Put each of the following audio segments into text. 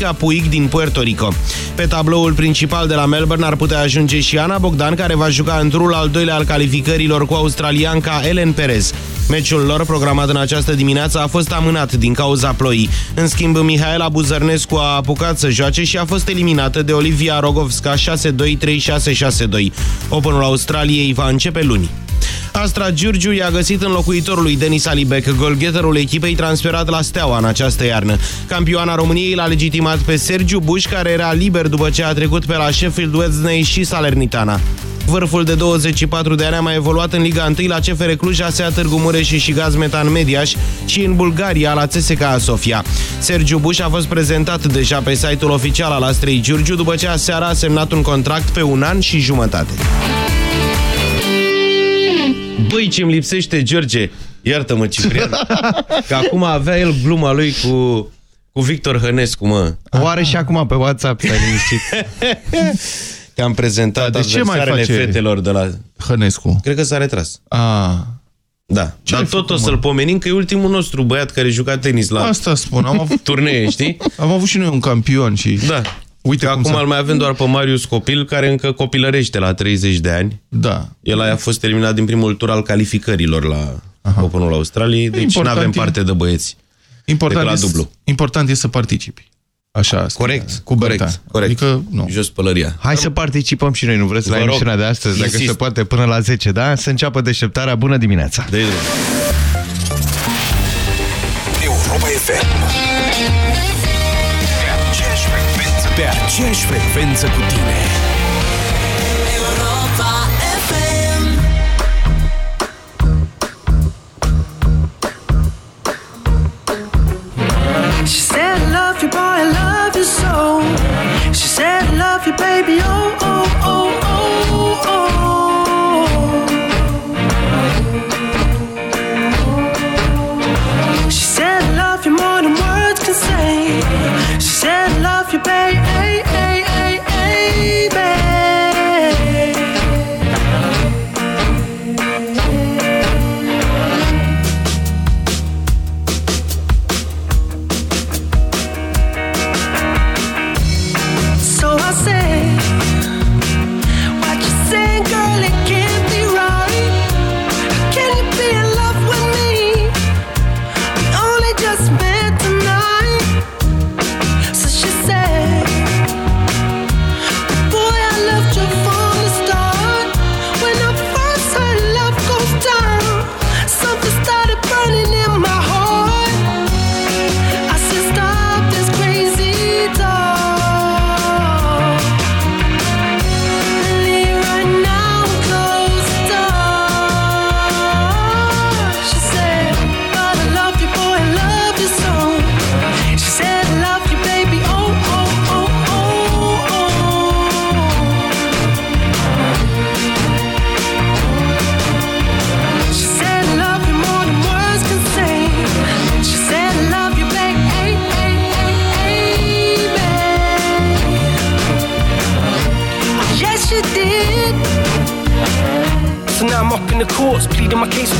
Monica Puig din Puerto Rico. Pe tabloul principal de la Melbourne ar putea ajunge și Ana Bogdan, care va juca în turul al doilea al calificărilor cu australianca Ellen Perez. Meciul lor, programat în această dimineață, a fost amânat din cauza ploii. În schimb, Mihaela Buzărnescu a apucat să joace și a fost eliminată de Olivia Rogovska 6-2-3-6-6-2. Openul Australiei va începe luni. Astra Giurgiu i-a găsit înlocuitorul lui Denis Alibec, golgheterul echipei transferat la Steaua în această iarnă. Campioana României l-a legitimat pe Sergiu Buș, care era liber după ce a trecut pe la Sheffield Wednesday și Salernitana. Vârful de 24 de ani a mai evoluat în Liga 1 la CFR Cluj, ASEA Târgu Mureș și Gazmetan Mediaș și în Bulgaria la CSKA Sofia. Sergiu Buș a fost prezentat deja pe site-ul oficial al Astrei Giurgiu după ce aseară a semnat un contract pe un an și jumătate. Băi, ce-mi lipsește, George, iartă-mă, Ciprian, că acum avea el gluma lui cu, cu Victor Hănescu, mă. O are și acum pe WhatsApp, stai liniștit. Că am prezentat Da, de ce mai face fetelor de la... Hănescu? Cred că s-a retras. A, Da, Ce dar ai tot o făcut, să-l mă? pomenim că e ultimul nostru băiat care juca tenis la asta spun. Am avut, turnee, știi? am avut și noi un campion și... Da. Uite Că cum acum s-a- îl mai avem doar pe Marius Copil, care încă copilărește la 30 de ani. Da. El a fost eliminat din primul tur al calificărilor la Aha. Openul Australiei, deci nu Important avem e- parte de băieți. Important Decât la e, dublu. important e să participi. Așa. asta. Corect, Cu corect, băta. corect. Adică, nu. Jos pălăria. Hai să participăm și noi, nu vreți, la Vă rog, emisiunea de astăzi, dacă insist. se poate, până la 10, da? Să înceapă deșteptarea. Bună dimineața! De Europa FM. Pe aceeași frecvență. Pe aceeași frecvență cu tine. Europa FM. She said, I love you, boy, I love you so. She said, I love you, baby, oh, oh, oh, oh, said, I love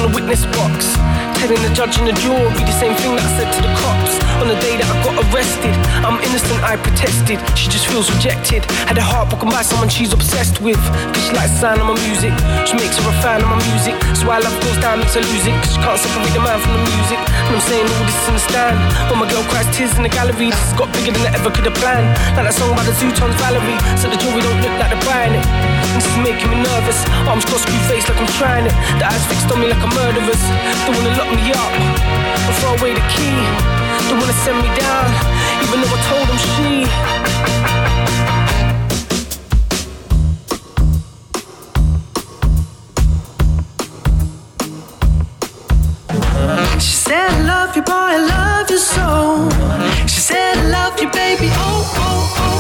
from the witness box. Telling the judge and the jury the same thing that I said to the cops. On the day that I got arrested, I'm innocent, I protested. She just feels rejected. Had her heart broken by someone she's obsessed with. Cause she likes the sound of my music. She makes her a fan of my music. So why love goes down, makes her lose it. Cause she can't separate the man from the music. And I'm saying all this in the stand. When my girl cries tears in the gallery, this got bigger than I ever could have planned. Like that song by the Zootons Valerie. So the jury don't look like they're buying it. This is making me nervous. Arms crossed, screw face like I'm trying it. The eyes fixed on me like a murderer's. They wanna lock me up and throw away the key. They wanna send me down, even though I told them she. She said, I love you, boy, I love you so. She said, I love you, baby. Oh, oh, oh,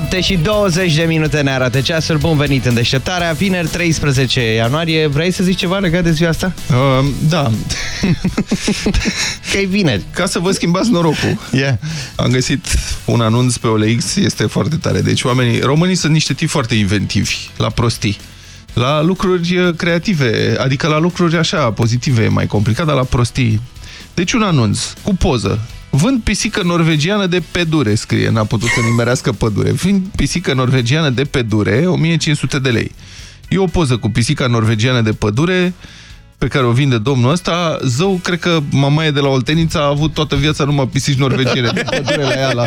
7 și 20 de minute ne arată ceasul. Bun venit în deșteptarea. Vineri 13 ianuarie. Vrei să zici ceva legat de ziua asta? Uh, da. că e vineri. Ca să vă schimbați norocul. Yeah. Am găsit un anunț pe OLX, este foarte tare. Deci oamenii, românii sunt niște tipi foarte inventivi la prostii. La lucruri uh, creative, adică la lucruri așa, pozitive, mai complicat, dar la prostii. Deci un anunț cu poză. Vând pisică norvegiană de pedure, scrie, n-a putut să nimerească pădure. Vând pisică norvegiană de pedure, 1500 de lei. E o poză cu pisica norvegiană de pădure, pe care o vinde domnul ăsta, zău, cred că mamaie de la Oltenița a avut toată viața numai pisici norvegiene de pădure la ea la,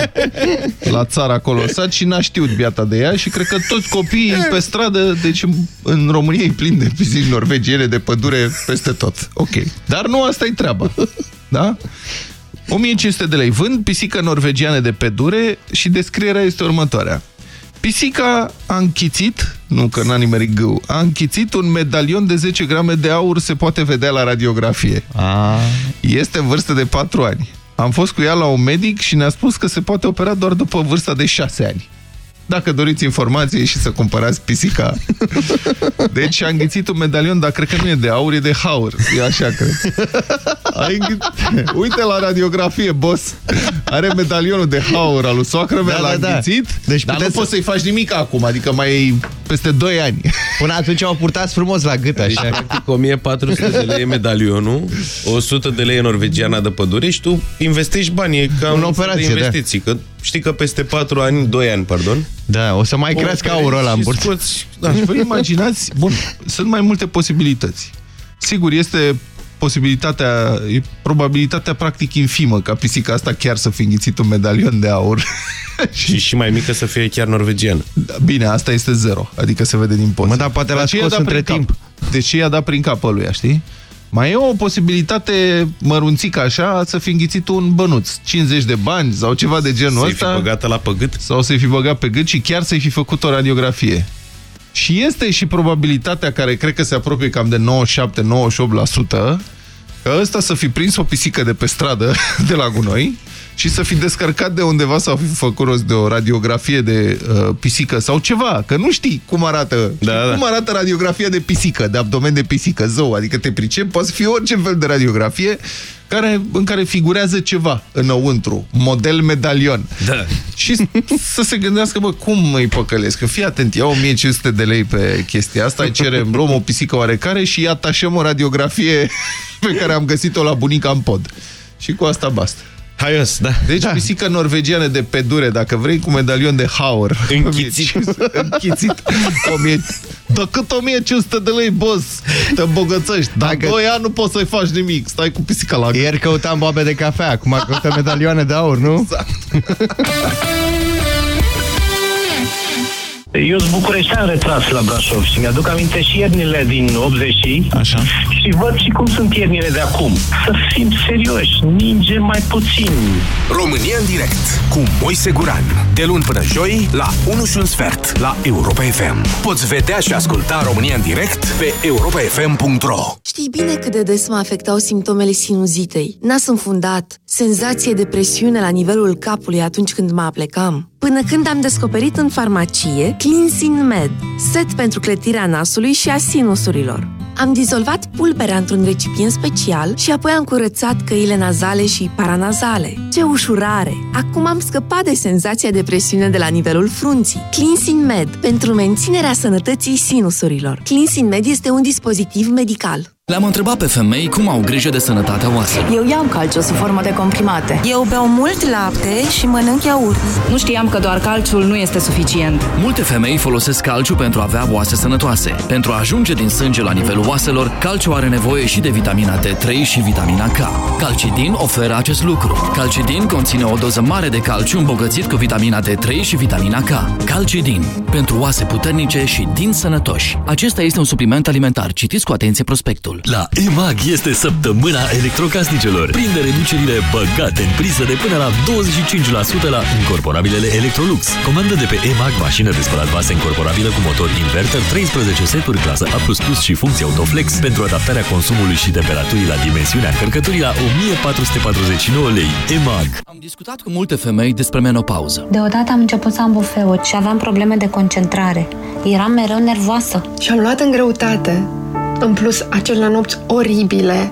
la țară acolo sat și n-a știut biata de ea și cred că toți copiii pe stradă, deci în România e plin de pisici norvegiene de pădure peste tot. Ok. Dar nu asta e treaba. Da? 1500 de lei vând, pisică norvegiană de pedure și descrierea este următoarea. Pisica a închițit, nu că n-a nimerit gâu, a închițit un medalion de 10 grame de aur, se poate vedea la radiografie. A... Este în vârstă de 4 ani. Am fost cu ea la un medic și ne-a spus că se poate opera doar după vârsta de 6 ani. Dacă doriți informație și să cumpărați pisica. Deci a înghițit un medalion, dar cred că nu e de aur, e de haur. E așa, cred. A înghiț... Uite la radiografie, boss. Are medalionul de haur al lui soacră mea, Da, l-a da, da. înghițit, Deci dar nu puteți poți să- să-i faci nimic acum, adică mai peste 2 ani. Până atunci au purtat frumos la gât, Deci, așa. practic, 1400 de lei e medalionul, 100 de lei e norvegiana de pădure și tu investești banii, e ca În un fel operație, de da. investiții. Că știi că peste 4 ani, 2 ani, pardon, Da, o să mai crească operezi aurul ăla în și burtă. scoți- Da. Deci vă imaginați, bun, sunt mai multe posibilități. Sigur, este posibilitatea, e probabilitatea practic infimă ca pisica asta chiar să fi înghițit un medalion de aur. Și și mai mică să fie chiar norvegian. Da, Bine, asta este zero, adică se vede din poză. Mă, dar poate l-a ce i-a scos dat între prin timp. Cap? Deci i-a dat prin capul lui, știi? Mai e o posibilitate mărunțică așa să fi înghițit un bănuț, 50 de bani sau ceva de genul Să-i fi ăsta. băgată la păgât. Sau să-i fi băgat pe gât și chiar să-i fi făcut o radiografie. Și este și probabilitatea care cred că se apropie cam de 97-98% că ăsta să fi prins o pisică de pe stradă de la gunoi și să fi descărcat de undeva sau fi făcut rost de o radiografie de uh, pisică sau ceva, că nu știi cum arată Da, știi da. cum arată radiografia de pisică, de abdomen de pisică, zău, adică te pricep, poate fi orice fel de radiografie care, în care figurează ceva înăuntru, model medalion. Da. Și să se gândească, bă, cum îi păcălesc? Că fii atent, iau 1500 de lei pe chestia asta, îi cerem, luăm o pisică oarecare și îi atașăm o radiografie pe care am găsit-o la bunica în pod. Și cu asta basta. Haios, da. Deci da. pisică norvegiană de pedure, dacă vrei, cu medalion de haur. Închițit. Închițit. O mie... Dar cât 1500 de lei, boss? Te îmbogățești. Dacă Dacă- 2 ani nu poți să-i faci nimic. Stai cu pisica la gât. Ieri căutam boabe de cafea, acum căutăm medalioane de aur, nu? Eu sunt bucureștean retras la Brașov și mi-aduc aminte și iernile din 80 Așa. și văd și cum sunt iernile de acum. Să fim serioși, ninge mai puțin. România în direct cu Moise Guran. De luni până joi la 1 și un sfert la Europa FM. Poți vedea și asculta România în direct pe europafm.ro Știi bine cât de des mă afectau simptomele sinuzitei. Nas înfundat, senzație de presiune la nivelul capului atunci când mă aplecam. Până când am descoperit în farmacie Cleansing Med, set pentru clătirea nasului și a sinusurilor. Am dizolvat pulberea într-un recipient special și apoi am curățat căile nazale și paranazale. Ce ușurare! Acum am scăpat de senzația de presiune de la nivelul frunții. Cleansing Med, pentru menținerea sănătății sinusurilor. Cleansing Med este un dispozitiv medical. Le-am întrebat pe femei cum au grijă de sănătatea oaselor. Eu iau calciu sub formă de comprimate. Eu beau mult lapte și mănânc iaurt. Nu știam că doar calciul nu este suficient. Multe femei folosesc calciu pentru a avea oase sănătoase. Pentru a ajunge din sânge la nivelul oaselor, calciu are nevoie și de vitamina D3 și vitamina K. Calcidin oferă acest lucru. Calcidin conține o doză mare de calciu îmbogățit cu vitamina D3 și vitamina K. Calcidin. Pentru oase puternice și din sănătoși. Acesta este un supliment alimentar. Citiți cu atenție prospectul. prețul. La EMAG este săptămâna electrocasnicelor. Prinde reducerile băgate în priză de până la 25% la incorporabilele Electrolux. Comandă de pe EMAG mașină de spălat vase incorporabilă cu motor inverter, 13 seturi clasă A++ și funcție Autoflex pentru adaptarea consumului și temperaturii la dimensiunea încărcăturii la 1449 lei. EMAG. Am discutat cu multe femei despre menopauză. Deodată am început să am bufeuri și aveam probleme de concentrare. Eram mereu nervoasă. Și am luat în greutate. În plus, acele nopți oribile,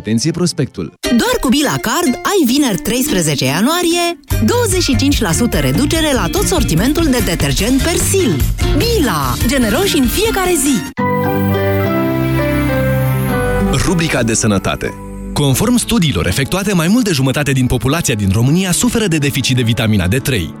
atenție prospectul. Doar cu Bila Card ai vineri 13 ianuarie 25% reducere la tot sortimentul de detergent Persil. Bila! Generoși în fiecare zi! Rubrica de sănătate Conform studiilor efectuate, mai mult de jumătate din populația din România suferă de deficit de vitamina D3.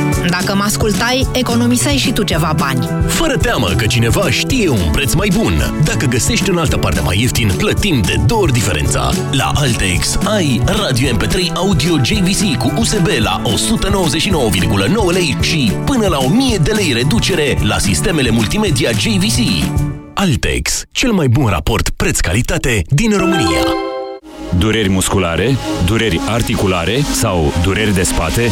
Dacă mă ascultai, economiseai și tu ceva bani. Fără teamă că cineva știe un preț mai bun. Dacă găsești în altă parte mai ieftin, plătim de două ori diferența. La Altex ai radio MP3 audio JVC cu USB la 199,9 lei și până la 1000 de lei reducere la sistemele multimedia JVC. Altex, cel mai bun raport preț-calitate din România. Dureri musculare, dureri articulare sau dureri de spate?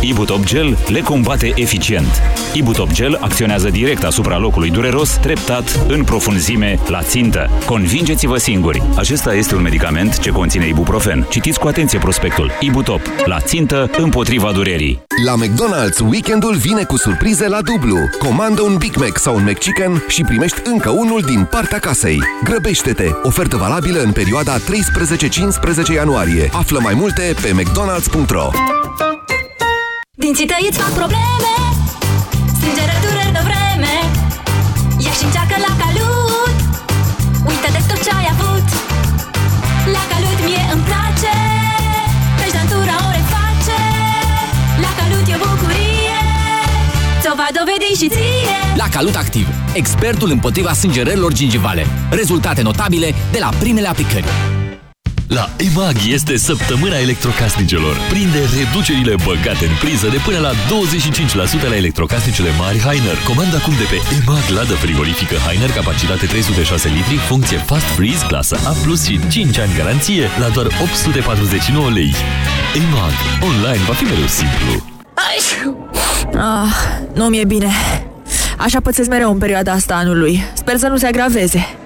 Ibutop Gel le combate eficient. Ibutop Gel acționează direct asupra locului dureros, treptat, în profunzime, la țintă. Convingeți-vă singuri! Acesta este un medicament ce conține ibuprofen. Citiți cu atenție prospectul. Ibutop. La țintă, împotriva durerii. La McDonald's, weekendul vine cu surprize la dublu. Comandă un Big Mac sau un McChicken și primești încă unul din partea casei. Grăbește-te! Ofertă valabilă în perioada 13-15 ianuarie. Află mai multe pe mcdonalds.ro Dinții tăi îți fac probleme Strângere dureri de vreme Ia și încearcă la calut Uită de tot ce ai avut La calut mie îmi place Deci dantura o reface La calut e bucurie Ți-o va dovedi și ție La Calut Activ, expertul împotriva sângerărilor gingivale. Rezultate notabile de la primele aplicări. La EMAG este săptămâna electrocasnicelor. Prinde reducerile băgate în priză de până la 25% la electrocasnicele mari Heiner. Comanda acum de pe EMAG ladă frigorifică Heiner, capacitate 306 litri, funcție Fast Freeze, clasă A+, și 5 ani garanție la doar 849 lei. EMAG. Online va fi mereu simplu. Ah, nu mi-e bine. Așa pățesc mereu în perioada asta anului. Sper să nu se agraveze.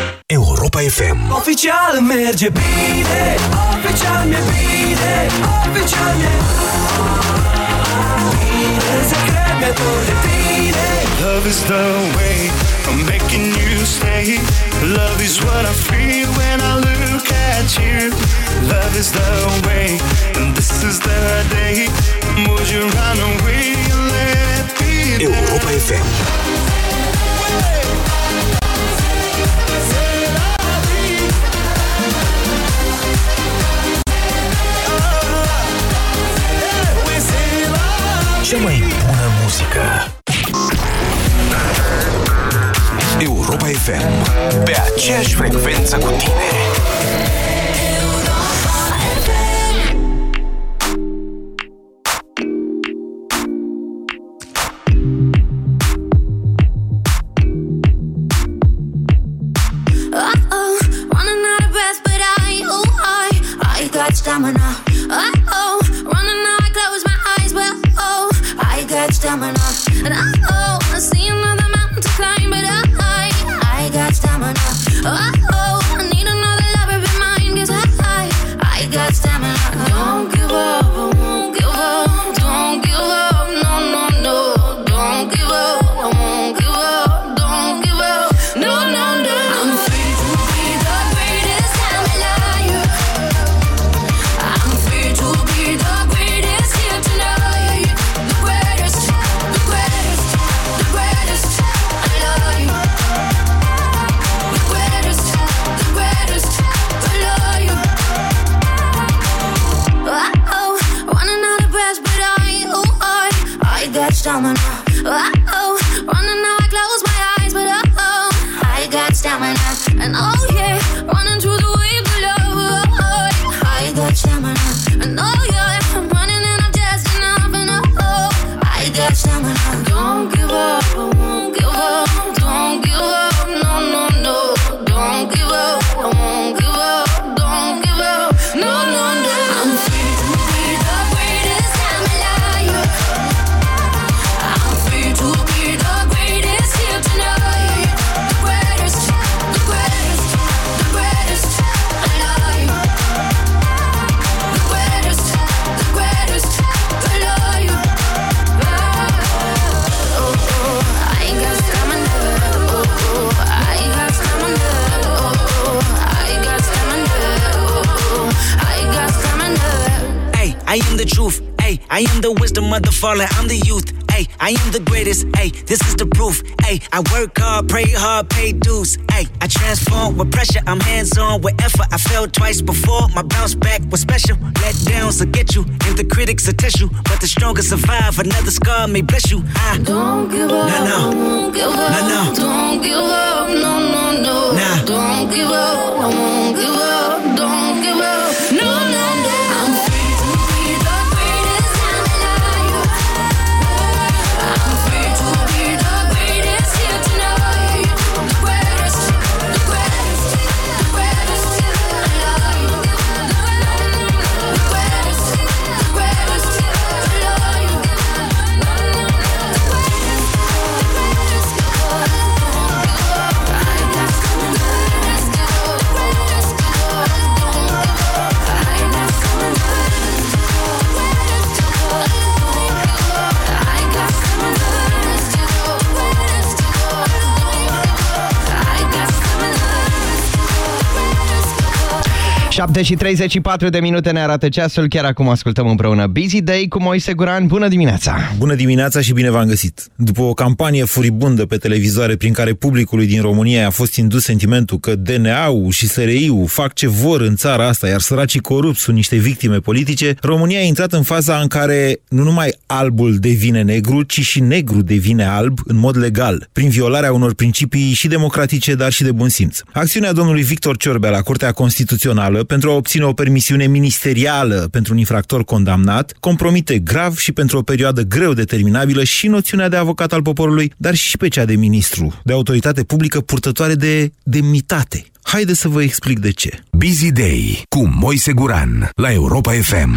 Europa FM. Oficial merge bine, oficial mi-e bine, oficial mi-e bine, secret mi-e dor de tine. Love is the way I'm making you stay. Love is what I feel when I look at you. Love is the way, and this is the day. Would you run away and let me be? Europa FM. Cea mai bună muzică. Europa FM Pe aceeași frecvență cu tine survive. Another scar may bless you. I Don't give up. No, no. I won't give up. No, no. Don't give up. 7 și 34 de minute ne arată ceasul, chiar acum ascultăm împreună Busy Day cu Moise Guran. Bună dimineața! Bună dimineața și bine v-am găsit! După o campanie furibundă pe televizoare prin care publicului din România a fost indus sentimentul că DNA-ul și SRI-ul fac ce vor în țara asta, iar săracii corupți sunt niște victime politice, România a intrat în faza în care nu numai albul devine negru, ci și negru devine alb în mod legal, prin violarea unor principii și democratice, dar și de bun simț. Acțiunea domnului Victor Ciorbea la Curtea Constituțională pentru a obține o permisiune ministerială pentru un infractor condamnat compromite grav și pentru o perioadă greu determinabilă și noțiunea de avocat al poporului, dar și pe cea de ministru, de autoritate publică purtătoare de demnitate. Haideți să vă explic de ce. Busy Day cu Moise Guran la Europa FM.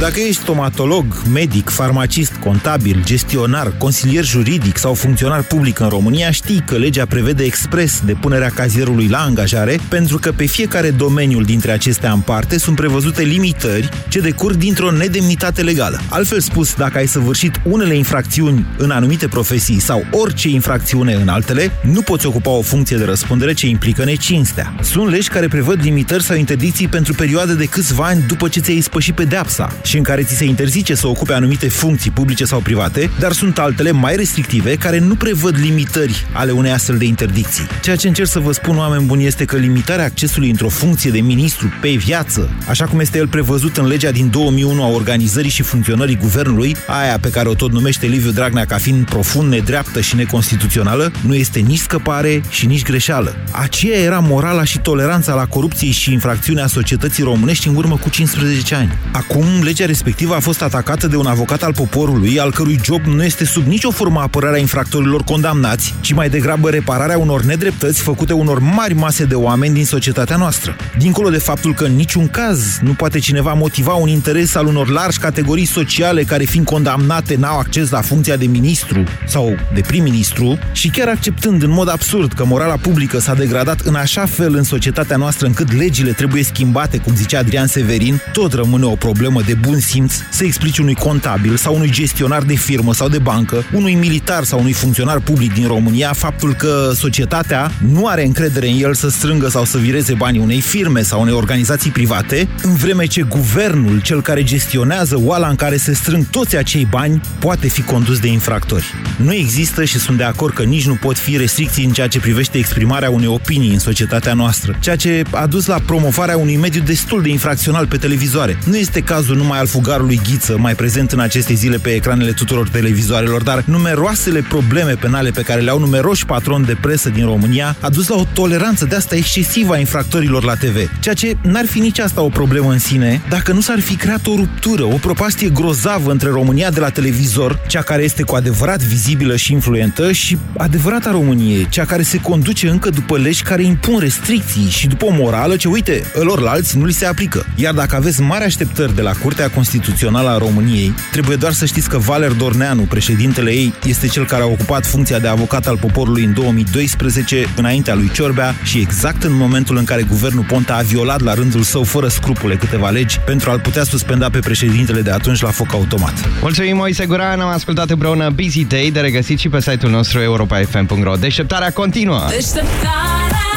Dacă ești stomatolog, medic, farmacist, contabil, gestionar, consilier juridic sau funcționar public în România, știi că legea prevede expres depunerea cazierului la angajare, pentru că pe fiecare domeniul dintre acestea în parte sunt prevăzute limitări ce decurg dintr-o nedemnitate legală. Altfel spus, dacă ai săvârșit unele infracțiuni în anumite profesii sau orice infracțiune în altele, nu poți ocupa o funcție de răspundere ce implică necinstea. Sunt legi care prevăd limitări sau interdicții pentru perioade de câțiva ani după ce ți-ai ispășit pedeapsa și în care ți se interzice să ocupe anumite funcții publice sau private, dar sunt altele mai restrictive care nu prevăd limitări ale unei astfel de interdicții. Ceea ce încerc să vă spun, oameni buni, este că limitarea accesului într-o funcție de ministru pe viață, așa cum este el prevăzut în legea din 2001 a organizării și funcționării guvernului, aia pe care o tot numește Liviu Dragnea ca fiind profund nedreaptă și neconstituțională, nu este nici scăpare și nici greșeală. Aceea era morala și toleranța la corupție și infracțiunea societății românești în urmă cu 15 ani. Acum, legea respectivă a fost atacată de un avocat al poporului, al cărui job nu este sub nicio formă apărarea infractorilor condamnați, ci mai degrabă repararea unor nedreptăți făcute unor mari mase de oameni din societatea noastră. Dincolo de faptul că în niciun caz nu poate cineva motiva un interes al unor largi categorii sociale care, fiind condamnate, n-au acces la funcția de ministru sau de prim-ministru și chiar acceptând în mod absurd că morala publică s-a degradat în așa fel în societatea noastră încât legile trebuie schimbate, cum zicea Adrian Severin, tot rămâne o problemă de bun simț să explici unui contabil sau unui gestionar de firmă sau de bancă, unui militar sau unui funcționar public din România faptul că societatea nu are încredere în el să strângă sau să vireze banii unei firme sau unei organizații private, în vreme ce guvernul, cel care gestionează oala în care se strâng toți acei bani, poate fi condus de infractori. Nu există și sunt de acord că nici nu pot fi restricții în ceea ce privește exprimarea unei opinii în societatea noastră, ceea ce a dus la promovarea unui mediu destul de infracțional pe televizoare. Nu este cazul numai al fugarului Ghiță, mai prezent în aceste zile pe ecranele tuturor televizoarelor, dar numeroasele probleme penale pe care le au numeroși patroni de presă din România a dus la o toleranță de asta excesivă a infractorilor la TV, ceea ce n-ar fi nici asta o problemă în sine dacă nu s-ar fi creat o ruptură, o propastie grozavă între România de la televizor, cea care este cu adevărat vizibilă și influentă, și adevărata Românie, cea care se conduce încă după legi care impun restricții și după o morală ce, uite, alți nu li se aplică. Iar dacă aveți mari așteptări de la Curtea Constituțională a României, trebuie doar să știți că Valer Dorneanu, președintele ei, este cel care a ocupat funcția de avocat al poporului în 2012, înaintea lui Ciorbea și exact în momentul în care guvernul Ponta a violat la rândul său fără scrupule câteva legi pentru a-l putea suspenda pe președintele de atunci la foc automat. Mulțumim, Moise Guran, am ascultat împreună Busy Day, de regăsit și pe site-ul nostru europa.fm.ro. Deșteptarea continuă! Deșteptarea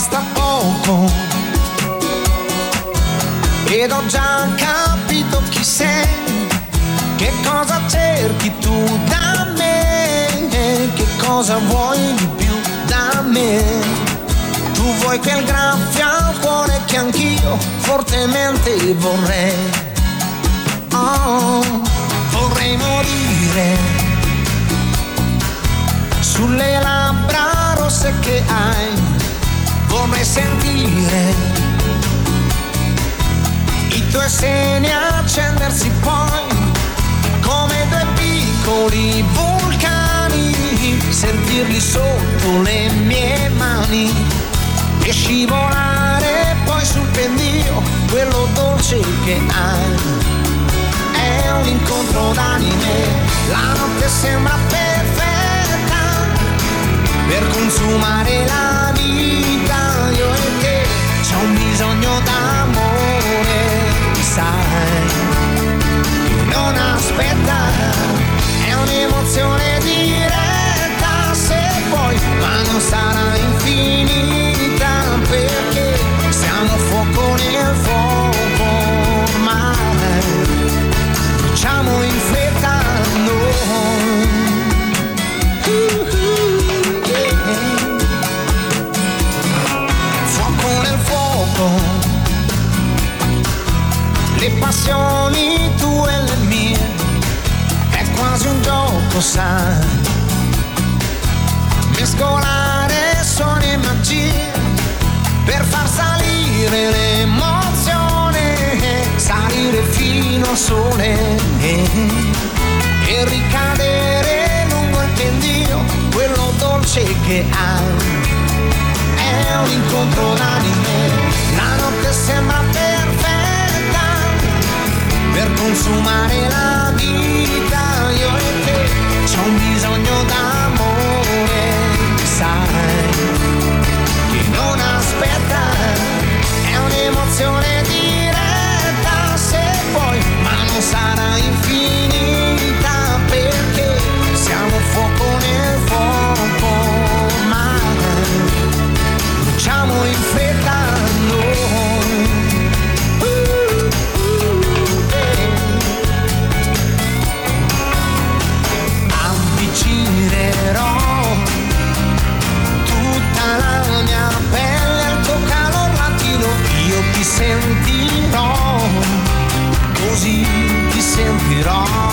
basta poco. Ed ho già capito chi sei Che cosa cerchi tu da me Che cosa vuoi di più da me. Tu vuoi quel graffio al cuore che anch'io fortemente vorrei. Oh, vorrei morire sulle labbra rosse che hai. Vorrei sentire. I tuoi seni accendersi poi come due piccoli vulcani, sentirli sotto le mie mani e scivolare poi sul pendio quello dolce che hai. È un incontro d'anime, la notte sembra perfetta per consumare la vita, è un'emozione diretta se vuoi, ma non sarà infinita perché siamo fuoco nel fuoco ormai facciamo in fretta noi. Fuoco nel fuoco, le passioni quasi un gioco, sa Mescolare suoni e magie per far salire l'emozione, salire fino al sole e ricadere lungo il pendio, quello dolce che ha È un incontro d'anime, la notte sembra perfetta per consumare la vita io e te, c'è un bisogno d'amore, sai, che non aspetta, è un'emozione diretta se vuoi, ma non sarà sentirò, così ti sentirò.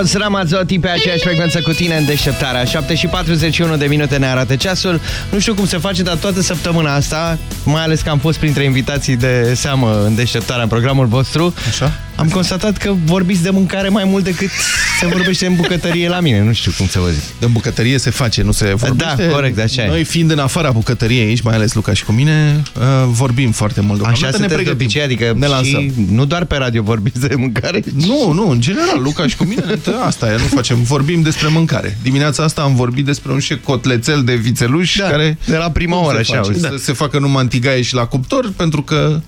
Noi Eros Ramazzotti pe aceeași frecvență cu tine în deșteptarea 7 și 41 de minute ne arată ceasul Nu știu cum se face, dar toată săptămâna asta Mai ales că am fost printre invitații de seamă în deșteptarea în programul vostru Așa? Am constatat că vorbiți de mâncare mai mult decât se vorbește în bucătărie la mine Nu știu cum să vă zic În bucătărie se face, nu se vorbește. Da, corect, așa e. Noi fiind în afara bucătăriei aici, mai ales Luca și cu mine, uh, vorbim foarte mult. Așa Deocamdată sunteți de obicei, adică ne și lansăm. nu doar pe radio vorbiți de mâncare Nu, nu, în general, Luca și cu mine, ne- asta e, nu facem, vorbim despre mâncare. Dimineața asta am vorbit despre un șec cotlețel de vițeluș Da, care... de la prima cum oră, se așa, face? auzi. Să se facă numai în tigaie și la cuptor, pentru că...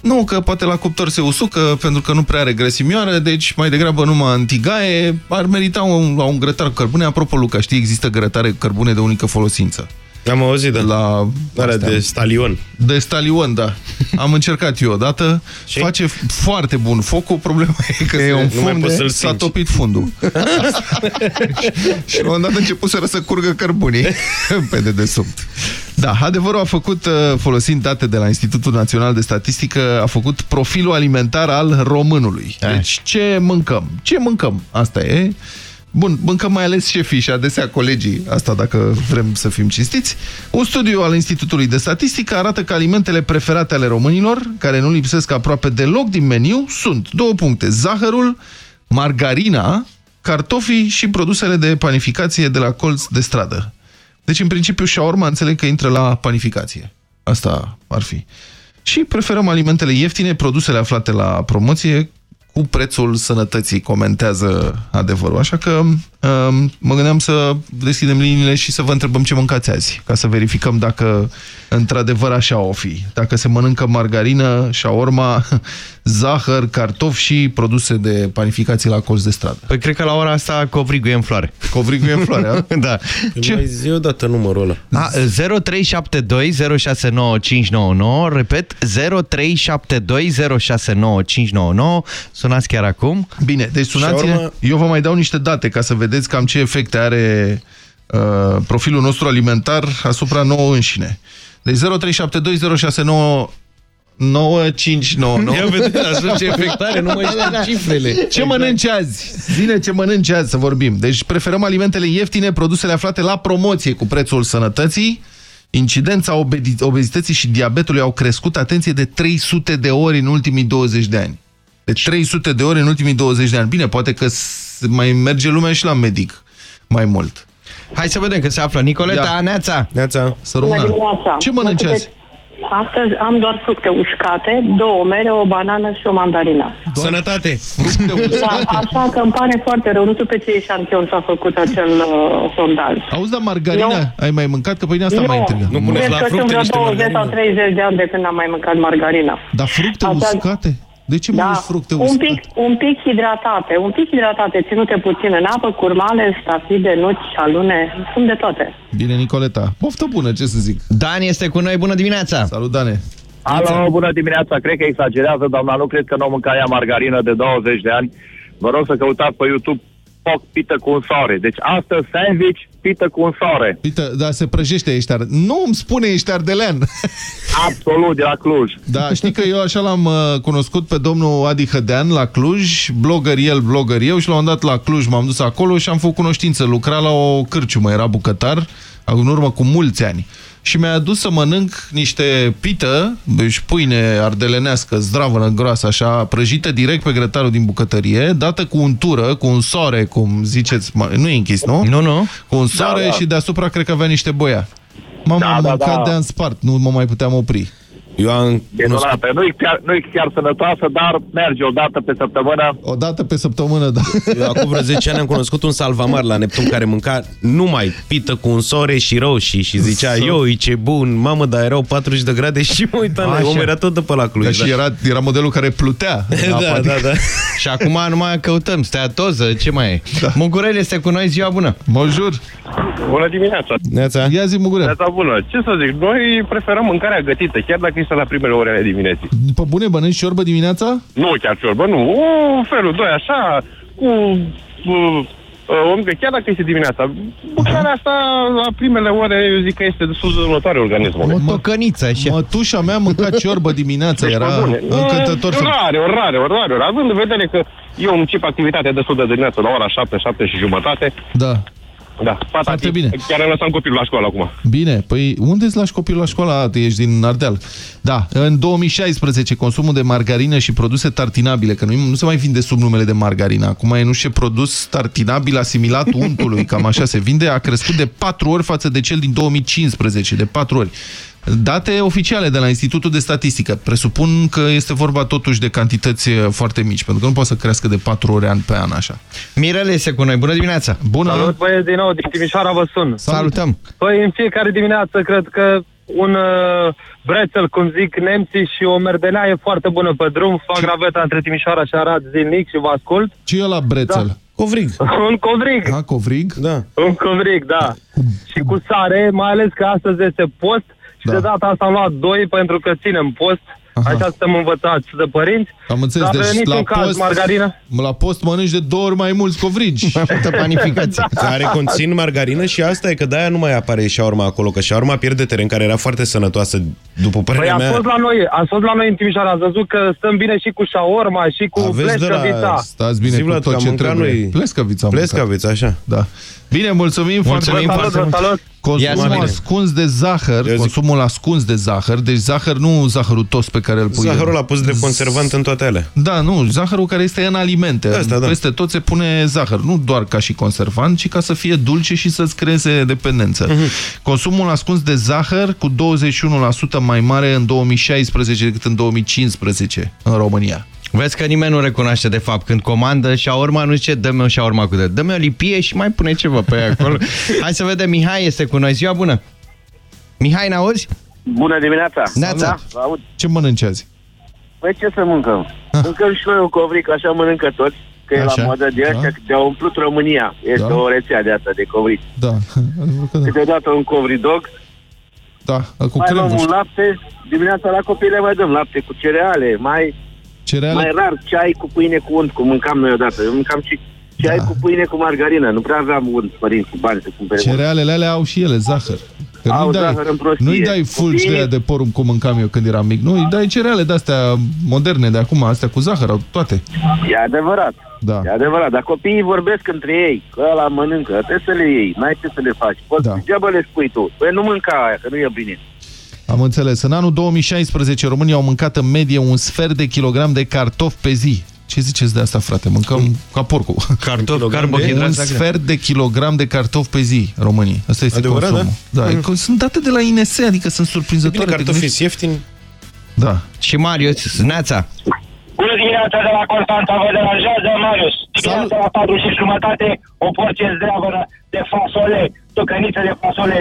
Nu, că poate la cuptor se usucă, pentru că nu prea are grăsimioară, deci mai degrabă numai în tigaie ar merita un, la un grătar cu cărbune. Apropo, Luca, știi, există grătare cu cărbune de unică folosință. Am auzit, da. La Alea astea. de stalion. De stalion, da. Am încercat eu odată. Face foarte bun focul. Problema e că E se- un nu mai fund poți de- să-l s-a topit fundul. și la un moment dat început să curgă cărbunii pe dedesubt. Da, adevărul a făcut, uh, folosind date de la Institutul Național de Statistică, a făcut profilul alimentar al românului. Deci ce mâncăm? Ce mâncăm? Asta e. Bun, mâncăm mai ales șefii și adesea colegii, asta dacă vrem să fim cinstiți. Un studiu al Institutului de Statistică arată că alimentele preferate ale românilor, care nu lipsesc aproape deloc din meniu, sunt două puncte. Zahărul, margarina, cartofii și produsele de panificație de la colț de stradă. Deci, în principiu, shawarma înțeleg că intră la panificație. Asta ar fi. Și preferăm alimentele ieftine, produsele aflate la promoție, cu prețul sănătății, comentează adevărul. Așa că um, mă gândeam să deschidem liniile și să vă întrebăm ce mâncați azi, ca să verificăm dacă într-adevăr așa o fi. Dacă se mănâncă margarină, shawarma, zahăr, cartofi și produse de panificație la colț de stradă. Păi cred că la ora asta covrigul e în floare Covrigul e în floare, a? Da Ce? Mai zi odată numărul ăla. A, 0372 069599 Repet, 0372 069599 Sunați chiar acum Bine, deci sunați Shawarma- Eu vă mai dau niște date ca să vedeți cam ce efecte are uh, profilul nostru alimentar asupra nouă înșine. Deci 03720699 9599 Ia vedete, așa ce efect are, nu mai știu cifrele. Ce mănânci azi? Zine ce mănânci azi să vorbim. Deci preferăm alimentele ieftine, produsele aflate la promoție cu prețul sănătății. Incidența obedi- obezității și diabetului au crescut, atenție, de 300 de ori în ultimii 20 de ani. De 300 de ori în ultimii 20 de ani. Bine, poate că s- mai merge lumea și la medic mai mult. Hai să vedem că se află Nicoleta, Ia. Neața Neața Să rămână. Ce mănânci azi? Astăzi am doar fructe uscate, două mere, o banană și o mandarină. Sănătate! Da, așa că îmi pare foarte rău. Nu știu pe ce eșantion s-a făcut acel uh, sondaj. Auzi, dar margarina, ai mai mâncat? Că pe mine asta m-a intrigat. Nu, cred că sunt vreo 20 sau 30 de ani de când am mai mâncat margarina. Dar fructe Asta- uscate? De ce Da, mănânci fructe un uscate? pic, un pic hidratate, un pic hidratate, ținute puțin în apă, curmale, stafide, nuci, alune, sunt de toate. Bine, Nicoleta. Poftă bună, ce să zic. Dan este cu noi, bună dimineața! Salut, Dane! Alo, bună dimineața. Cred că exagerează, doamna. Nu cred că nu mânca ea margarină de 20 de ani. Vă rog să căutați pe YouTube foc pită cu un soare. Deci astăzi sandwich pită cu un soare. Uite, da, se prăjește ești ar... Nu îmi spune ești ardelean. Absolut, de la Cluj. Da, știi că eu așa l-am uh, cunoscut pe domnul Adi Hădean la Cluj, blogger el, blogger eu și la un dat la Cluj m-am dus acolo și am făcut cunoștință. Lucra la o cârciumă, era bucătar, în urmă cu mulți ani. Și mi-a adus să mănânc niște pită, deci pâine ardelenească, zdravănă, groasă, așa, prăjită direct pe grătarul din bucătărie, dată cu untură, cu un soare, cum ziceți, mă, nu e închis, nu? Nu, nu. Cu un soare Da, da. și deasupra cred că avea niște boia. M-am Da, da, mâncat da. de-am spart, nu mă mai puteam opri. Eu am Minunată. Nu e chiar, nu e chiar sănătoasă, dar merge o dată pe săptămână. O dată pe săptămână, da. Eu acum vreo 10 ani am cunoscut un salvamar la Neptun care mânca numai pită cu un sore și roșii și zicea, Să- eu, ce bun, mamă, dar erau 40 de grade și mă uitam, la Așa. omul era tot de pe la Cluj. Că și era, era modelul care plutea. în Da, apă, da, adică- da. Și acum nu mai căutăm, steatoză, ce mai e? Da. Mugurel este cu noi, ziua bună! Bonjour! Bună dimineața! Neața. Ia zi, Mugurel. Neața bună! Ce să zic, noi preferăm mâncarea gătită, chiar dacă este la primele ore ale dimineții. Pe bune, bănânci ciorbă dimineața? Nu chiar ciorbă, nu. Un felul, doi, așa, cu... Uh, o mică, chiar dacă este dimineața. Mâncarea asta, la primele ore, eu zic că este destul de dăunătoare organismului. O tocăniță, așa. Mătușa mea mânca ciorbă dimineața, Deci, era pe bune. încântător. Mm, Rare, ori rare, ori rare, ori. Având în vedere că eu încep activitatea destul de dimineață la ora 7, 7 și jumătate. Da. Da, patati. Foarte bine. Chiar am lăsat copilul la școală acum. Bine, păi unde îți lași copilul la școală? A, Ești din Ardeal. Da, în 2016 consumul de margarină și produse tartinabile, că nu, nu se mai vinde sub numele de margarină, acum e nu știu ce produs tartinabil asimilat untului, cam așa se vinde, a crescut de 4 ori față de cel din 2015, de 4 ori. Date oficiale de la Institutul de Statistică. Presupun că este vorba totuși de cantități eh, foarte mici, pentru că nu poate să crească de 4 ori an pe an așa. Mirel este cu noi, bună dimineața! Bună! Salut, băieți, din nou, din Timișoara vă sun. Salutăm! Păi, în fiecare dimineață, cred că un uh, brețel, cum zic nemții, și o merdenea e foarte bună pe drum. Fac graveta între Timișoara și Arad zilnic și vă ascult. Ce e la brețel? Da. Covrig. un covrig. Ha, covrig? Da. Un covrig, da. Și cu sare, mai ales că astăzi este post și Da. de data asta am luat doi pentru că ținem post. Aha. Așa suntem învățați de părinți. Am înțeles, Dar deci niciun la caz, post, margarină. la post mănânci de două ori mai mulți covrigi. Mai multă panificație. Care conțin margarină și asta e că de-aia nu mai apare șaurma acolo, că șaurma pierde teren, care era foarte sănătoasă, după Păi părerea a mea. fost la noi, a fost la noi în Timișoara, ați văzut că stăm bine și cu șaorma și cu Aveți de la- pleșcăvița. Stați bine Zi, cu Vlad, tot că am ce mâncat trebuie. noi- Plescavița am mâncat. Plescavița, așa. Da. Bine, mulțumim, Mulțumim foarte foarte mult. mult. Ia Consumul zi, ascuns de zahăr, consumul ascuns de zahăr, deci zahăr nu zahărul tos pe care îl pui. Zahărul a pus de conservant în toate alea. Da, nu, zahărul care este în alimente. Asta, da. Peste tot se pune zahăr, nu doar ca și conservant, ci ca să fie dulce și să-ți creeze dependență. Mhm. Consumul ascuns de zahăr cu 21% mai mare în 2016 decât în 2015 în România. Vezi că nimeni nu recunoaște de fapt când comandă șaorma, nu zice dă-mi o șaorma cu de, dă-mi o lipie și mai pune ceva pe ea acolo. Hai să vedem, Mihai este cu noi, ziua bună! Mihai, ne auzi? Bună dimineața! Neața. Da, vă aud. Ce mănânci azi? Păi ce să mâncăm? Mâncăm și noi un covric, așa mănâncă toți, că e Așa, la modă de ăștia, da. că de-a umplut România. Este Da. o rețea de asta de covric. Da, adevăr că da. Câteodată un covridog, Da, cu mai luăm cremă. un lapte, dimineața la copii le mai dăm lapte cu cereale, mai, Cereale? mai rar ceai cu pâine cu unt, cum mâncam noi odată. Eu mâncam și ceai Da. cu pâine cu margarină, nu prea aveam unt, părinții, bani să cumpere unt. Cerealele alea au și ele zahăr. Că Au nu-i dai, zahăr în prostie. nu-i dai fulgi de, aia de porumb cum mâncam eu când eram mic. Nu, îi dai cereale de-astea moderne de acum, astea cu zahăr, au toate. E adevărat. Da. E adevărat, dar copiii vorbesc între ei, că ăla mănâncă, trebuie să le iei, n-ai ce să le faci. Poți, da. degeaba le spui tu, păi nu mânca aia, că nu e bine. Am înțeles. În anul 2016 România au mâncat în medie un sfert de kilogram de cartofi pe zi. Ce ziceți de asta, frate? Mâncăm ca porcul. Cartofi, Un carbohidrați. sfert de kilogram de cartofi pe zi, Românii. Asta este Adevărat, consumul. Da, da? e că sunt date de la INS, adică sunt surprinzătoare. Bine, te cartofii gândești? sunt ieftini. Da. Și Marius, Neața. Bună dimineața de la Constanța, vă deranjează Marius. Dimineața la 4 și jumătate, o porție zdreavă de fasole, tocăniță de fasole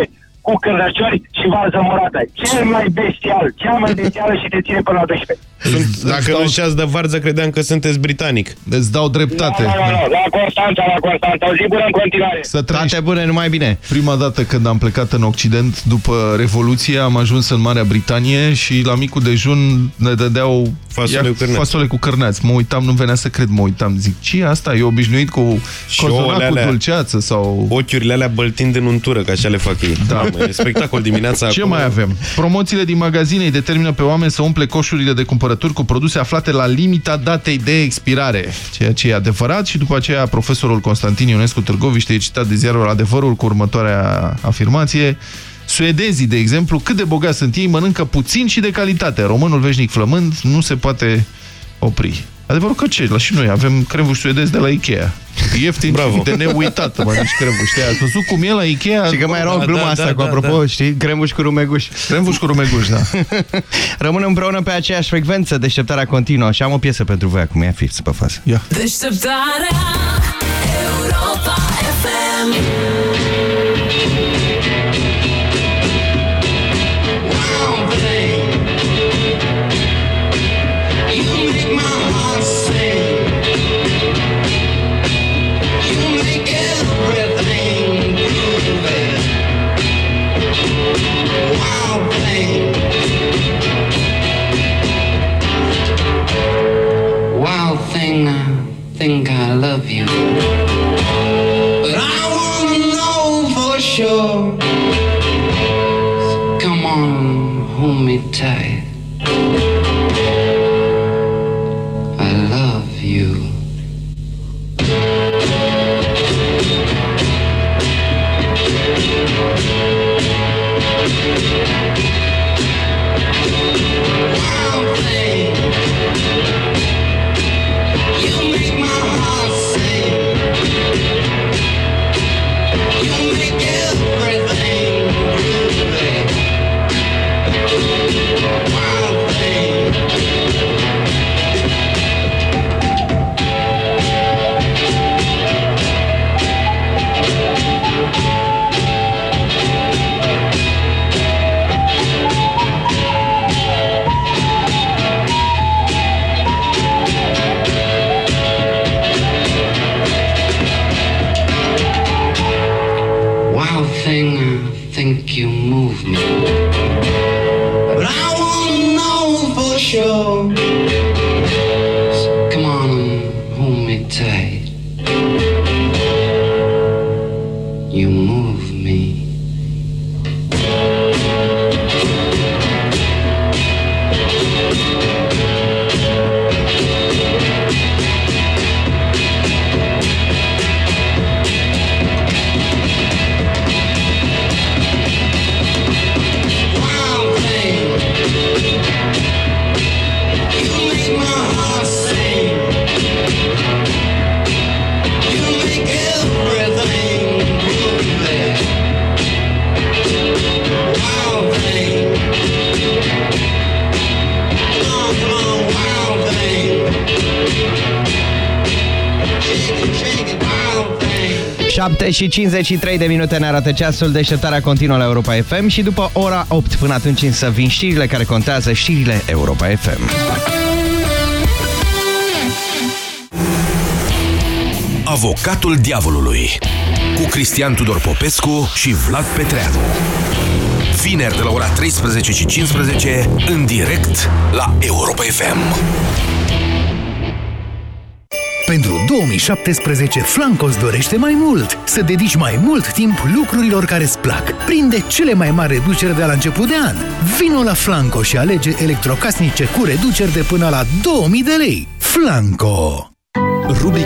cu cârnăciori și varză morată. Cel mai bestial, cea mai bestială și te ține până la 12. Sunt, dacă nu știați de varză, credeam că sunteți britanic. Îți dau dreptate. Nu, nu, nu, la Constanța, la Constanța, o zi bună în continuare. Să trăiești. Toate bune, numai bine. Prima dată când am plecat în Occident, după Revoluție, am ajuns în Marea Britanie și la micul dejun ne dădeau Fasole ia- cu cârnați. fasole cu cârnați. Mă uitam, nu venea să cred, mă uitam. Zic, ce e asta? E obișnuit cu Și cozonac ouăle cu alea- dulceață sau... Ochiurile alea băltind în untură, că așa le fac ei. Da. Mamă, e spectacol dimineața Ce acolo. mai avem? Promoțiile din magazine îi determină pe oameni să umple coșurile de cumpărături cu produse aflate la limita datei de expirare, ceea ce e adevărat și după aceea profesorul Constantin Ionescu Târgoviște e citat de ziarul Adevărul cu următoarea afirmație Suedezii, de exemplu, cât de bogați sunt ei, mănâncă puțin și de calitate. Românul veșnic flămând nu se poate opri. Adevărul că ce? La și noi avem cremvuș suedez de la Ikea. Ieftin Bravo. de neuitat, mănânci cremvuș. Știi, Ați văzut cum e la Ikea? Și că mai era o Da, glumă da, asta da, cu da, apropo, da. știi? Cremuș cu rumeguș. Cremvuș cu rumeguș, da. Rămânem împreună pe aceeași frecvență, deșteptarea continuă și am o piesă pentru voi acum, ia fiți pe fază. Ia. Deșteptarea Europa FM think I love you. But I wanna know for sure. So come on, hold me tight. Și 53 de minute ne arată ceasul, deșteptarea continuă la Europa FM și după ora 8 până atunci însă vin știrile care contează, știrile Europa FM. Avocatul diavolului cu Cristian Tudor Popescu și Vlad Petreanu. Vineri de la ora 13 și 15 în direct la Europa FM. Pentru 2017, Flanco îți dorește mai mult. Să dedici mai mult timp lucrurilor care îți plac. Prinde cele mai mari reduceri de la început de an. Vino la Flanco și alege electrocasnice cu reduceri de până la 2000 de lei. Flanco!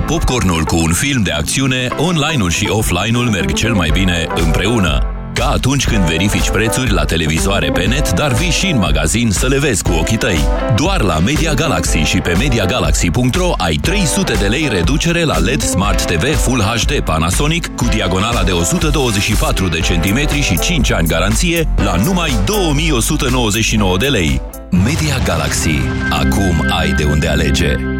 Ca popcornul cu un film de acțiune, online-ul și offline-ul merg cel mai bine împreună. Ca atunci când verifici prețuri la televizoare pe net, dar vii și în magazin să le vezi cu ochii tăi. Doar la Media Galaxy și pe MediaGalaxy.ro ai 300 de lei reducere la LED Smart TV Full HD Panasonic cu diagonala de 124 de centimetri și 5 ani garanție la numai 2199 de lei. Media Galaxy. Acum ai de unde alege.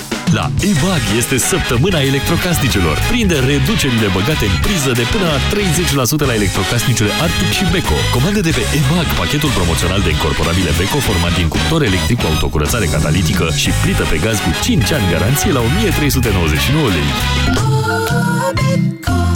La EMAG este săptămâna electrocasnicelor. Prinde reducerile băgate în priză de până la 30% la electrocasnicele Arctic și Beko. Comandă de pe EMAG pachetul promoțional de incorporabile Beko format din cuptor electric cu autocurățare catalitică și plită pe gaz cu 5 ani garanție la 1399 lei.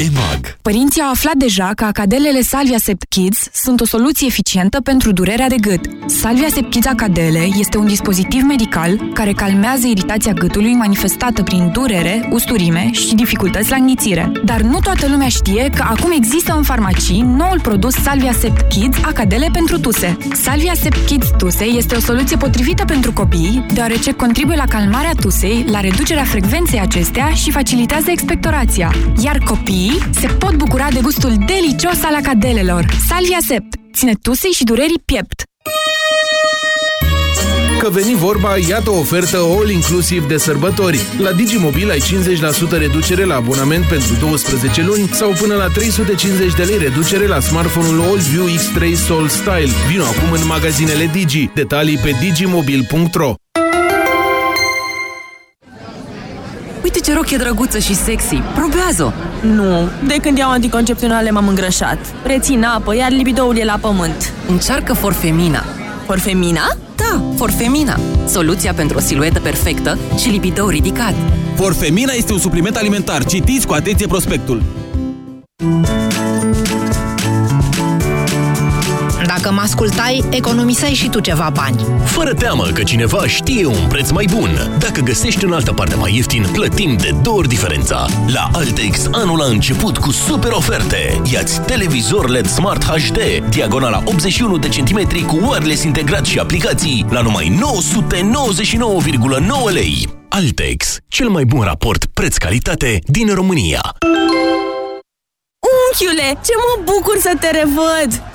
EMAG Părinții au aflat deja că acadelele Salvia Sept Kids sunt o soluție eficientă pentru durerea de gât. Salvia Sept Kids Acadele este un dispozitiv medical care calmează iritația gâtului manifestată prin durere, usturime și dificultăți la înghițire. Dar nu toată lumea știe că acum există în farmacii noul produs Salvia Sept Kids Acadele pentru tuse. Salvia Sept Kids Tuse este o soluție potrivită pentru copii, deoarece contribuie la calmarea tusei, la reducerea frecvenței acestea și facilitează expectorația. Iar copiii se pot bucura de gustul delicios al acadelelor. Salvia Sept ține tusei și durerii piept. Că veni vorba, iată o ofertă all-inclusiv de sărbători. La Digimobil ai 50% reducere la abonament pentru 12 luni sau până la 350 de lei reducere la smartphone-ul AllView X3 Soul Style. Vino acum în magazinele Digi. Detalii pe digimobil.ro Uite ce rochie drăguță și sexy. Probează-o! Nu, de când iau anticoncepționale m-am îngrășat. Rețin apă, iar libidoul e la pământ. Încearcă Forfemina. Forfemina? Da, Forfemina. Soluția pentru o siluetă perfectă și libidou ridicat. Forfemina este un supliment alimentar. Citiți cu atenție prospectul. Dacă mă ascultai, economiseai și tu ceva bani. Fără teamă că cineva știe un preț mai bun. Dacă găsești în altă parte mai ieftin, plătim de două ori diferența. La Altex, anul a început cu super oferte. Iați televizor LED Smart HD, diagonala 81 de centimetri cu wireless integrat și aplicații la numai 999,9 lei. Altex, cel mai bun raport preț-calitate din România. Unchiule, ce mă bucur să te revăd!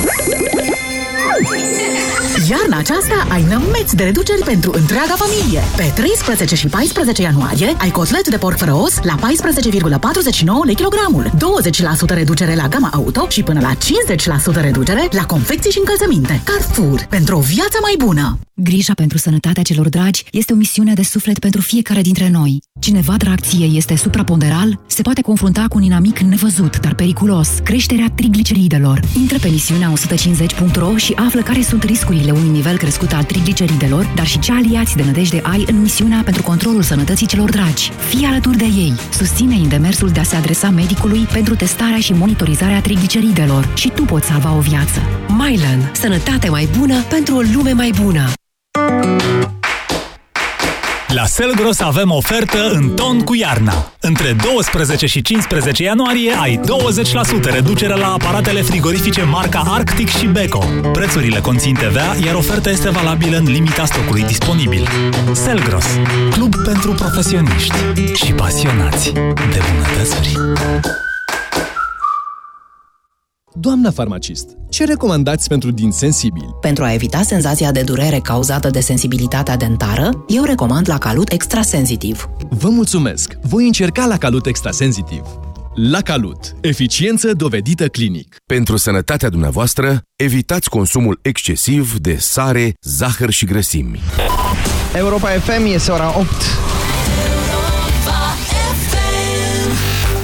Música Iarna aceasta ai nămeți de reduceri pentru întreaga familie. Pe 13 și 14 ianuarie ai cotlet de porc fără os la 14,49 lei kilogramul, 20% reducere la gama auto și până la 50% reducere la confecții și încălțăminte. Carrefour, pentru o viață mai bună! Grija pentru sănătatea celor dragi este o misiune de suflet pentru fiecare dintre noi. Cineva drag ție este supraponderal, se poate confrunta cu un inamic nevăzut, dar periculos, creșterea trigliceridelor. Intră pe misiunea 150.ro și află care sunt riscurile unui nivel crescut al trigliceridelor, dar și ce aliați de nădejde ai în misiunea pentru controlul sănătății celor dragi. Fii alături de ei. Susține-i în demersul de a se adresa medicului pentru testarea și monitorizarea trigliceridelor și tu poți salva o viață. Mylan. Sănătate mai bună pentru o lume mai bună. La Selgros avem ofertă în ton cu iarna. Între 12 și 15 ianuarie ai 20% reducere la aparatele frigorifice marca Arctic și Beko. Prețurile conțin TVA, iar oferta este valabilă în limita stocului disponibil. Selgros, club pentru profesioniști și pasionați de bunătățuri. Doamna farmacist, ce recomandați pentru din sensibil? Pentru a evita senzația de durere cauzată de sensibilitatea dentară, eu recomand la Calut Extrasensitiv. Vă mulțumesc! Voi încerca la Calut Extrasensitiv. La Calut. Eficiență dovedită clinic. Pentru sănătatea dumneavoastră, evitați consumul excesiv de sare, zahăr și grăsimi. Europa FM este ora 8.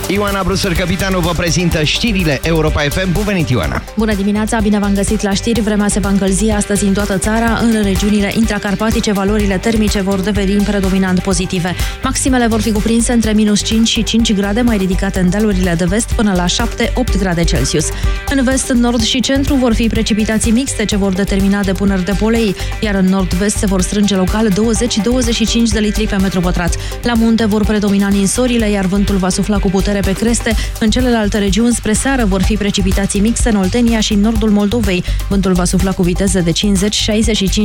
Ioana Brusăr, capitanul, vă prezintă știrile Europa FM. Bun venit, Ioana! Bună dimineața, bine v-am găsit la știri. Vremea se va încălzi astăzi în toată țara. În regiunile intracarpatice, valorile termice vor deveni predominant pozitive. Maximele vor fi cuprinse între minus 5 și 5 grade, mai ridicate în dealurile de vest până la 7-8 grade Celsius. În vest, în nord și centru vor fi precipitații mixte ce vor determina depuneri de polei, iar în nord-vest se vor strânge local 20-25 de litri pe metru pătrat. La munte vor predomina ninsorile, iar vântul va sufla cu putere pe creste. În celelalte regiuni spre seară vor fi precipitații mixe în Oltenia și în nordul Moldovei. Vântul va sufla cu viteze de 50-65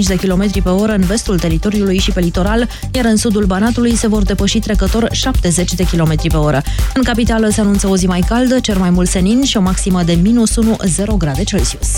de km pe oră în vestul teritoriului și pe litoral, iar în sudul Banatului se vor depăși trecător 70 de km pe oră. În capitală se anunță o zi mai caldă, cer mai mult senin și o maximă de minus 1-0 grade Celsius.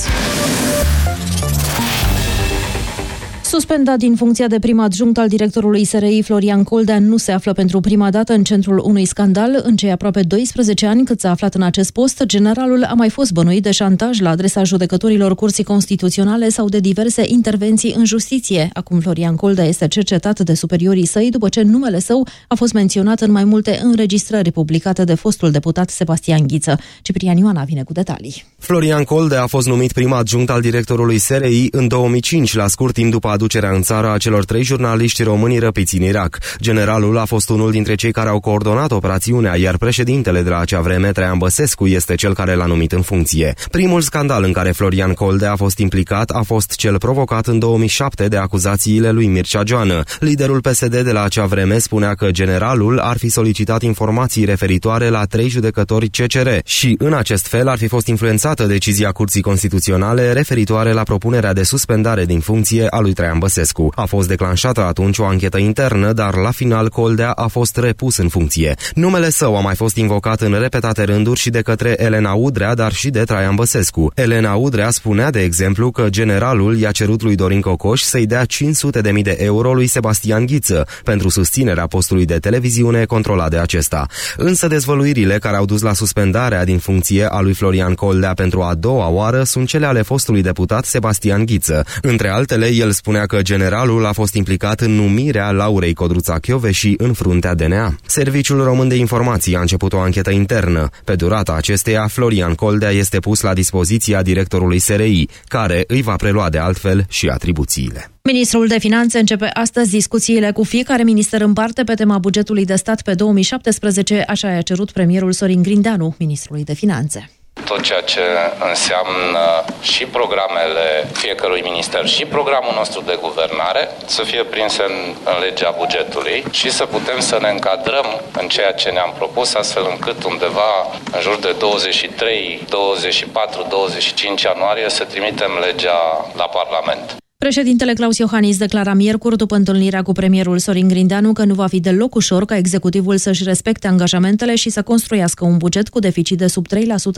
Suspendat din funcția de prim adjunct al directorului SRI, Florian Coldea nu se află pentru prima dată în centrul unui scandal. În cei aproape 12 ani cât s-a aflat în acest post, generalul a mai fost bănuit de șantaj la adresa judecătorilor curții constituționale sau de diverse intervenții în justiție. Acum Florian Coldea este cercetat de superiorii săi după ce numele său a fost menționat în mai multe înregistrări publicate de fostul deputat Sebastian Ghiță. Ciprian Ioana vine cu detalii. Florian Coldea a fost numit prim adjunct al directorului SRI în 2005, la scurt timp după aducerea în țară a celor trei jurnaliști români răpiți în Irak. Generalul a fost unul dintre cei care au coordonat operațiunea, iar președintele de la acea vreme, Traian Băsescu, este cel care l-a numit în funcție. Primul scandal în care Florian Coldea a fost implicat a fost cel provocat în 2007 de acuzațiile lui Mircea Joană. Liderul PSD de la acea vreme spunea că generalul ar fi solicitat informații referitoare la trei judecători CCR și în acest fel ar fi fost influențată decizia Curții Constituționale referitoare la propunerea de suspendare din funcție a lui Traian Băsescu. A fost declanșată atunci o anchetă internă, dar la final Coldea a fost repus în funcție. Numele său a mai fost invocat în repetate rânduri și de către Elena Udrea, dar și de Traian Băsescu. Elena Udrea spunea, de exemplu, că generalul i-a cerut lui Dorin Cocoș să-i dea 500.000 de euro lui Sebastian Ghiță pentru susținerea postului de televiziune controlat de acesta. Însă dezvăluirile care au dus la suspendarea din funcție a lui Florian Coldea pentru a doua oară sunt cele ale fostului deputat Sebastian Ghiță. Între altele, el spunea că generalul a fost implicat în numirea Laurei Codruța și în fruntea DNA. Serviciul Român de Informații a început o anchetă internă. Pe durata acesteia, Florian Coldea este pus la dispoziția directorului SRI, care îi va prelua de altfel și atribuțiile. Ministrul de Finanțe începe astăzi discuțiile cu fiecare minister în parte pe tema bugetului de stat pe 2017, așa i-a cerut premierul Sorin Grindeanu, ministrului de Finanțe tot ceea ce înseamnă și programele fiecărui minister și programul nostru de guvernare să fie prinse în, în legea bugetului și să putem să ne încadrăm în ceea ce ne-am propus, astfel încât undeva în jur de 23, 24, 25 ianuarie să trimitem legea la Parlament. Președintele Claus Iohannis declara miercuri după întâlnirea cu premierul Sorin Grindeanu că nu va fi deloc ușor ca executivul să-și respecte angajamentele și să construiască un buget cu deficit de sub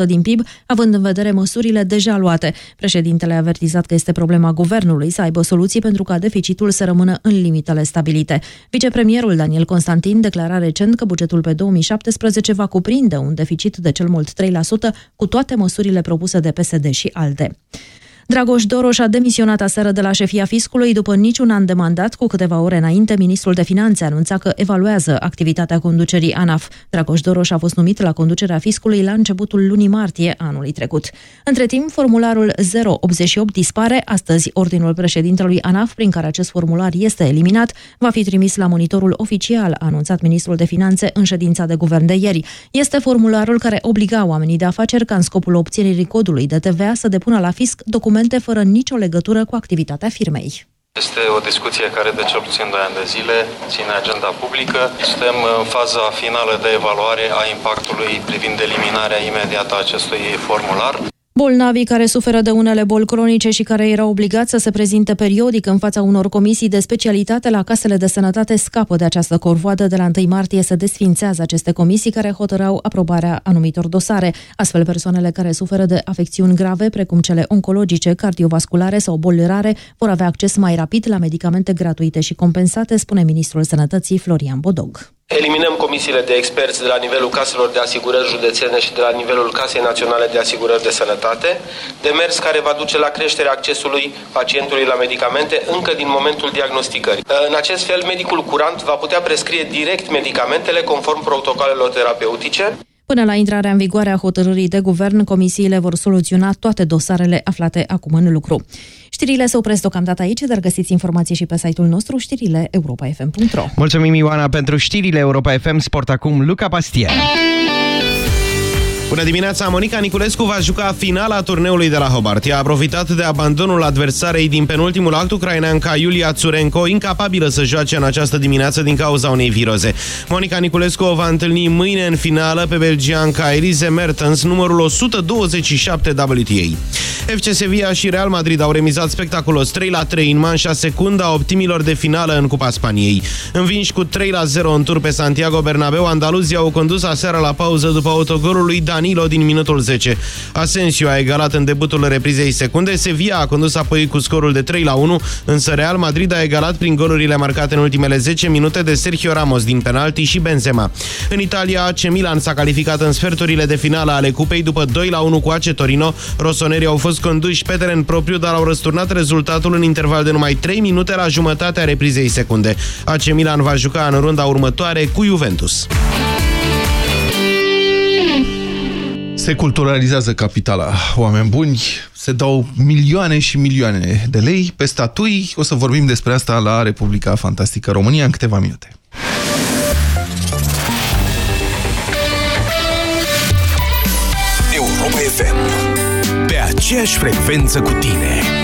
3% din PIB, având în vedere măsurile deja luate. Președintele a avertizat că este problema guvernului să aibă soluții pentru ca deficitul să rămână în limitele stabilite. Vicepremierul Daniel Constantin declara recent că bugetul pe 2017 va cuprinde un deficit de cel mult 3% cu toate măsurile propuse de PSD și ALDE. Dragoș Doroș a demisionat aseară de la șefia fiscului după niciun an de mandat. Cu câteva ore înainte, ministrul de finanțe anunța că evaluează activitatea conducerii ANAF. Dragoș Doroș a fost numit la conducerea fiscului la începutul lunii martie anului trecut. Între timp, formularul 088 dispare. Astăzi, ordinul președintelui ANAF, prin care acest formular este eliminat, va fi trimis la monitorul oficial, a anunțat ministrul de finanțe în ședința de guvern de ieri. Este formularul care obliga oamenii de afaceri ca în scopul obținerii codului de TVA să depună la fisc documente documente fără nicio legătură cu activitatea firmei. Este o discuție care de cel puțin 2 ani de zile ține agenda publică. Suntem în faza finală de evaluare a impactului privind eliminarea imediată a acestui formular. Bolnavii care suferă de unele boli cronice și care erau obligați să se prezinte periodic în fața unor comisii de specialitate la casele de sănătate scapă de această corvoadă. De la 1 martie se desfințează aceste comisii care hotărau aprobarea anumitor dosare. Astfel, persoanele care suferă de afecțiuni grave, precum cele oncologice, cardiovasculare sau boli rare, vor avea acces mai rapid la medicamente gratuite și compensate, spune ministrul Sănătății Florian Bodog. Eliminăm comisiile de experți de la nivelul caselor de asigurări județene și de la nivelul Casei Naționale de Asigurări de Sănătate, demers care va duce la creșterea accesului pacientului la medicamente încă din momentul diagnosticării. În acest fel, medicul curant va putea prescrie direct medicamentele conform protocolelor terapeutice. Până la intrarea în vigoare a hotărârii de guvern, comisiile vor soluționa toate dosarele aflate acum în lucru. Știrile se opresc deocamdată aici, dar găsiți informații și pe site-ul nostru, știrile europa.fm.ro Mulțumim, Ioana, pentru știrile Europa FM. Sport acum, Luca Pastia. Bună dimineața! Monica Niculescu va juca finala turneului de la Hobart. Ea a profitat de abandonul adversarei din penultimul act ucraineanca Iulia Tsurenko, incapabilă să joace în această dimineață din cauza unei viroze. Monica Niculescu o va întâlni mâine în finală pe belgianca Elise Mertens, numărul 127 WTA. FC Sevilla și Real Madrid au remizat spectaculos 3 la 3 în manșa secunda optimilor de finală în Cupa Spaniei. Învinși cu 3 la 0 în tur pe Santiago Bernabeu, Andaluzia au condus aseară la pauză după autogolul lui Danilo din minutul 10. Asensio a egalat în debutul reprizei secunde, Sevilla a condus apoi cu scorul de 3 la 1, însă Real Madrid a egalat prin golurile marcate în ultimele 10 minute de Sergio Ramos din penalti și Benzema. În Italia, AC Milan s-a calificat în sferturile de finală ale cupei după 2 la 1 cu AC Torino. Rosonerii au fost conduși pe teren propriu, dar au răsturnat rezultatul în interval de numai 3 minute la jumătatea reprizei secunde. AC Milan va juca în runda următoare cu Juventus. Se culturalizează capitala. Oameni buni, se dau milioane și milioane de lei pe statui. O să vorbim despre asta la Republica Fantastică România în câteva minute. Europa FM. Pe aceeași frecvență cu tine.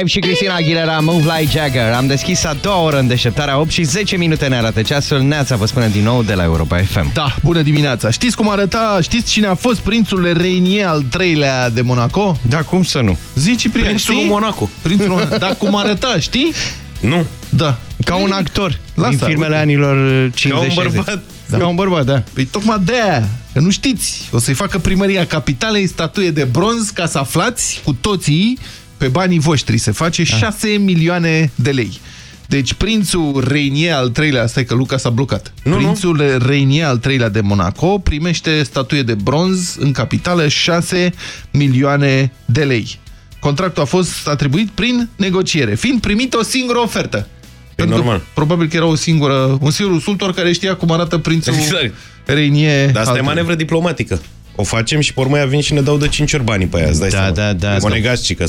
Maroon 5 și Cristina Aguilera, Move Like Jagger. Am deschis a doua oră în deșteptarea 8 și 10 minute ne arată ceasul. Neața vă spune din nou de la Europa FM. Da, bună dimineața. Știți cum arăta, știți cine a fost prințul Reinier al treilea de Monaco? Da, cum să nu? Zi, Ciprian, Prințul știi? Monaco. Prințul Monaco. Da, cum arăta, știi? Nu. Da. Ca un actor Lasă, din filmele uite. anilor 50 Ca un bărbat. Da. Ca un bărbat, da. Păi tocmai de aia, că nu știți, o să-i facă primăria capitalei statuie de bronz ca să aflați cu toții pe banii voștri. Se face 6 milioane de lei. Deci prințul Reinier al treilea, stai că Luca s-a blocat. Nu, prințul nu. Reinier al treilea de Monaco primește statuie de bronz în capitală 6 milioane de lei. Contractul a fost atribuit prin negociere, fiind primit o singură ofertă. E normal. Probabil că era o singură, un singur sultor care știa cum arată prințul Exact. Reinier. Dar asta e al manevră diplomatică. O facem și pe urmă ea vin și ne dau de 5 ori banii pe aia, îți dai Da, seama. da, da. Mă negați, cică,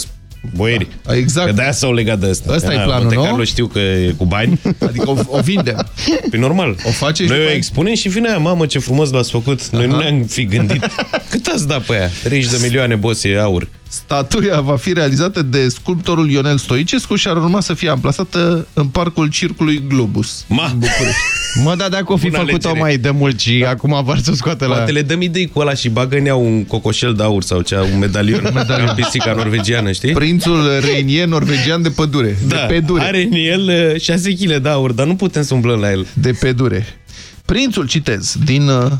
boieri. Da, exact. Că de-aia s-au legat de asta. Ăsta e Aia, planul, Monte nu? Carlo știu că e cu bani. Adică o, o vindem. Păi normal. O face și Noi după o aia- expunem și vine aia, mamă, ce frumos l-ați făcut. Noi nu ne-am fi gândit. Cât ați dat pe aia? 30 de milioane, boss, e aur. Statuia va fi realizată de sculptorul Ionel Stoicescu și ar urma să fie amplasată în parcul Circului Globus. Ma! În București. Mă, da, dacă o fi Bună făcut-o alegere. mai de mult și da. acum var să scoate la... Poate le dăm idei cu ăla și bagă în ea un cocoșel de aur sau cea, un medalion. medalion. Pisica norvegiană, știi? Prințul Reinier norvegian de pădure. Da, de pedure. are în el 6 kg de aur, dar nu putem să umblăm la el. De pedure. Prințul, citez, din uh,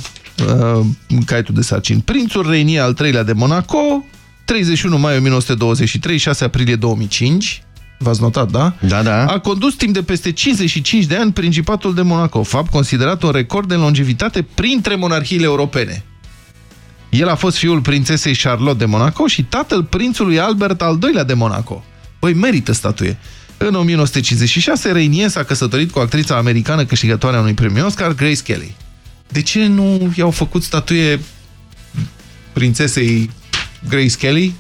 uh, caietul de sarcini. Prințul Reinier al treilea de Monaco, 31 mai 1923, 6 aprilie 2005, v-ați notat, da? Da, da. A condus timp de peste 55 de ani Principatul de Monaco, fapt considerat un record de longevitate printre monarhiile europene. El a fost fiul prințesei Charlotte de Monaco și tatăl prințului Albert al II-lea de Monaco. Păi merită statuie. În 1956, Reinier s-a căsătorit cu actrița americană câștigătoare a unui premiu Oscar, Grace Kelly. De ce nu i-au făcut statuie prințesei Grace Kelly?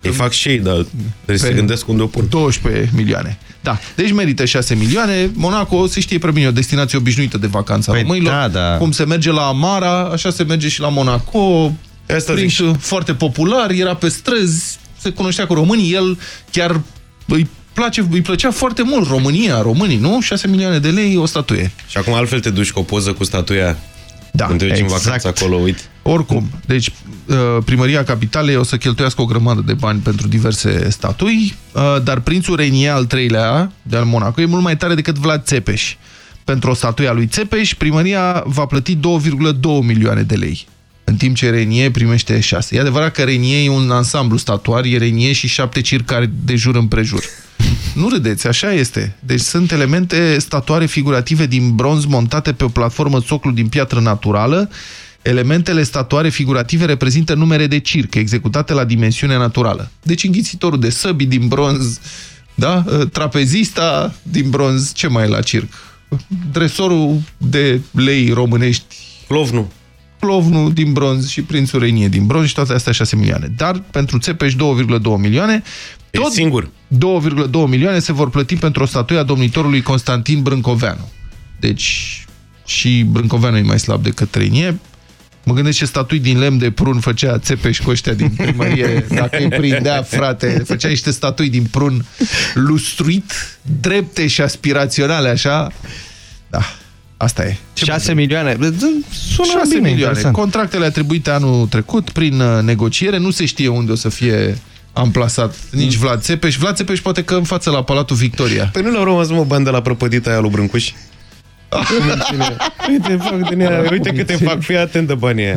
Îi fac și ei, dar trebuie să Pe se gândesc unde o pun. 12 milioane. Da, deci merită 6 milioane. Monaco se știe prea bine, o destinație obișnuită de vacanță a Păi românilor. da, da. Cum se merge la Amara, așa se merge și la Monaco. Asta Prinț foarte popular, era pe străzi, se cunoștea cu românii. El chiar îi, place, îi plăcea foarte mult România, românii, nu? 6 milioane de lei, o statuie. Și acum altfel te duci cu o poză cu statuia Da, când te duci în exact. vacanță acolo, uite. Oricum, deci uh, primăria capitalei o să cheltuiască o grămadă de bani pentru diverse statui, uh, dar prințul Reinier al treilea de al Monaco e mult mai tare decât Vlad Țepeș. Pentru o statuie a lui Țepeș, primăria va plăti 2,2 milioane de lei, în timp ce Reinier primește 6. E adevărat că Reinier e un ansamblu statuar, e Reinier și șapte circari de jur împrejur. Nu râdeți, așa este. Deci sunt elemente statuare figurative din bronz montate pe o platformă soclu din piatră naturală, Elementele statuare figurative reprezintă numere de circ, executate la dimensiune naturală. Deci înghițitorul de săbi din bronz, da? trapezista din bronz, ce mai e la circ? Dresorul de lei românești. Clovnu. Clovnu din bronz și prințul Renie din bronz și toate astea 6 milioane. Dar pentru Țepeș 2,2 milioane. Tot singur. 2,2 milioane se vor plăti pentru o statuie a domnitorului Constantin Brâncoveanu. Deci și Brâncoveanu e mai slab decât Renie. Mă gândesc ce statui din lemn de prun făcea Țepeș cu ăștia din primărie, dacă îi prindea, frate, făcea niște statui din prun lustruit, drepte și aspiraționale, așa. Da, asta e. Ce 6 milioane. Sună 6 bine, milioane. interesant. Contractele atribuite anul trecut prin uh, negociere. Nu se știe unde o să fie amplasat nici Vlad Țepeș. Vlad Țepeș poate că în față la Palatul Victoria. Păi nu le-au rămas mă bani de la prăpădita aia lui Brâncuș? uite, fac din ea, uite câte fac, fii atent de banii aia.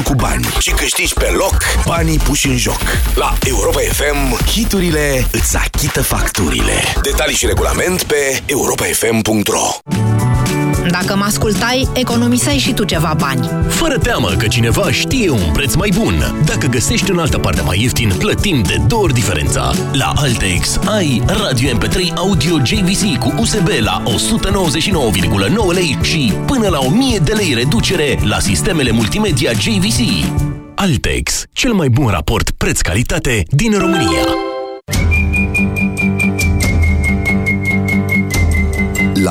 cu bani și câștigi pe loc banii puși în joc. La Europa FM, hiturile îți achită facturile. Detalii și regulament pe europafm.ro Dacă mă ascultai, economiseai și tu ceva bani. Fără teamă că cineva știe un preț mai bun. Dacă găsești în altă parte mai ieftin, plătim de două ori diferența. La Altex ai radio MP3 audio JVC cu USB la 199,9 lei și până la 1000 de lei reducere la sistemele multimedia JVC. Altex, cel mai bun raport preț-calitate din România.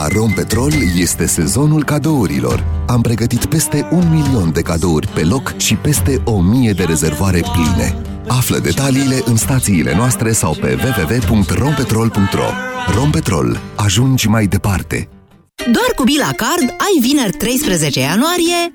La Rompetrol este sezonul cadourilor. Am pregătit peste un milion de cadouri pe loc și peste o mie de rezervoare pline. Află detaliile în stațiile noastre sau pe www.rompetrol.ro Rompetrol. Ajungi mai departe. Doar cu Bila Card ai vineri 13 ianuarie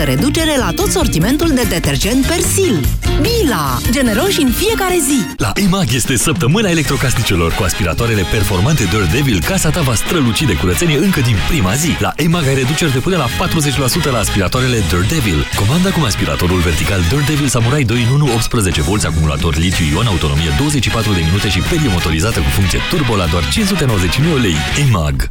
25% reducere la tot sortimentul de detergent Persil. Bila! Generoși în fiecare zi! La EMAG este săptămâna electrocasnicelor cu aspiratoarele performante Daredevil. Casa ta va străluci de curățenie încă din prima zi. La EMAG ai reduceri de până la 40% la aspiratoarele Daredevil. Comanda cu aspiratorul vertical Daredevil Samurai 2 în 1 18 V acumulator litiu-ion, autonomie 24 de minute și perie motorizată cu funcție turbo la doar 599 lei. EMAG.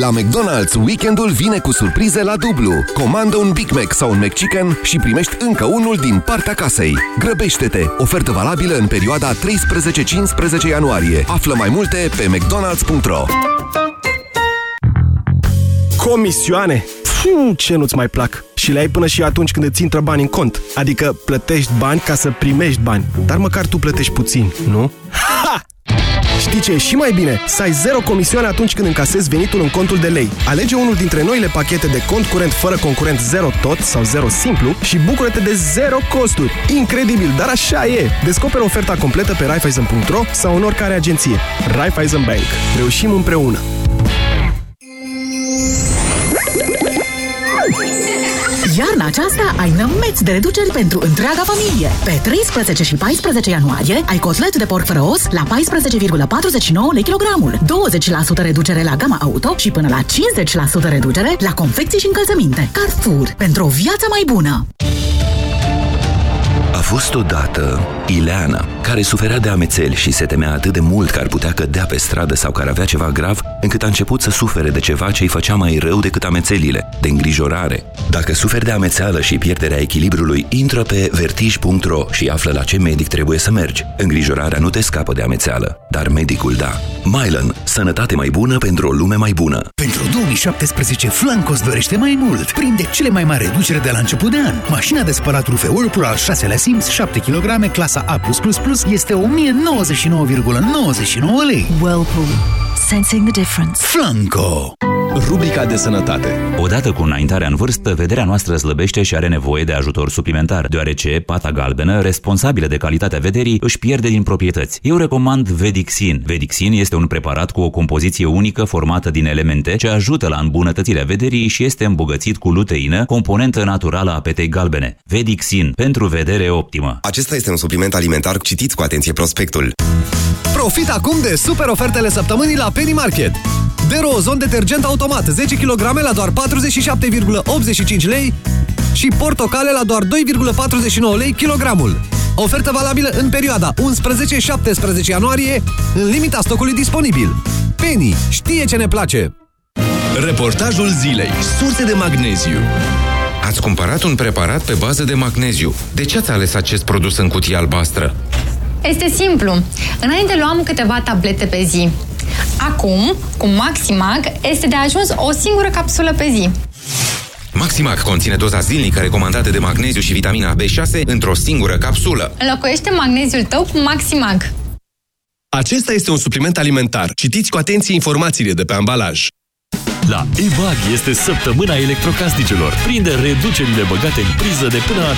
La McDonald's, weekendul vine cu surprize la dublu. Comandă un Big Mac sau un McChicken și primești încă unul din partea casei. Grăbește-te! Ofertă valabilă în perioada 13-15 ianuarie. Află mai multe pe mcdonalds.ro Comisioane? Fiu, ce nu-ți mai plac. Și le ai până și atunci când îți intră bani în cont. Adică plătești bani ca să primești bani. Dar măcar tu plătești puțin, nu? Ha! Știi ce e și mai bine? Să ai zero comisioane atunci când încasezi venitul în contul de lei. Alege unul dintre noile pachete de cont curent fără concurent zero tot sau zero simplu și bucură-te de zero costuri. Incredibil, dar așa e! Descoperă oferta completă pe Raiffeisen.ro sau în oricare agenție. Raiffeisen Bank. Reușim împreună! Iarna aceasta ai nămeți de reduceri pentru întreaga familie. Pe 13 și 14 ianuarie ai cotlet de porc fără os la 14,49 lei kilogramul, 20% reducere la gama auto și până la 50% reducere la confecții și încălțăminte. Carrefour, pentru o viață mai bună! A fost odată Ileana, care suferea de amețeli și se temea atât de mult că ar putea cădea pe stradă sau că ar avea ceva grav, încât a început să sufere de ceva ce îi făcea mai rău decât amețelile, de îngrijorare. Dacă suferi de amețeală și pierderea echilibrului, intră pe vertij.ro și află la ce medic trebuie să mergi. Îngrijorarea nu te scapă de amețeală, dar medicul da. Mylan. Sănătate mai bună pentru o lume mai bună. Pentru 2017, Flanco îți dorește mai mult. Prinde cele mai mari reduceri de la început de an. Mașina de spălat rufe Whirlpool al 6-lea simț, 7 kg, clasa A+++, este 1099,99 lei. Whirlpool. Sensing the difference. Flanco. Rubrica de sănătate. Odată cu înaintarea în vârstă, vederea noastră slăbește și are nevoie de ajutor suplimentar, deoarece pata galbenă, responsabilă de calitatea vederii, își pierde din proprietăți. Eu recomand Vedixin. Vedixin este un preparat cu o compoziție unică formată din elemente ce ajută la îmbunătățirea vederii și este îmbogățit cu luteină, componentă naturală a petei galbene. Vedixin, pentru vedere optimă. Acesta este un supliment alimentar. Citiți cu atenție prospectul. Profit acum de super ofertele săptămânii la Penny Market. Derozon detergent automat 10 kg la doar 47,85 lei și portocale la doar 2,49 lei kilogramul. Ofertă valabilă în perioada 11-17 ianuarie, în limita stocului disponibil. Penny știe ce ne place! Reportajul zilei. Surse de magneziu. Ați cumpărat un preparat pe bază de magneziu. De ce ați ales acest produs în cutie albastră? Este simplu. Înainte luam câteva tablete pe zi. Acum, cu Maximag, este de ajuns o singură capsulă pe zi. Maximac conține doza zilnică recomandată de magneziu și vitamina B6 într-o singură capsulă. Înlocuiește magneziul tău cu Maximag. Acesta este un supliment alimentar. Citiți cu atenție informațiile de pe ambalaj. La EMAG este săptămâna electrocasnicelor. Prinde reducerile băgate în priză de până la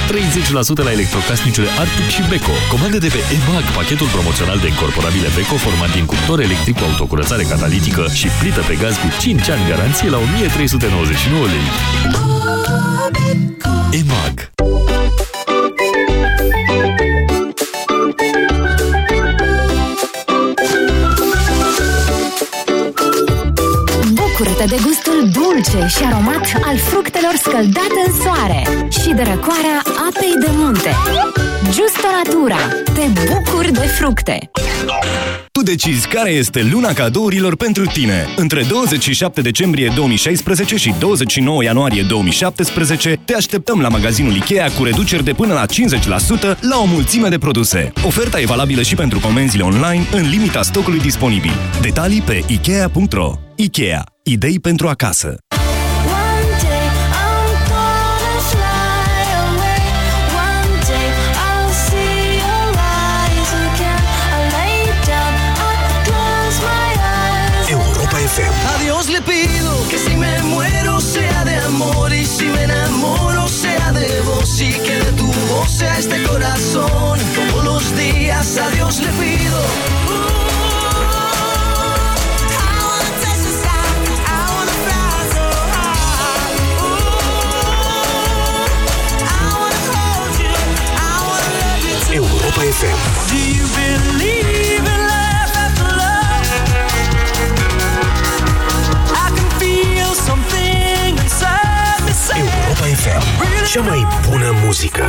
30% la electrocasnicele Arctic și Beko. Comandă de pe EMAG pachetul promoțional de incorporabile Beko format din cuptor electric cu autocurățare catalitică și plită pe gaz cu 5 ani garanție la 1399 lei. EMAG de gustul dulce și aromat al fructelor scăldate în soare și de răcoarea apei de munte. Justo Natura. Te bucuri de fructe. Tu decizi care este luna cadourilor pentru tine. Între 27 decembrie 2016 și 29 ianuarie 2017 te așteptăm la magazinul Ikea cu reduceri de până la 50% la o mulțime de produse. Oferta e valabilă și pentru comenzile online în limita stocului disponibil. Detalii pe Ikea.ro Ikea. Idei pentru acasă. Cea mai bună muzică.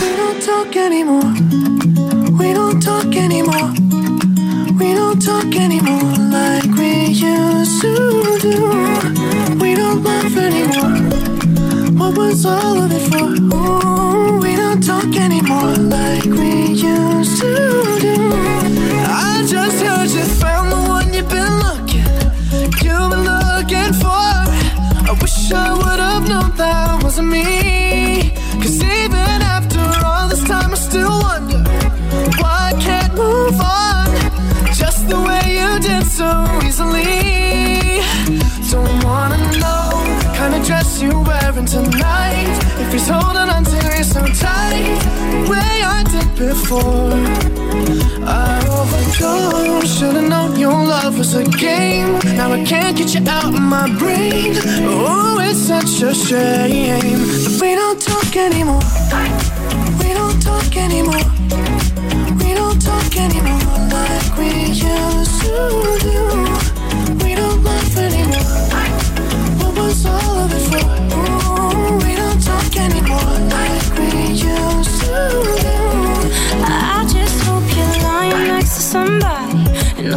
We don't talk anymore. We don't talk anymore. We don't talk anymore like we used to do. We don't laugh anymore. What was all of it for? Ooh, that wasn't me. I did before. I overdosed. Should've known your love was a game. Now I can't get you out of my brain. Oh, it's such a shame. But we don't talk anymore. We don't talk anymore. We don't talk anymore like we used to do.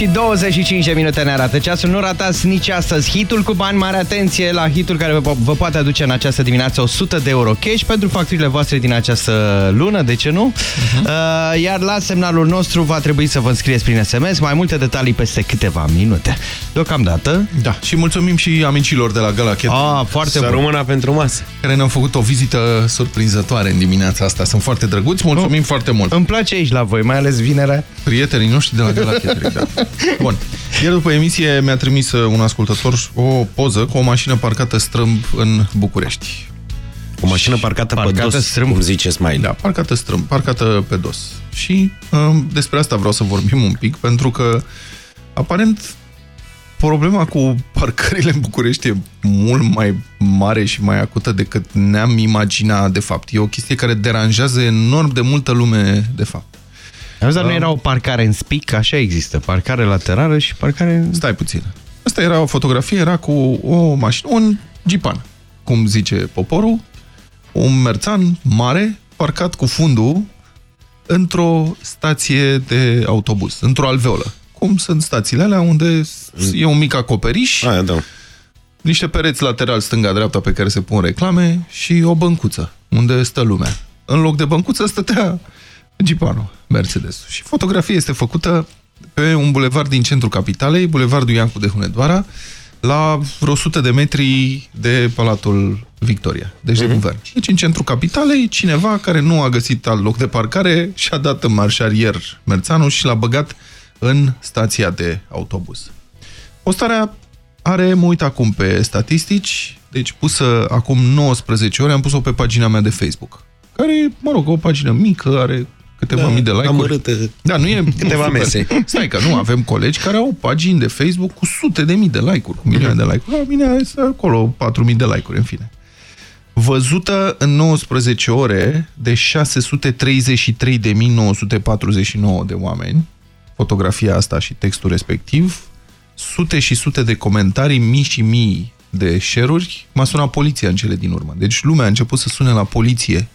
și 25 de minute ne arată ceasul. Nu ratați nici astăzi hitul cu bani. Mare atenție la hitul care vă, vă poate aduce în această dimineață 100 de euro cash pentru facturile voastre din această lună, de ce nu? Uh -huh. Iar la semnalul nostru va trebui să vă înscrieți prin SMS. Mai multe detalii peste câteva minute. Deocamdată. Da, și mulțumim și amicilor de la Gala Chat. Ah, foarte Să bun. rămână pentru masă. Care ne-au făcut o vizită surprinzătoare în dimineața asta. Sunt foarte drăguți, mulțumim foarte mult. Îmi place aici la voi, mai ales vinerea. Prietenii noștri de la Gala Catering, da. Bun. Iar după emisie mi-a trimis uh, un ascultător o poză cu o mașină parcată strâmb în București. O mașină parcată, Parcată pe dos, strâmb. cum zice Smiley. Da, parcată strâmb, parcată pe dos. Și uh, despre asta vreau să vorbim un pic, pentru că aparent problema cu parcările în București e mult mai mare și mai acută decât ne-am imaginat de fapt. E o chestie care deranjează enorm de multă lume de fapt. Dar nu era o parcare în spic, așa există. Parcare laterală și parcare... Stai puțin. Asta era o fotografie, era cu o mașină, un jeepan, cum zice poporul, un merțan mare, parcat cu fundul într-o stație de autobuz, într-o alveolă. Cum sunt stațiile alea unde e un mic acoperiș, Aia, da. niște pereți lateral stânga-dreapta pe care se pun reclame și o băncuță unde stă lumea. În loc de băncuță stătea Jeepanul, Mercedes. Și fotografia este făcută pe un bulevard din centrul capitalei, bulevardul Iancu de Hunedoara, la vreo 100 de metri de Palatul Victoria, deci de guvern. Deci în centrul capitalei, cineva care nu a găsit alt loc de parcare și-a dat în marșarier Merțanul și l-a băgat în stația de autobuz. Postarea are, mă uit acum pe statistici, deci pusă acum 19 ore, am pus-o pe pagina mea de Facebook, care, mă rog, o pagină mică, are câteva Da, mii de like-uri. amărâtă. Da, nu e Câteva super. mese. Stai că nu, avem colegi care au pagini de Facebook cu sute de mii de like-uri, cu milioane de like-uri. La mine este acolo 4.000 de like-uri, în fine. Văzută în 19 ore de 633.949 de oameni, fotografia asta și textul respectiv, sute și sute de comentarii, mii și mii de share-uri, m-a sunat poliția în cele din urmă. Deci lumea a început să sune la poliție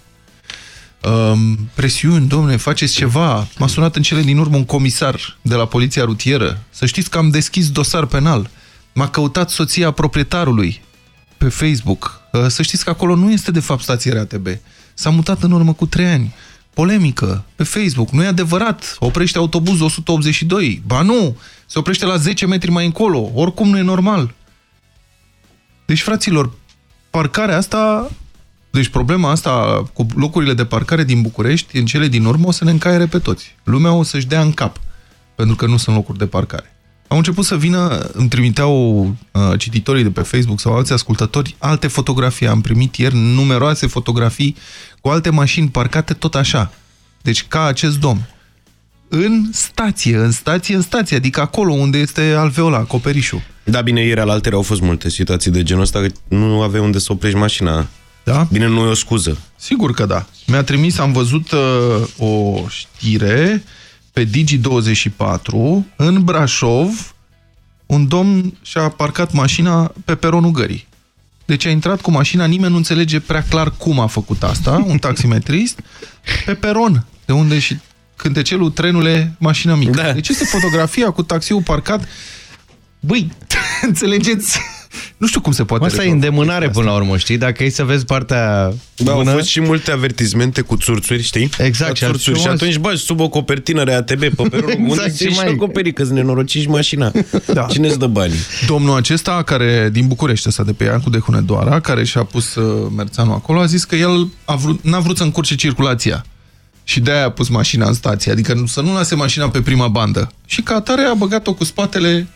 um, presiuni, domne, faceți ceva. M-a sunat în cele din urmă un comisar de la Poliția Rutieră. Să știți că am deschis dosar penal. M-a căutat soția proprietarului pe Facebook. Uh, Să știți că acolo nu este de fapt stație RATB. S-a mutat în urmă cu trei ani. polemică pe Facebook. Nu e adevărat. Oprește autobuzul 182. Ba nu! Se oprește la 10 metri mai încolo. Oricum nu e normal. Deci, fraților, parcarea asta... Deci problema asta cu locurile de parcare din București, în cele din urmă, o să ne încaiere pe toți. Lumea o să-și dea în cap, pentru că nu sunt locuri de parcare. Au început să vină, îmi trimiteau uh, cititorii de pe Facebook sau alți ascultători alte fotografii. Am primit ieri numeroase fotografii cu alte mașini parcate tot așa. Deci ca acest domn. În stație, în stație, în stație, adică acolo unde este alveola, acoperișul. Da, bine, ieri al altere au fost multe situații de genul ăsta, că nu aveai unde să oprești mașina. Da? Bine, nu e o scuză. Sigur că da. Mi-a trimis, am văzut uh, o știre pe Digi24 în Brașov un domn și-a parcat mașina pe peronul gării. Deci a intrat cu mașina, nimeni nu înțelege prea clar cum a făcut asta, un taximetrist, pe peron, de unde și cântecelul, trenule, mașina mică. Da. Deci este fotografia cu taxiul parcat. Băi, înțelegeți? Nu știu cum se poate Asta e rezolva îndemânare până la urmă, știi? Dacă e să vezi partea Da, bună... au fost și multe avertismente cu țurțuri, știi? Exact, Cu țurțuri. Și și atunci bagi sub o copertină RATB pe peronul Exact, unde și ți și mai- acoperi că-ți nenorociși mașina. Da. Cine îți dă banii? Domnul acesta, care din București, ăsta de pe Iancu de Hunedoara, care și-a pus uh, merțanul acolo, a zis că el a vrut, n-a vrut să încurce circulația. Și de-aia a pus mașina în stație, adică nu- să nu lase mașina pe prima bandă. Și ca atare a băgat-o cu spatele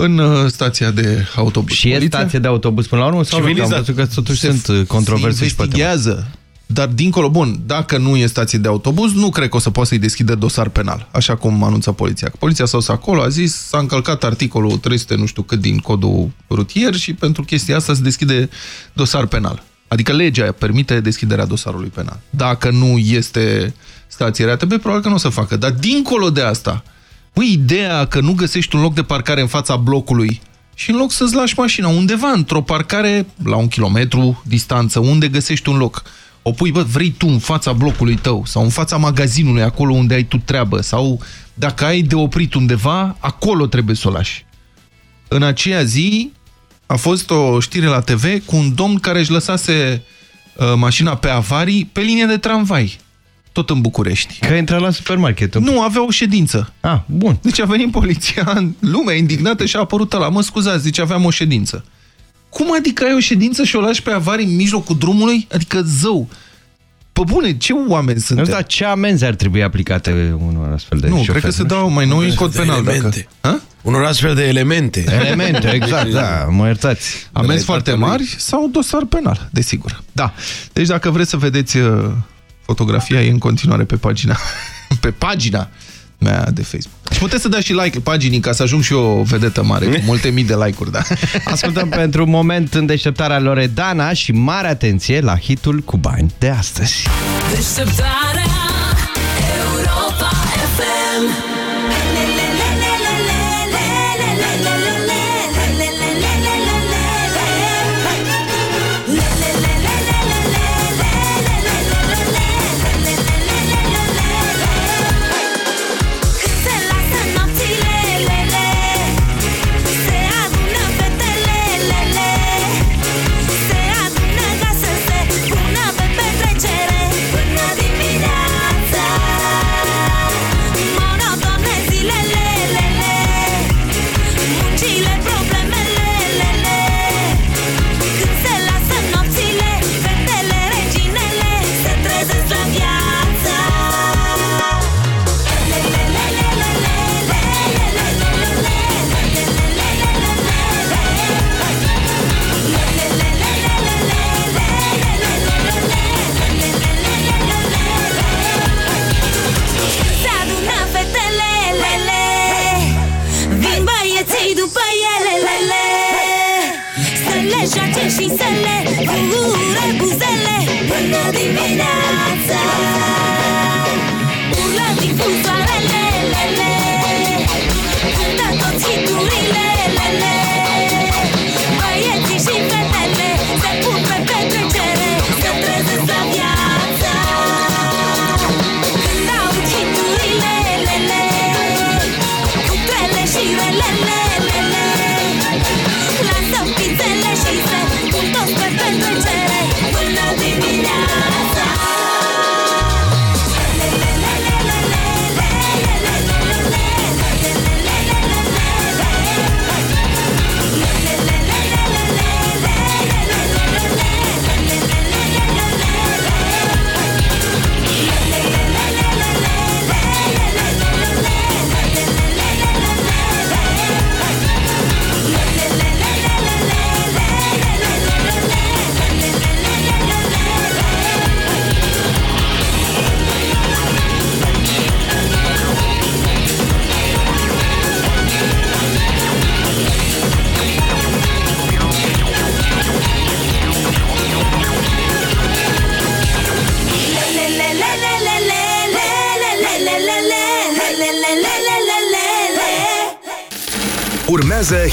în uh, stația de autobuz. Și e stație de autobuz până la urmă? Sau că am văzut că totuși Se- sunt uh, controverse se și pe temă. investigează. Dar dincolo, bun, dacă nu e stație de autobuz, nu cred că o să poată să-i deschidă dosar penal, așa cum anunța poliția. Că Poliția s-a dus acolo, a zis, s-a încălcat articolul 300 nu știu cât din codul rutier și pentru chestia asta se deschide dosar penal. Adică legea permite deschiderea dosarului penal. Dacă nu este stație RATB, probabil că nu o să facă. Dar dincolo de asta, Măi, ideea că nu găsești un loc de parcare în fața blocului și în loc să-ți lași mașina undeva, într-o parcare la un kilometru distanță, unde găsești un loc, o pui, bă, vrei tu în fața blocului tău sau în fața magazinului, acolo unde ai tu treabă, sau dacă ai de oprit undeva, acolo trebuie să o lași. În aceea zi a fost o știre la TV cu un domn care își lăsase uh, mașina pe avarii pe linie de tramvai, tot în București. Că intra la supermarket. Nu, avea o ședință. Ah, bun. Deci a venit poliția, lumea indignată și a apărut ăla. Mă scuzați, zice, aveam o ședință. Cum adică ai o ședință și o lași pe avarii în mijlocul drumului? Adică zău. Pe bune, ce oameni sunt? Nu știu, dar ce amenzi ar trebui aplicate unor astfel de Nu, șoferi? cred că se dau mai nou în cod penal. Dacă... Ha? Unor astfel de elemente. Elemente, exact, da, mă iertați. Amenzi foarte mari sau dosar penal, desigur. Da. Deci dacă vreți să vedeți uh, fotografia, e în continuare pe pagina, pe pagina mea de Facebook. Și puteți să dați și like paginii ca să ajung și eu o vedetă mare, cu multe mii de like-uri, da. Ascultăm pentru un moment în deșteptarea Loredana și mare atenție la hitul cu bani de astăzi. Deșteptarea Europa FM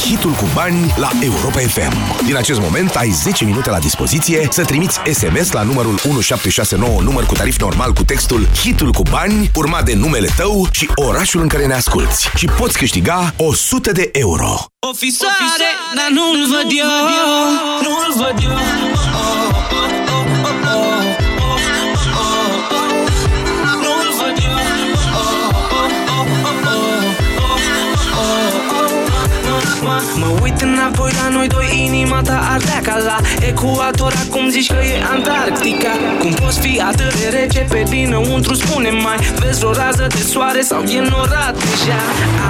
hitul cu bani la Europa FM. Din acest moment ai 10 minute la dispoziție să trimiți SMS la numărul 1769, număr cu tarif normal cu textul hitul cu bani, urmat de numele tău și orașul în care ne asculti. Și poți câștiga 100 de euro. O fi soare, dar nu-l văd eu Nu-l văd eu Mă uit înapoi la noi doi, inima ta ardea ca la ecuator. Acum zici că e Antarctica. Cum poți fi atât de rece? Pe dinăuntru, spune mai Vezi o rază de soare sau e norat deja?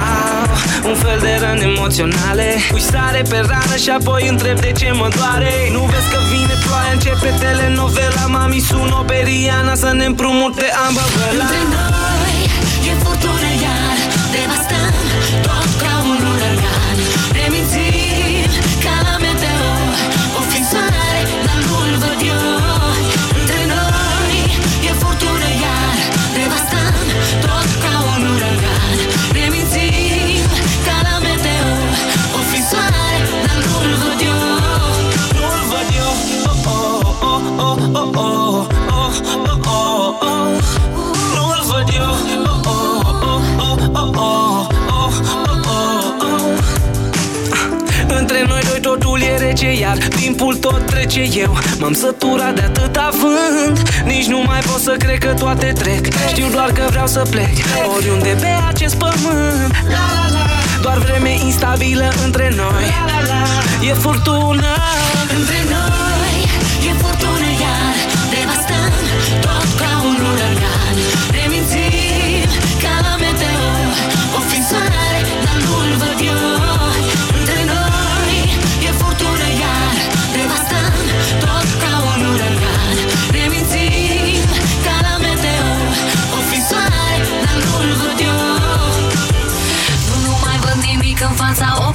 Au, un fel de răni emoționale. Pui sare pe rană și apoi întreb de ce mă doare. Nu vezi că vine ploaia, începe telenovela. Mami sună pe Rihanna să ne împrumute ambă Între Iar timpul tot trece eu M-am săturat de atâta vânt Nici nu mai pot să cred că toate trec Știu doar că vreau să plec Oriunde pe acest pământ la, la, la. Doar vreme instabilă între noi la, la, la. E furtună Între noi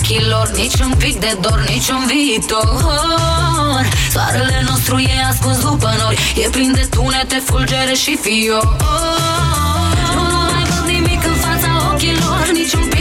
ochilor Nici un pic de dor, nici un viitor. Soarele nostru e ascuns după nori E plin de tunete, fulgere și fior. Nu, nu mai văd nimic în fața ochilor Nici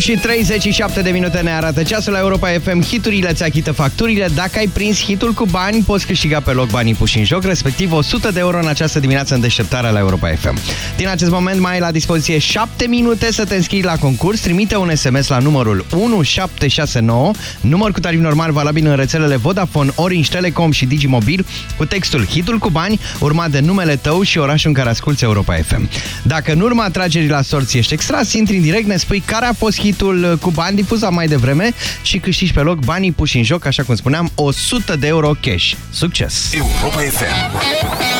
și 37 de minute ne arată ceasul la Europa FM. Hiturile ți achită facturile. Dacă ai prins hitul cu bani, poți câștiga pe loc banii puși în joc, respectiv 100 de euro în această dimineață în deșteptarea la Europa FM. Din acest moment mai ai la dispoziție 7 minute să te înscrii la concurs. Trimite un SMS la numărul 1769, număr cu tarif normal valabil în rețelele Vodafone, Orange, Telecom și Digimobil, cu textul hitul cu bani, urmat de numele tău și orașul în care asculti Europa FM. Dacă în urma atragerii la sorți ești extras, intri în direct, ne spui care a fost hitul cu bani difuzat mai devreme și câștigi pe loc banii puși în joc, așa cum spuneam, 100 de euro cash. Succes! Europa FM.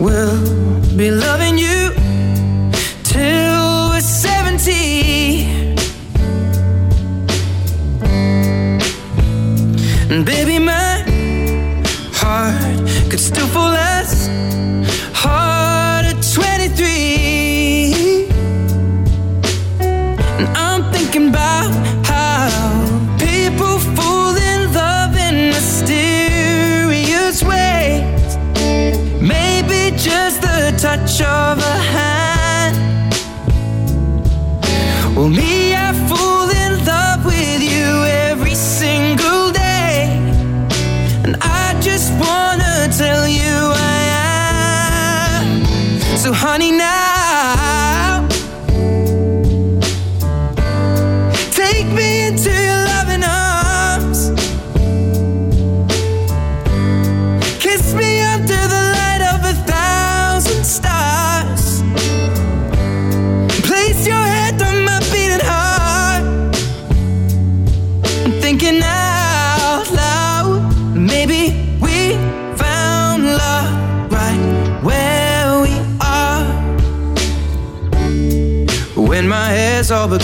will be loving you till we're 70. And baby, my heart could still fall as touch of a hand. Well, me,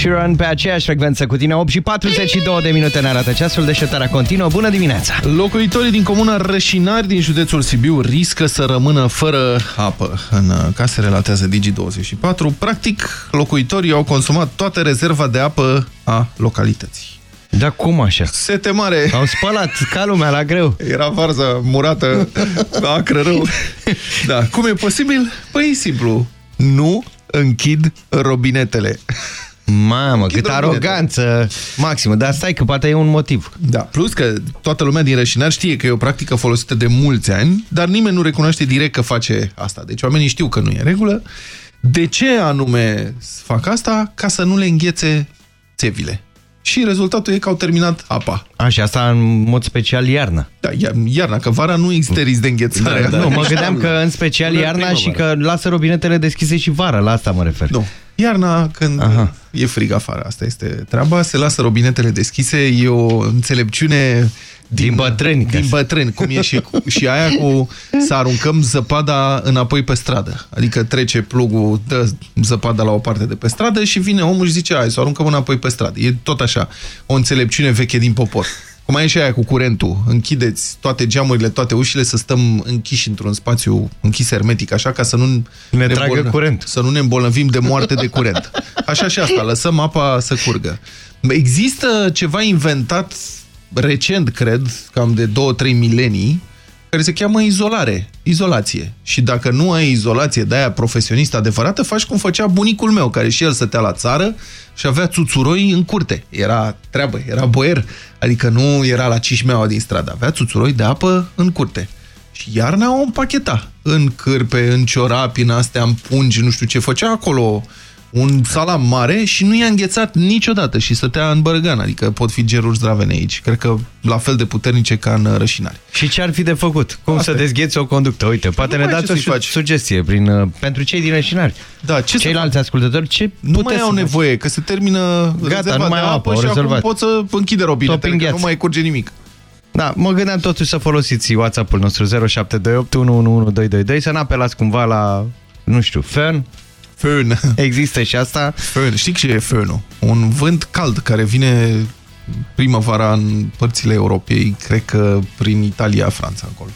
Sheeran pe aceeași frecvență cu tine 8 și 42 de minute ne arată ceasul deșteptarea continuă. Bună dimineața! Locuitorii din comuna Rășinari din județul Sibiu riscă să rămână fără apă. În uh, case relatează Digi24. Practic, locuitorii au consumat toată rezerva de apă a localității. Da, cum așa? Sete mare. Au spălat ca lumea la greu. Era varză murată, acră rău. Da, cum e posibil? Păi e simplu. Nu închid robinetele. Mamă, Închid cât robinetele. aroganță maximă. Dar stai că poate e un motiv. Da, plus că toată lumea din Rășinar știe că e o practică folosită de mulți ani, dar nimeni nu recunoaște direct că face asta. Deci oamenii știu că nu e în regulă. De ce anume fac asta? Ca să nu le înghețe țevile. Și rezultatul e că au terminat apa. Așa, asta în mod special iarna. Da, ia- iarna, că vara nu există risc de înghețare. Da, da. Nu, mă gândeam că în special Până iarna și primăvară. că lasă robinetele deschise și vara, la asta mă refer. Nu. Iarna, când Aha. e frig afară, asta este treaba, se lasă robinetele deschise, e o înțelepciune din, din bătrâni, din bătrâni, cum e și, și aia cu să aruncăm zăpada înapoi pe stradă. Adică trece plugul, dă zăpada la o parte de pe stradă și vine omul și zice, hai să o aruncăm înapoi pe stradă. E tot așa, o înțelepciune veche din popor. Cum e și aia cu curentul. Închideți toate geamurile, toate ușile, să stăm închiși într-un spațiu închis hermetic, așa, ca să nu ne tragă curent. Să nu ne îmbolnăvim de moarte de curent. Așa și asta, lăsăm apa să curgă. Există ceva inventat recent, cred, cam de 2-3 milenii, care se cheamă izolare, izolație. Și dacă nu ai izolație de aia profesionistă adevărată, faci cum făcea bunicul meu, care și el stătea la țară și avea țuțuroi în curte. Era treabă, era boier, adică nu era la cișmeaua din stradă, avea țuțuroi de apă în curte. Și iarna o împacheta în cârpe, în ciorapi, în astea, în pungi, nu știu ce făcea acolo un salam mare și nu i-a înghețat niciodată și stătea în bărgan, adică pot fi geruri zdravene aici. Cred că la fel de puternice ca în rășinare. Și ce ar fi de făcut? Cum Asta să e. dezgheți o conductă? Uite, poate nu ne mai dați ce o să-i su- faci. sugestie prin, uh, pentru cei din rășinari. Da, ce Ceilalți ascultători, ce Nu mai puteți au să faceți? nevoie, că se termină Gata, rezerva nu mai de au apă apă, au și rezolvat. acum pot să închide robinetele, că îngheață. nu mai curge nimic. Da, mă gândeam totuși să folosiți WhatsApp-ul nostru 0728 111222 să n-apelați cumva la, nu știu, Fern. Fern. Există și asta. Fern. Știi ce e fernul? Un vânt cald care vine primăvara în părțile Europei, cred că prin Italia, Franța, acolo.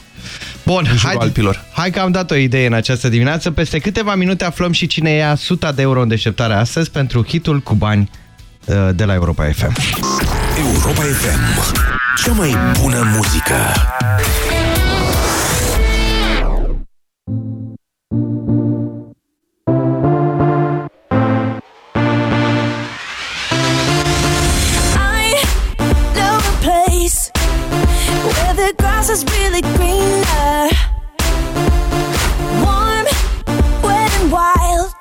Bun, în jurul hai, Alpilor. hai că am dat o idee în această dimineață. Peste câteva minute aflăm și cine ia 100 de euro în deșteptarea astăzi pentru hitul cu bani uh, de la Europa FM. Europa FM. Cea mai bună muzică. Grass is really greener. Warm, wet, and wild.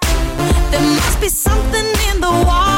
There must be something in the water.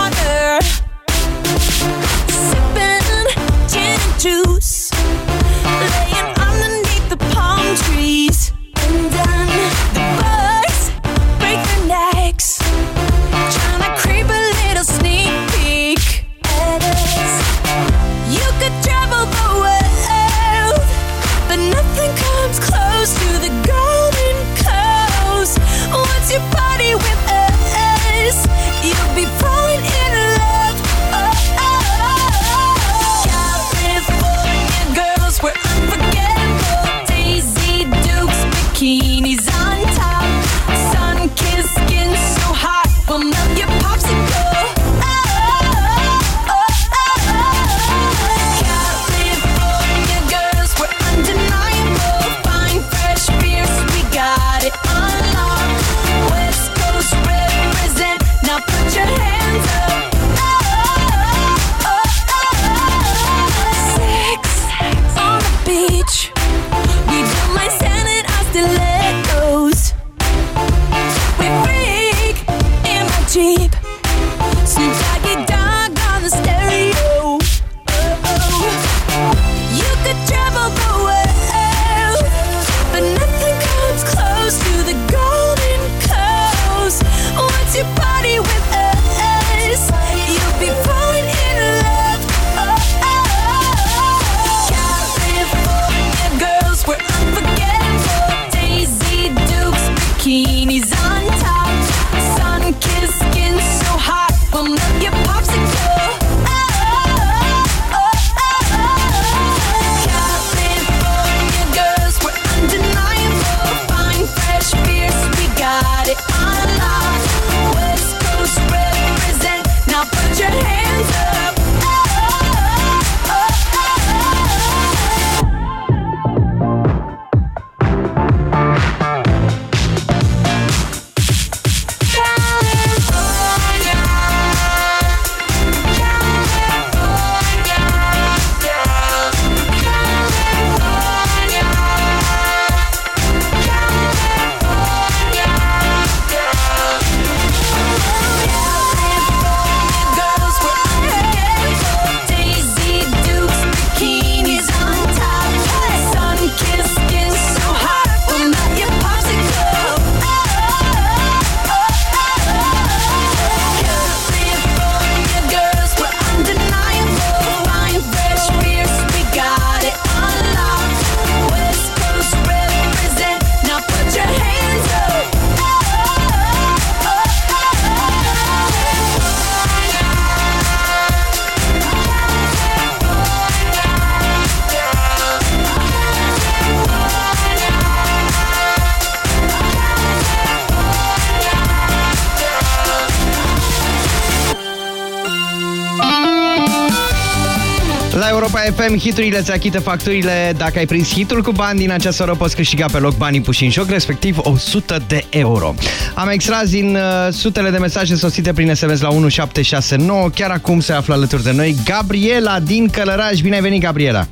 FM, hiturile îți achită facturile. Dacă ai prins hitul cu bani din această oră, poți câștiga pe loc banii puși în joc, respectiv 100 de euro. Am extras din uh, sutele de mesaje sosite prin SMS la 1769. Chiar acum se află alături de noi Gabriela din Călăraș. Bine ai venit, Gabriela!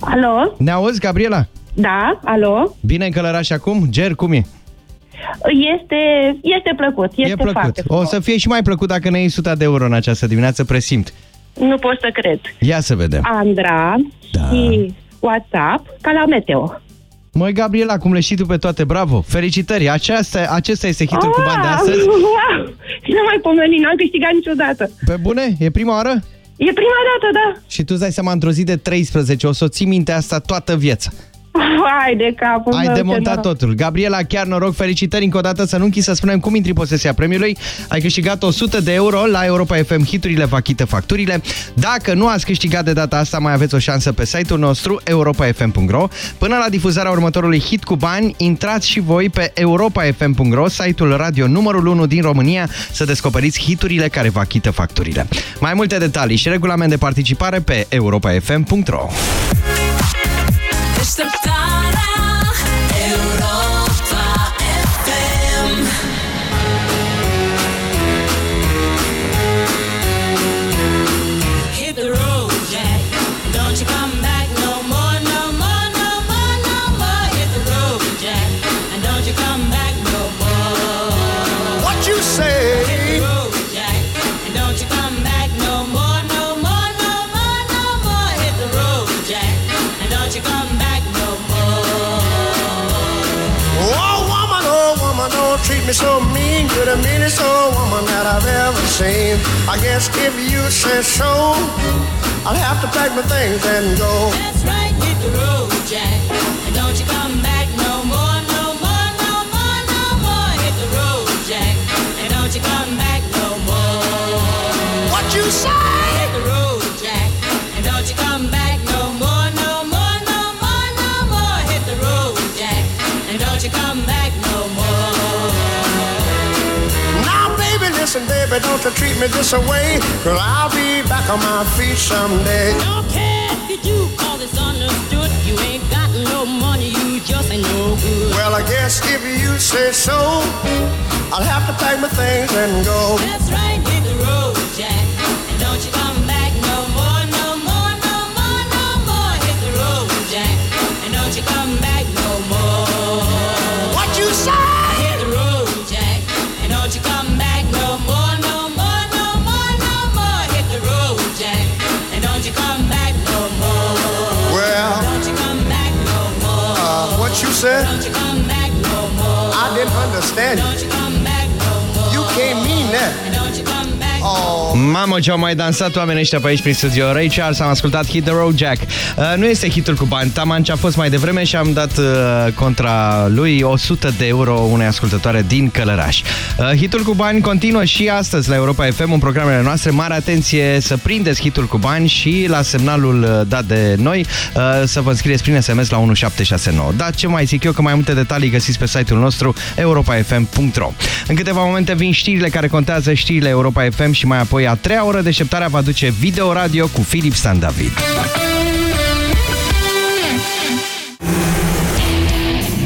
Alo? Ne auzi, Gabriela? Da, alo? Bine în Călăraș acum? Ger, cum e? Este, este plăcut, este e plăcut. foarte O să fie și mai plăcut dacă ne iei 100 de euro în această dimineață, presimt. Nu pot să cred. Ia să vedem. Andra Da. și WhatsApp ca la Meteo. Măi, Gabriela, cum le știi tu pe toate, bravo! Felicitări! Aceasta, acesta este hitul cu bani de astăzi. Wow! Și nu mai pomeni, n-am câștigat niciodată. Pe bune? E prima oară? E prima dată, da. Și tu îți dai seama, într-o zi de 13, o să ții minte asta toată viața. Hai de capul Ai meu, ce demontat noroc. totul. Gabriela, chiar noroc, felicitări încă o dată, să nu închizi să spunem cum intri în posesia premiului. Ai câștigat 100 de euro la Europa FM Hiturile Vachită Facturile. Dacă nu ați câștigat de data asta, mai aveți o șansă pe site-ul nostru europafm.ro. Până la difuzarea următorului hit cu bani, intrați și voi pe europafm.ro, site-ul radio numărul 1 din România, să descoperiți hiturile care vă achită facturile. Mai multe detalii și regulament de participare pe europafm.ro. Deșteptarea You're the meanest old woman that I've ever seen. I guess if you say so, I'll have to pack my things and go. That's right, hit the road, Jack. Baby, don't you treat me this way. Cause I'll be back on my feet someday. Don't care if you do, cause it's understood. You ain't got no money, you just ain't no good. Well, I guess if you say so, I'll have to pack my things and go. That's right, hit the road, understand Don't you. you come back no more. You can't mean that. Oh. Mamă, ce au mai dansat oamenii ăștia pe aici prin studio. Ray Charles, am ascultat Hit the Road Jack. Uh, nu este hitul cu bani, Taman ce a fost mai devreme și am dat uh, contra lui 100 de euro unei ascultătoare din Călăraș. Uh, hitul cu bani continuă și astăzi la Europa FM în programele noastre. Mare atenție să prindeți hitul cu bani și la semnalul uh, dat de noi uh, să vă înscrieți prin SMS la 1769. Da, ce mai zic eu, că mai multe detalii găsiți pe site-ul nostru europafm.ro În câteva momente vin știrile care contează, știrile Europa FM și mai apoi a treia oră deșteptarea va duce video radio cu Filip Stan David.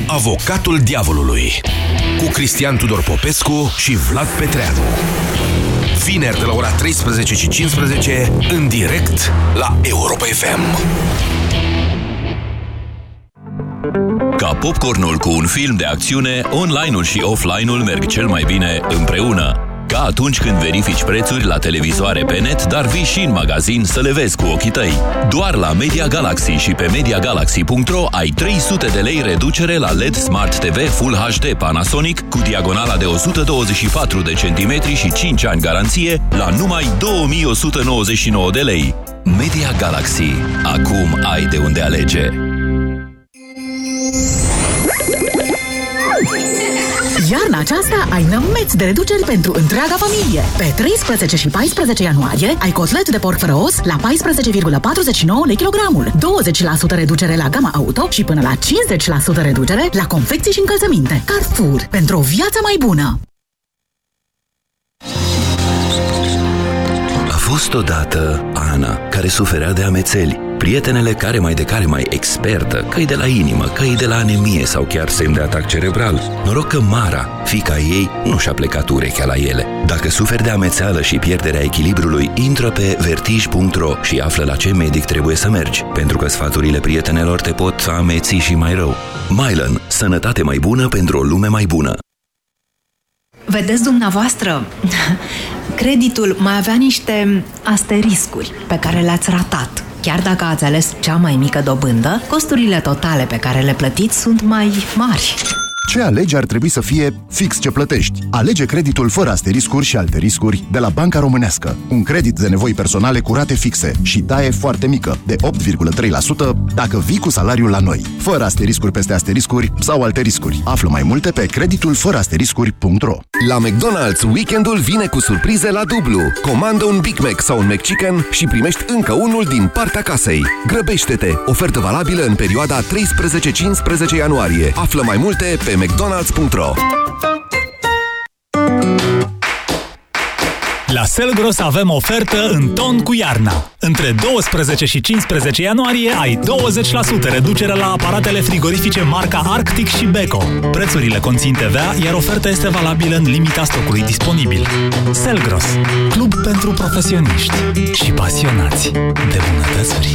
Avocatul diavolului cu Cristian Tudor Popescu și Vlad Petreanu. Vineri de la ora 13 și 15 în direct la Europa FM. Ca popcornul cu un film de acțiune, online-ul și offline-ul merg cel mai bine împreună. Ca atunci când verifici prețuri la televizoare pe net, dar vii și în magazin să le vezi cu ochii tăi. Doar la Media Galaxy și pe MediaGalaxy.ro ai 300 de lei reducere la LED Smart TV Full HD Panasonic cu diagonala de 124 de centimetri și 5 ani garanție la numai 2199 de lei. Media Galaxy. Acum ai de unde alege. Iarna aceasta ai nămeți de reduceri pentru întreaga familie. Pe 13 și 14 ianuarie ai cotlet de porc fără os la 14,49 lei kilogramul, 20% reducere la gama auto și până la 50% reducere la confecții și încălțăminte. Carrefour, pentru o viață mai bună! A fost odată Ana, care suferea de amețeli. Prietenele care mai de care mai expertă, că de la inimă, că de la anemie sau chiar semn de atac cerebral. Noroc că Mara, fica ei, nu și-a plecat urechea la ele. Dacă suferi de amețeală și pierderea echilibrului, intră pe vertij.ro și află la ce medic trebuie să mergi, pentru că sfaturile prietenelor te pot ameți și mai rău. Mylan. Sănătate mai bună pentru o lume mai bună. Vedeți dumneavoastră, creditul mai avea niște asteriscuri pe care le-ați ratat. Chiar dacă ați ales cea mai mică dobândă, costurile totale pe care le plătiți sunt mai mari. Ce alegi ar trebui să fie fix ce plătești. Alege creditul fără asteriscuri și alte riscuri de la Banca Românească. Un credit de nevoi personale cu rate fixe și taie foarte mică, de 8,3% dacă vii cu salariul la noi. Fără asteriscuri peste asteriscuri sau alte riscuri. Află mai multe pe creditul fără asteriscuri.ro La McDonald's, weekendul vine cu surprize la dublu. Comandă un Big Mac sau un McChicken și primești încă unul din partea casei. Grăbește-te! Ofertă valabilă în perioada 13-15 ianuarie. Află mai multe pe mcdonalds.ro La Selgros avem ofertă în ton cu iarna. Între 12 și 15 ianuarie ai 20% reducere la aparatele frigorifice marca Arctic și Beko. Prețurile conțin TVA, iar oferta este valabilă în limita stocului disponibil. Selgros, club pentru profesioniști și pasionați de bunătățuri.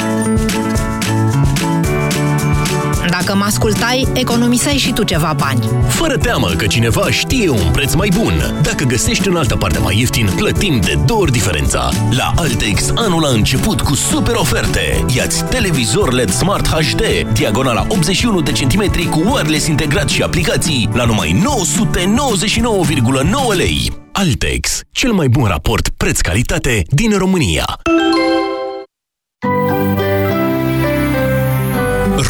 Dacă mă ascultai, economiseai și tu ceva bani. Fără teamă că cineva știe un preț mai bun. Dacă găsești în altă parte mai ieftin, plătim de două ori diferența. La Altex, anul a început cu super oferte. Iați televizor LED Smart HD, diagonala 81 de centimetri cu wireless integrat și aplicații la numai 999,9 lei. Altex, cel mai bun raport preț-calitate din România.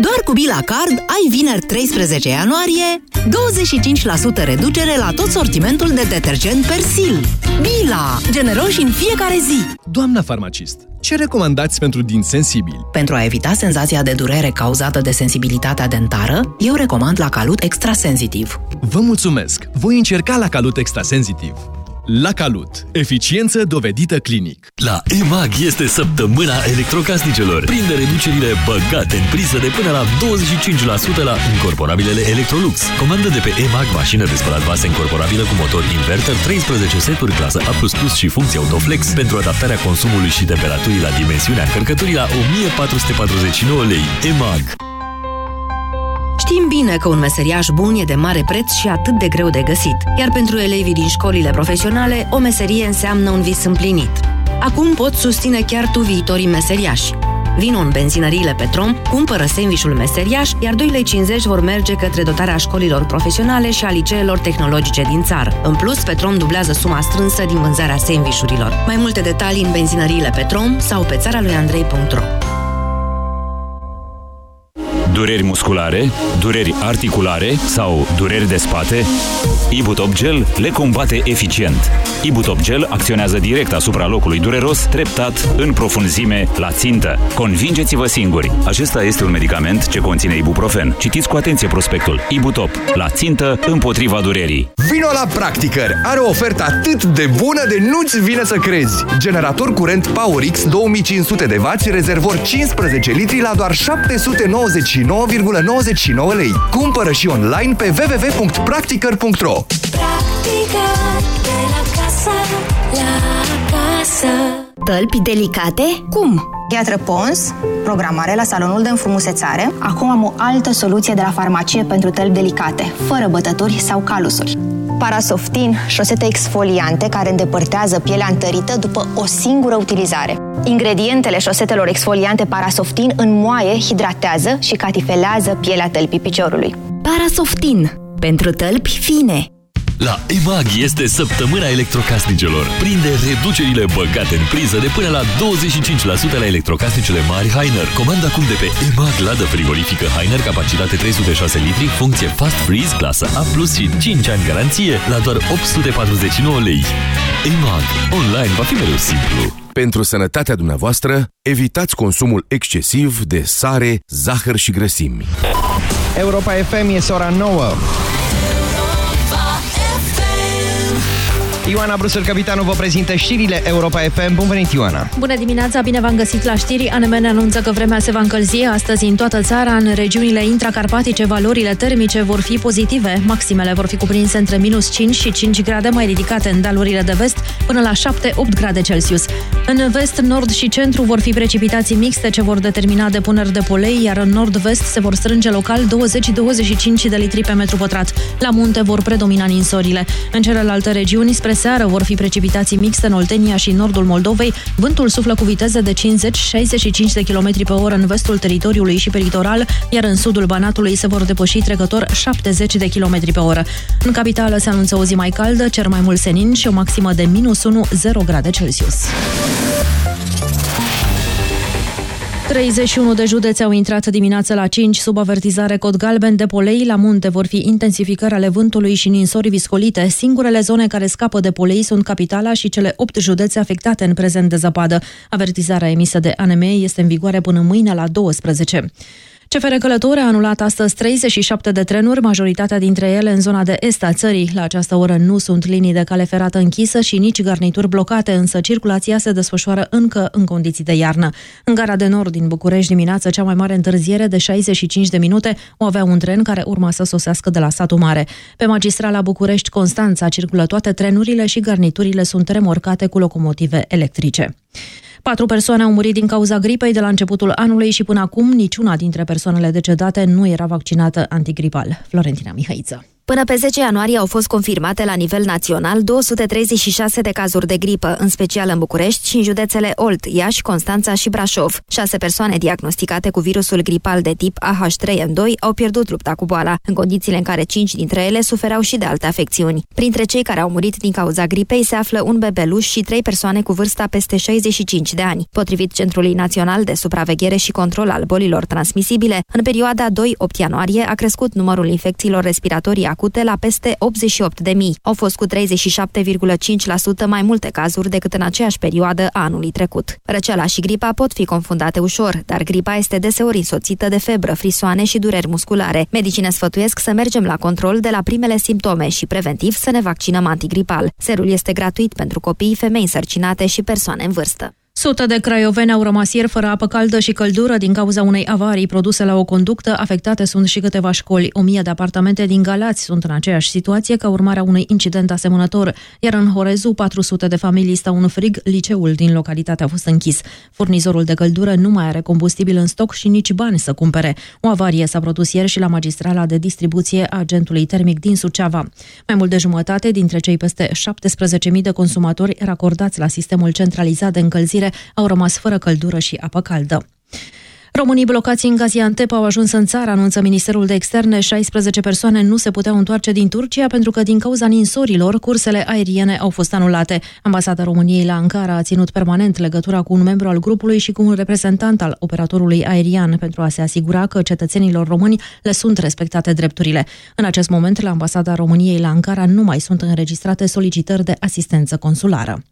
Doar cu Bila Card ai vineri 13 ianuarie 25% reducere la tot sortimentul de detergent Persil. Bila! Generoși în fiecare zi! Doamna farmacist, ce recomandați pentru din sensibili? Pentru a evita senzația de durere cauzată de sensibilitatea dentară, eu recomand la Calut Extrasensitiv. Vă mulțumesc! Voi încerca la Calut Extrasensitiv. La Calut. Eficiență dovedită clinic. La EMAG este săptămâna electrocasnicelor. Prinde reducerile băgate în priză de până la 25% la incorporabilele Electrolux. Comandă de pe EMAG mașină de spălat vase incorporabilă cu motor inverter, 13 seturi clasă A++ și funcție autoflex pentru adaptarea consumului și temperaturii la dimensiunea încărcăturii la 1449 lei. EMAG. Știm bine că un meseriaș bun e de mare preț și atât de greu de găsit, iar pentru elevii din școlile profesionale, o meserie înseamnă un vis împlinit. Acum poți susține chiar tu viitorii meseriași. Vino în benzinăriile Petrom, cumpără sandvișul meseriaș, iar 2,50 lei vor merge către dotarea școlilor profesionale și a liceelor tehnologice din țară. În plus, Petrom dublează suma strânsă din vânzarea sandvișurilor. Mai multe detalii în benzinăriile Petrom sau pe țara lui Andrei.ro Dureri musculare, dureri articulare sau dureri de spate? Ibutop Gel le combate eficient. Ibutop Gel acționează direct asupra locului dureros, treptat, în profunzime, la țintă. Convingeți-vă singuri! Acesta este un medicament ce conține ibuprofen. Citiți cu atenție prospectul. Ibutop. La țintă, împotriva durerii. Vino la Practicăr! Are o ofertă atât de bună de nu-ți vine să crezi! Generator curent PowerX 2500 de W, rezervor 15 litri la doar 799,99 lei. Cumpără și online pe www.practicăr.ro Practică de la casă la casă Tălpi delicate? Cum? Piatră Pons, programare la salonul de înfrumusețare. Acum am o altă soluție de la farmacie pentru tălpi delicate, fără bătături sau calusuri. Parasoftin, șosete exfoliante care îndepărtează pielea întărită după o singură utilizare. Ingredientele șosetelor exfoliante Parasoftin înmoaie, hidratează și catifelează pielea tălpii piciorului. Parasoftin. Pentru tălpi fine. La EMAG este săptămâna electrocasnicelor. Prinde reducerile băgate în priză de până la 25% la electrocasnicele mari Heiner. Comanda acum de pe EMAG ladă frigorifică Heiner, capacitate 306 litri, funcție Fast Freeze, clasă A+, și 5 ani garanție la doar 849 lei. EMAG. Online va fi mereu simplu. Pentru sănătatea dumneavoastră, evitați consumul excesiv de sare, zahăr și grăsimi. Europa FM este ora 9. Ioana Brusel, capitanul, vă prezintă știrile Europa FM. Bun venit, Ioana! Bună dimineața, bine v-am găsit la știri. ANM ne anunță că vremea se va încălzi astăzi în toată țara. În regiunile intracarpatice, valorile termice vor fi pozitive. Maximele vor fi cuprinse între minus 5 și 5 grade, mai ridicate în dealurile de vest, până la 7-8 grade Celsius. În vest, nord și centru vor fi precipitații mixte ce vor determina depuneri de polei, iar în nord-vest se vor strânge local 20-25 de litri pe metru pătrat. La munte vor predomina ninsorile. În celelalte regiuni, spre seară vor fi precipitații mixte în Oltenia și nordul Moldovei. Vântul suflă cu viteze de 50-65 de km pe oră în vestul teritoriului și pe litoral, iar în sudul Banatului se vor depăși trecător 70 de km pe oră. În capitală se anunță o zi mai caldă, cer mai mult senin și o maximă de minus 1-0 grade Celsius. 31 de județe au intrat dimineața la 5 sub avertizare cod galben de polei. La munte vor fi intensificări ale vântului și ninsori viscolite. Singurele zone care scapă de polei sunt capitala și cele 8 județe afectate în prezent de zăpadă. Avertizarea emisă de ANM este în vigoare până mâine la 12. CFR Călători a anulat astăzi 37 de trenuri, majoritatea dintre ele în zona de est a țării. La această oră nu sunt linii de cale ferată închisă și nici garnituri blocate, însă circulația se desfășoară încă în condiții de iarnă. În gara de nord din București dimineață, cea mai mare întârziere de 65 de minute o avea un tren care urma să sosească de la satul mare. Pe magistrala București-Constanța circulă toate trenurile și garniturile sunt remorcate cu locomotive electrice. Patru persoane au murit din cauza gripei de la începutul anului și până acum niciuna dintre persoanele decedate nu era vaccinată antigripal. Florentina Mihaiță. Până pe 10 ianuarie au fost confirmate la nivel național 236 de cazuri de gripă, în special în București și în județele Olt, Iași, Constanța și Brașov. Șase persoane diagnosticate cu virusul gripal de tip AH3N2 au pierdut lupta cu boala, în condițiile în care cinci dintre ele suferau și de alte afecțiuni. Printre cei care au murit din cauza gripei se află un bebeluș și trei persoane cu vârsta peste 65 de ani. Potrivit Centrului Național de Supraveghere și Control al Bolilor Transmisibile, în perioada 2-8 ianuarie a crescut numărul infecțiilor respiratorii acute la peste 88.000. Au fost cu 37,5% mai multe cazuri decât în aceeași perioadă a anului trecut. Răceala și gripa pot fi confundate ușor, dar gripa este deseori însoțită de febră, frisoane și dureri musculare. Medicii ne sfătuiesc să mergem la control de la primele simptome și preventiv să ne vaccinăm antigripal. Serul este gratuit pentru copii, femei însărcinate și persoane în vârstă. Sute de craioveni au rămas ieri fără apă caldă și căldură din cauza unei avarii produse la o conductă. Afectate sunt și câteva școli. O mie de apartamente din Galați sunt în aceeași situație ca urmare a unui incident asemănător. Iar în Horezu, 400 de familii stau în frig. Liceul din localitate a fost închis. Furnizorul de căldură nu mai are combustibil în stoc și nici bani să cumpere. O avarie s-a produs ieri și la magistrala de distribuție a agentului termic din Suceava. Mai mult de jumătate dintre cei peste 17.000 de consumatori racordați la sistemul centralizat de încălzire au rămas fără căldură și apă caldă. Românii blocați în Gaziantep au ajuns în țară, anunță Ministerul de Externe. 16 persoane nu se puteau întoarce din Turcia pentru că din cauza ninsorilor, cursele aeriene au fost anulate. Ambasada României la Ankara a ținut permanent legătura cu un membru al grupului și cu un reprezentant al operatorului aerian pentru a se asigura că cetățenilor români le sunt respectate drepturile. În acest moment, la Ambasada României la Ankara nu mai sunt înregistrate solicitări de asistență consulară.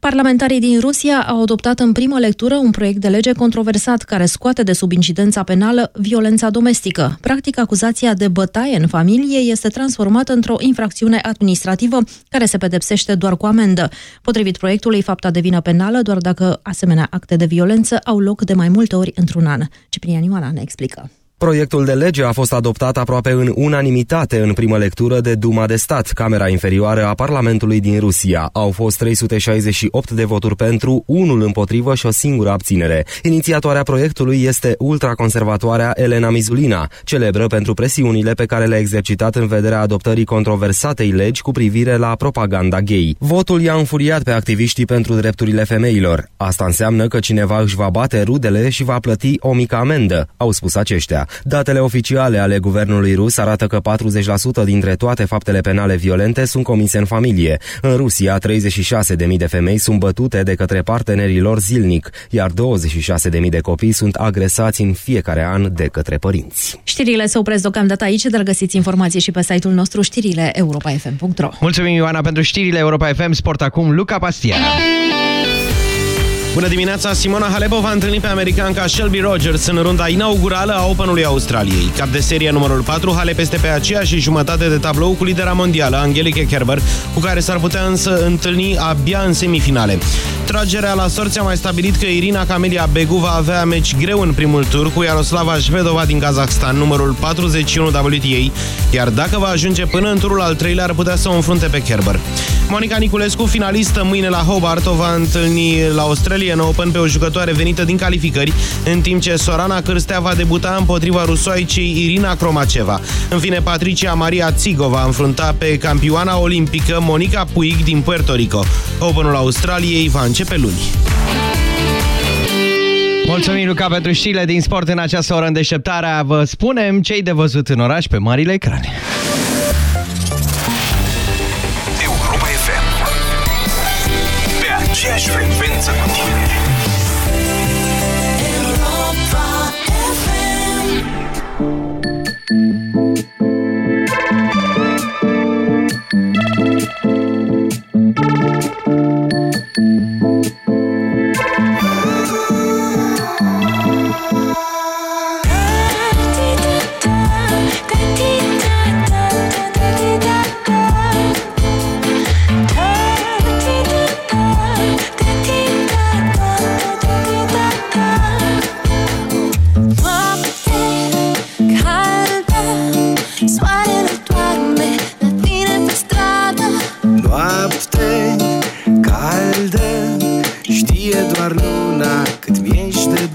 Parlamentarii din Rusia au adoptat în primă lectură un proiect de lege controversat care scoate de sub incidența penală violența domestică. Practic, acuzația de bătaie în familie este transformată într-o infracțiune administrativă care se pedepsește doar cu amendă. Potrivit proiectului, fapta devine penală doar dacă asemenea acte de violență au loc de mai multe ori într-un an. Ciprian Ioana ne explică. Proiectul de lege a fost adoptat aproape în unanimitate în primă lectură de Duma de Stat, Camera Inferioară a Parlamentului din Rusia. Au fost 368 de voturi pentru, unul împotrivă și o singură abținere. Inițiatoarea proiectului este ultraconservatoarea Elena Mizulina, celebră pentru presiunile pe care le-a exercitat în vederea adoptării controversatei legi cu privire la propaganda gay. Votul i-a înfuriat pe activiștii pentru drepturile femeilor. Asta înseamnă că cineva își va bate rudele și va plăti o mică amendă, au spus aceștia. Datele oficiale ale guvernului rus arată că 40% dintre toate faptele penale violente sunt comise în familie. În Rusia, 36.000 de femei sunt bătute de către partenerii lor zilnic, iar 26.000 de copii sunt agresați în fiecare an de către părinți. Știrile se opresc deocamdată aici, dar găsiți informații și pe site-ul nostru știrile europa.fm.ro Mulțumim, Ioana, pentru știrile Europa FM. Sport acum, Luca Pastia. Bună dimineața! Simona Halep va întâlni pe americanca Shelby Rogers în runda inaugurală a Openului Australiei. Cap de serie numărul 4, Halep este pe aceeași jumătate de tablou cu lidera mondială, Angelique Kerber, cu care s-ar putea însă întâlni abia în semifinale. Tragerea la sorți a mai stabilit că Irina Camelia Begu va avea meci greu în primul tur cu Yaroslava Shvedova din Kazakhstan, numărul 41 WTA, iar dacă va ajunge până în turul al treilea, ar putea să o înfrunte pe Kerber. Monica Niculescu, finalistă mâine la Hobart, o va întâlni la Australia Australian Open pe o jucătoare venită din calificări, în timp ce Sorana Cârstea va debuta împotriva rusoaicei Irina Cromaceva. În fine, Patricia Maria Țigo va înfrunta pe campioana olimpică Monica Puig din Puerto Rico. Openul Australiei va începe luni. Mulțumim, Luca, pentru știrile din sport în această oră în deșteptarea. Vă spunem ce de văzut în oraș pe marile ecrane. Europa FM. Pe aceeași frecvență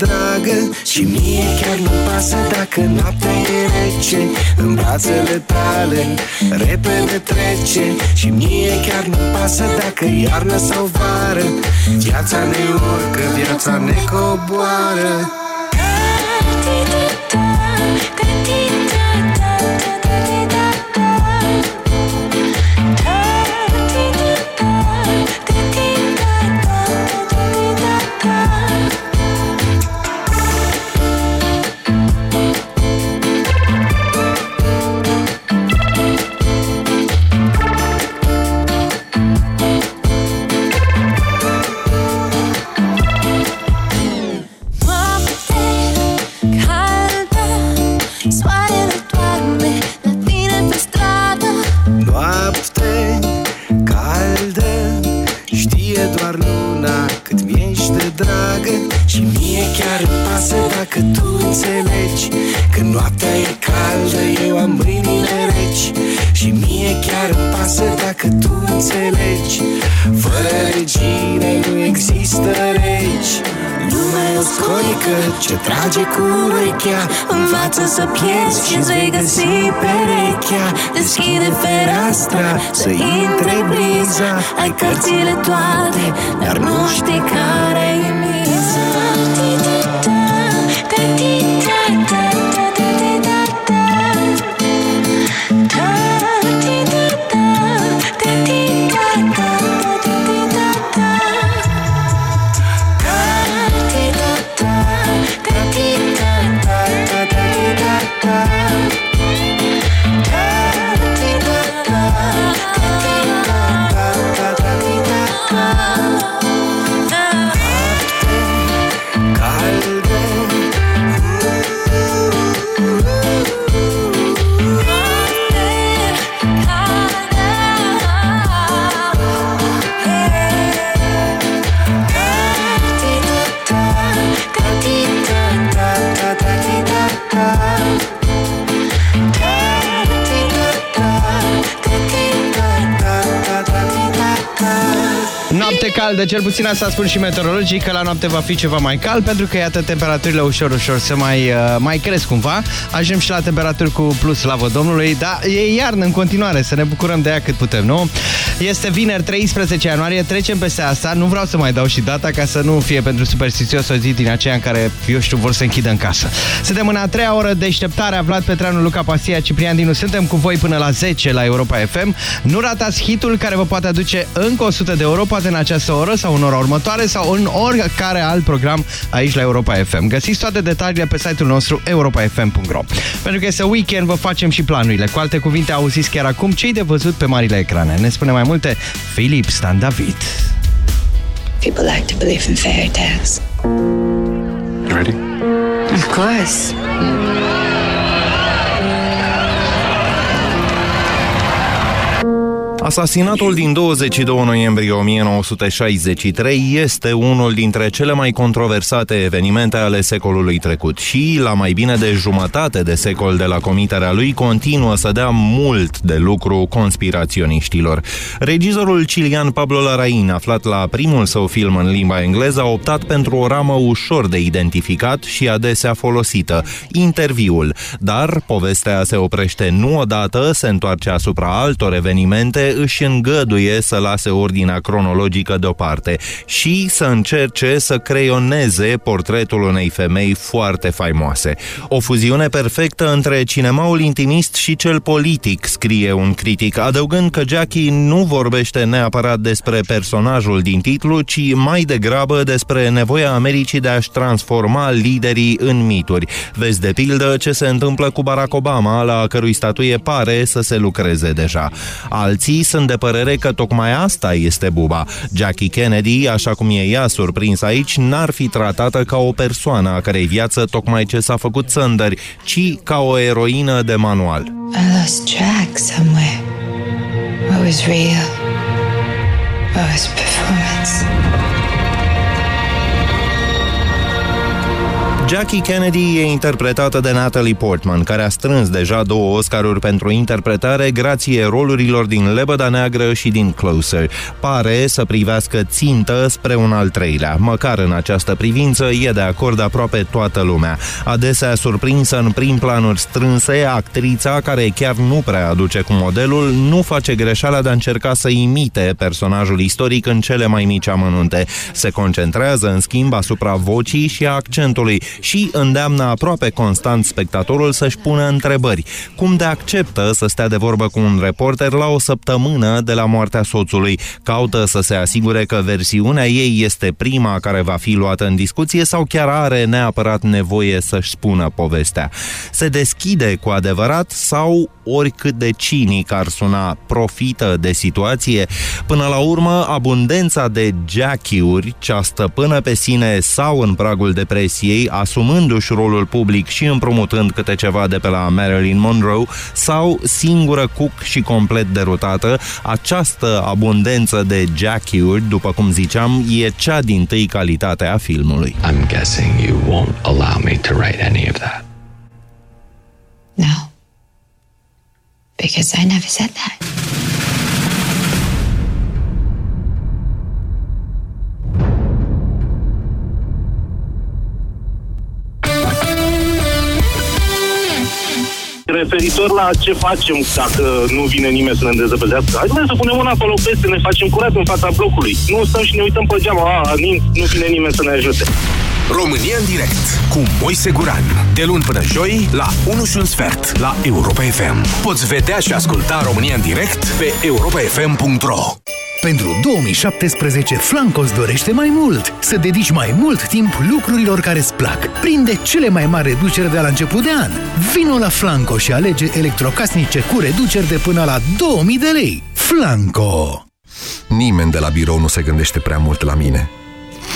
dragă Și mie chiar nu pasă dacă noaptea e rece În brațele tale repede trece. Și mie chiar nu pasă dacă e iarnă sau vară Viața ne urcă, viața ne coboară ce trage cu urechea Învață să pierzi și vei găsi perechea. Deschide fereastra să intre briza Ai cărțile toate, dar nu știi care caldă, cel puțin asta spun și meteorologii, că la noapte va fi ceva mai cald, pentru că, iată, temperaturile ușor, ușor se mai, uh, mai cresc cumva. Ajungem și la temperaturi cu plus, slavă Domnului, dar e iarnă în continuare, să ne bucurăm de ea cât putem, nu? Este vineri, 13 ianuarie, trecem peste asta, nu vreau să mai dau și data ca să nu fie pentru superstițios o zi din aceea în care, eu știu, vor să închidă în casă. Suntem în a treia oră deșteptarea, Vlad Petreanu, Luca Pasia, Ciprian Dinu, suntem cu voi până la 10 la Europa FM. Nu ratați hitul care vă poate aduce încă 100 de euro, poate în această oră sau în ora următoare sau în oricare alt program aici la Europa FM. Găsiți toate detaliile pe site-ul nostru europafm.ro Pentru că este weekend, vă facem și planurile. Cu alte cuvinte, auziți chiar acum cei de văzut pe marile ecrane. Ne spune mai multe Filip Stan David. People like to believe in fairy tales. You ready? Of course. Asasinatul din 22 noiembrie 1963 este unul dintre cele mai controversate evenimente ale secolului trecut și, la mai bine de jumătate de secol de la comiterea lui, continuă să dea mult de lucru conspiraționiștilor. Regizorul Cilian Pablo Larraín, aflat la primul său film în limba engleză, a optat pentru o ramă ușor de identificat și adesea folosită, interviul, dar povestea se oprește nu odată, se întoarce asupra altor evenimente, își îngăduie să lase ordinea cronologică deoparte și să încerce să creioneze portretul unei femei foarte faimoase. O fuziune perfectă între cinemaul intimist și cel politic, scrie un critic, adăugând că Jackie nu vorbește neapărat despre personajul din titlu, ci mai degrabă despre nevoia Americii de a-și transforma liderii în mituri. Vezi de pildă ce se întâmplă cu Barack Obama, la cărui statuie pare să se lucreze deja. Alții sunt de părere că tocmai asta este buba. Jackie Kennedy, așa cum e ea surprins aici, n-ar fi tratată ca o persoană a cărei viață tocmai ce s-a făcut țândări, ci ca o eroină de manual. I lost track somewhere. What was real? What was performance? Jackie Kennedy e interpretată de Natalie Portman, care a strâns deja două Oscaruri pentru interpretare grație rolurilor din Lebăda Neagră și din Closer. Pare să privească țintă spre un al treilea. Măcar în această privință e de acord aproape toată lumea. Adesea surprinsă în prim planuri strânse, actrița, care chiar nu prea aduce cu modelul, nu face greșeala de a încerca să imite personajul istoric în cele mai mici amănunte. Se concentrează, în schimb, asupra vocii și a accentului și îndeamnă aproape constant spectatorul să-și pună întrebări. Cum de acceptă să stea de vorbă cu un reporter la o săptămână de la moartea soțului? Caută să se asigure că versiunea ei este prima care va fi luată în discuție sau chiar are neapărat nevoie să-și spună povestea? Se deschide cu adevărat sau oricât de cinic ar suna, profită de situație? Până la urmă, abundența de Jackie-uri, cea stăpână pe sine sau în pragul depresiei, asumându-și rolul public și împrumutând câte ceva de pe la Marilyn Monroe, sau singură cuc și complet derutată, această abundență de Jackie-uri, după cum ziceam, e cea din tâi calitate a filmului. I'm guessing you won't allow me to write any of that. No. Because I never said that. Referitor la ce facem dacă nu vine nimeni să ne dezăpăzească. Hai să punem una acolo peste, ne facem curat în fața blocului. Nu stăm și ne uităm pe geamă, a, nu vine nimeni să ne ajute. România în direct cu Moise Guran. De luni până joi la 1 și un sfert la Europa FM. Poți vedea și asculta România în direct pe europafm.ro Pentru 2017, Flanco îți dorește mai mult. Să dedici mai mult timp lucrurilor care îți plac. Prinde cele mai mari reduceri de la început de an. Vino la Flanco și alege electrocasnice cu reduceri de până la 2000 de lei. Flanco! Nimeni de la birou nu se gândește prea mult la mine.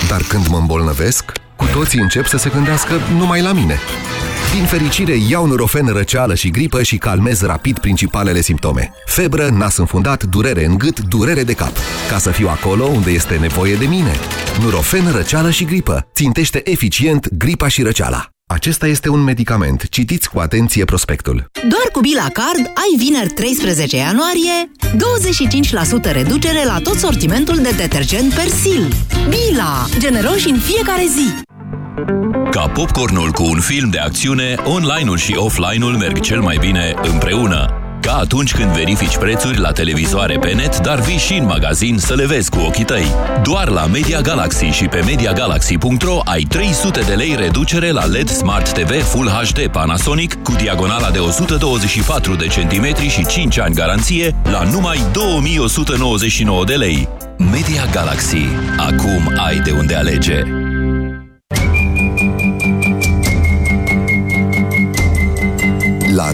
Dar când mă îmbolnăvesc, cu toții încep să se gândească numai la mine. Din fericire, iau Nurofen răceală și gripă și calmez rapid principalele simptome. Febră, nas înfundat, durere în gât, durere de cap. Ca să fiu acolo unde este nevoie de mine. Nurofen răceală și gripă. Țintește eficient gripa și răceala. Acesta este un medicament. Citiți cu atenție prospectul. Doar cu Bila Card ai vineri 13 ianuarie 25% reducere la tot sortimentul de detergent Persil. Bila! Generoși în fiecare zi! Ca popcornul cu un film de acțiune, online-ul și offline-ul merg cel mai bine împreună. Ca atunci când verifici prețuri la televizoare pe net, dar vii și în magazin să le vezi cu ochii tăi. Doar la Media Galaxy și pe MediaGalaxy.ro ai 300 de lei reducere la LED Smart TV Full HD Panasonic cu diagonala de 124 de centimetri și 5 ani garanție la numai 2199 de lei. Media Galaxy. Acum ai de unde alege.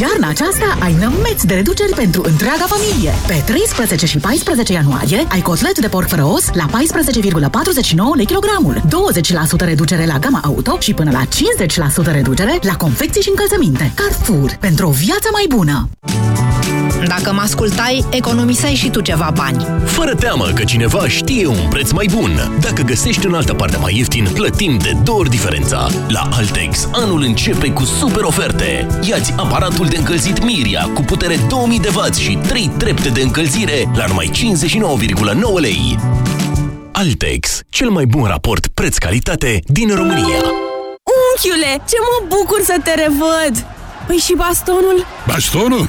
Iarna aceasta ai nămeți de reduceri pentru întreaga familie. Pe 13 și 14 ianuarie ai cotlet de porc fără os la 14,49 lei kilogramul, 20% reducere la gama auto și până la 50% reducere la confecții și încălțăminte. Carrefour, pentru o viață mai bună! Dacă mă ascultai, economiseai și tu ceva bani. Fără teamă că cineva știe un preț mai bun. Dacă găsești în altă parte mai ieftin, plătim de două ori diferența. La Altex, anul începe cu super oferte. Iați aparatul de încălzit Miria cu putere 2000 de W și 3 trepte de încălzire la numai 59,9 lei. Altex, cel mai bun raport preț-calitate din România. Unchiule, ce mă bucur să te revăd! Păi și bastonul? Bastonul?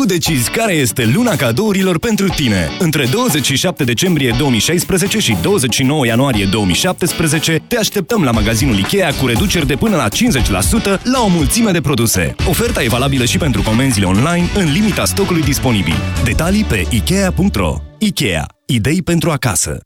Tu decizi care este luna cadourilor pentru tine. Între 27 decembrie 2016 și 29 ianuarie 2017 te așteptăm la magazinul Ikea cu reduceri de până la 50% la o mulțime de produse. Oferta e valabilă și pentru comenzile online în limita stocului disponibil. Detalii pe Ikea.ro Ikea. Idei pentru acasă.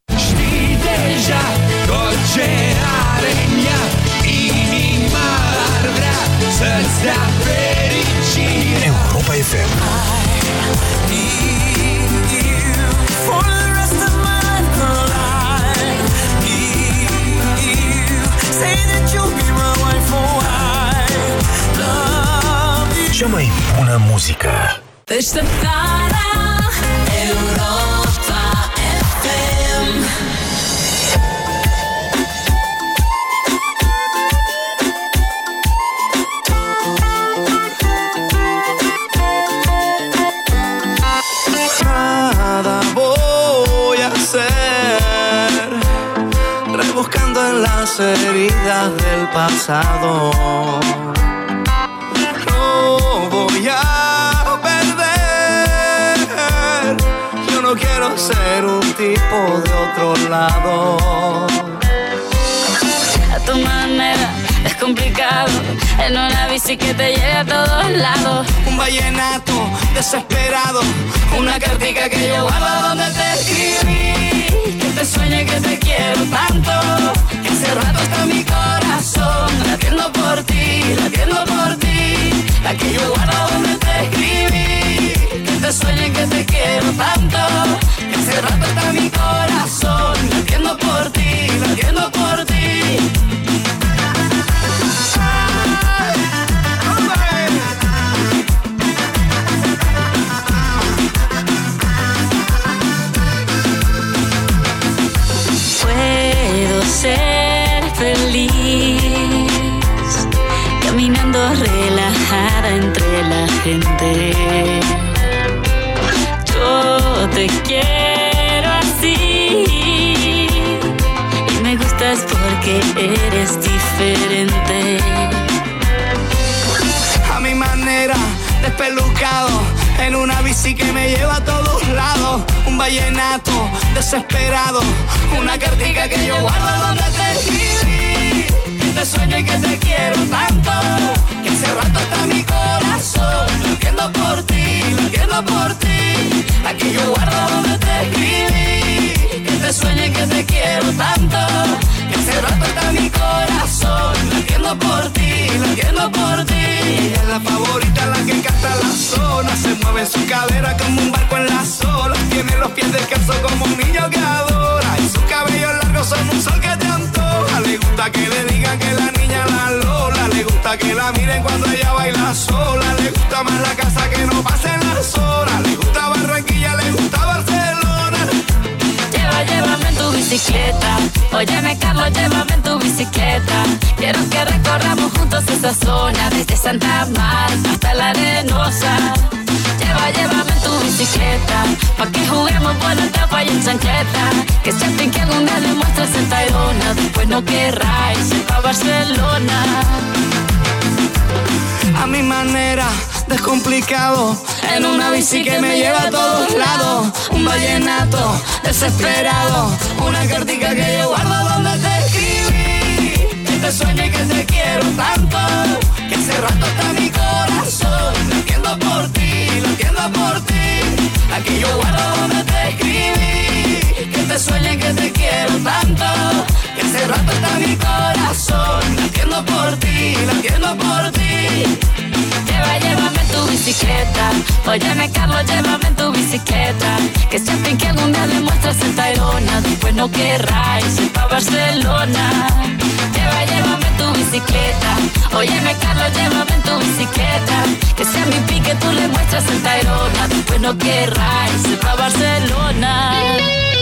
Cea mai bună muzică. Deșteptarea Europa FM Nada voy a hacer. Rebuscando en las heridas del pasado no quiero ser un tipo de otro lado A tu manera es complicado. En una bici que te lleve a todos lados. Un vallenato desesperado Una cartica que yo guardo donde te escribí Que te sueñe que te quiero tanto. Que hace rato está mi corazón Latiendo por ti, latiendo por ti. La que yo guardo donde te escribí Te va a mi corazón que me lleva a todos lados. Un vallenato desesperado, una cartica que yo guardo donde te escribí. Que te sueño y que te quiero tanto, que hace rato está mi corazón. Lo por ti, lo por ti. Aquí yo guardo donde te escribí. Que te sueño y que te quiero tanto, rato está mi corazón. Lo entiendo por ti, lo entiendo por ti. Ella es la favorita, la que canta la zona. Se mueve su cadera como un barco en la sola. Tiene los pies descalzos como un niño que adora. Y sus cabellos largos son un sol que te antoja. Le gusta que le digan que la niña la lola. Le gusta que la miren cuando ella baila sola. Le gusta más la casa que no pasen las horas. Le gusta Barranquilla, le gusta Barcelona. Llévame en tu bicicleta. Óyeme, Carlos, llévame en tu bicicleta. Quiero que recorramos juntos esa zona, desde Santa Marta hasta la arenosa. Lleva, llévame en tu bicicleta. Pa' que juguemos por la tapa y en chancleta. Que siempre que algún día le muestres en Tayrona. Después no querráis ir pa' Barcelona. A mi manera, descomplicado. En una bici que me lleva a todos lados. Un vallenato desesperado. Una cartica que yo guardo donde te escribí. Que te sueño y que te quiero tanto. Que hace rato está mi corazón. Lo entiendo por ti, lo entiendo por ti. Aquí yo guardo donde te escribí. Que te sueño y que te quiero tanto. Hace rato está mi corazón. Lo entiendo por ti, lo entiendo por ti. Lleva, llévame tu bicicleta. Óyeme, Carlos, llévame en tu bicicleta. Que siempre que algún día le muestras en Tayrona. Después no querráis ir pa' Barcelona. Lleva, llévame tu bicicleta. Óyeme, Carlos, llévame en tu bicicleta. Que sea mi pique, tú le muestras en Tayrona. Después no querráis ir pa' Barcelona.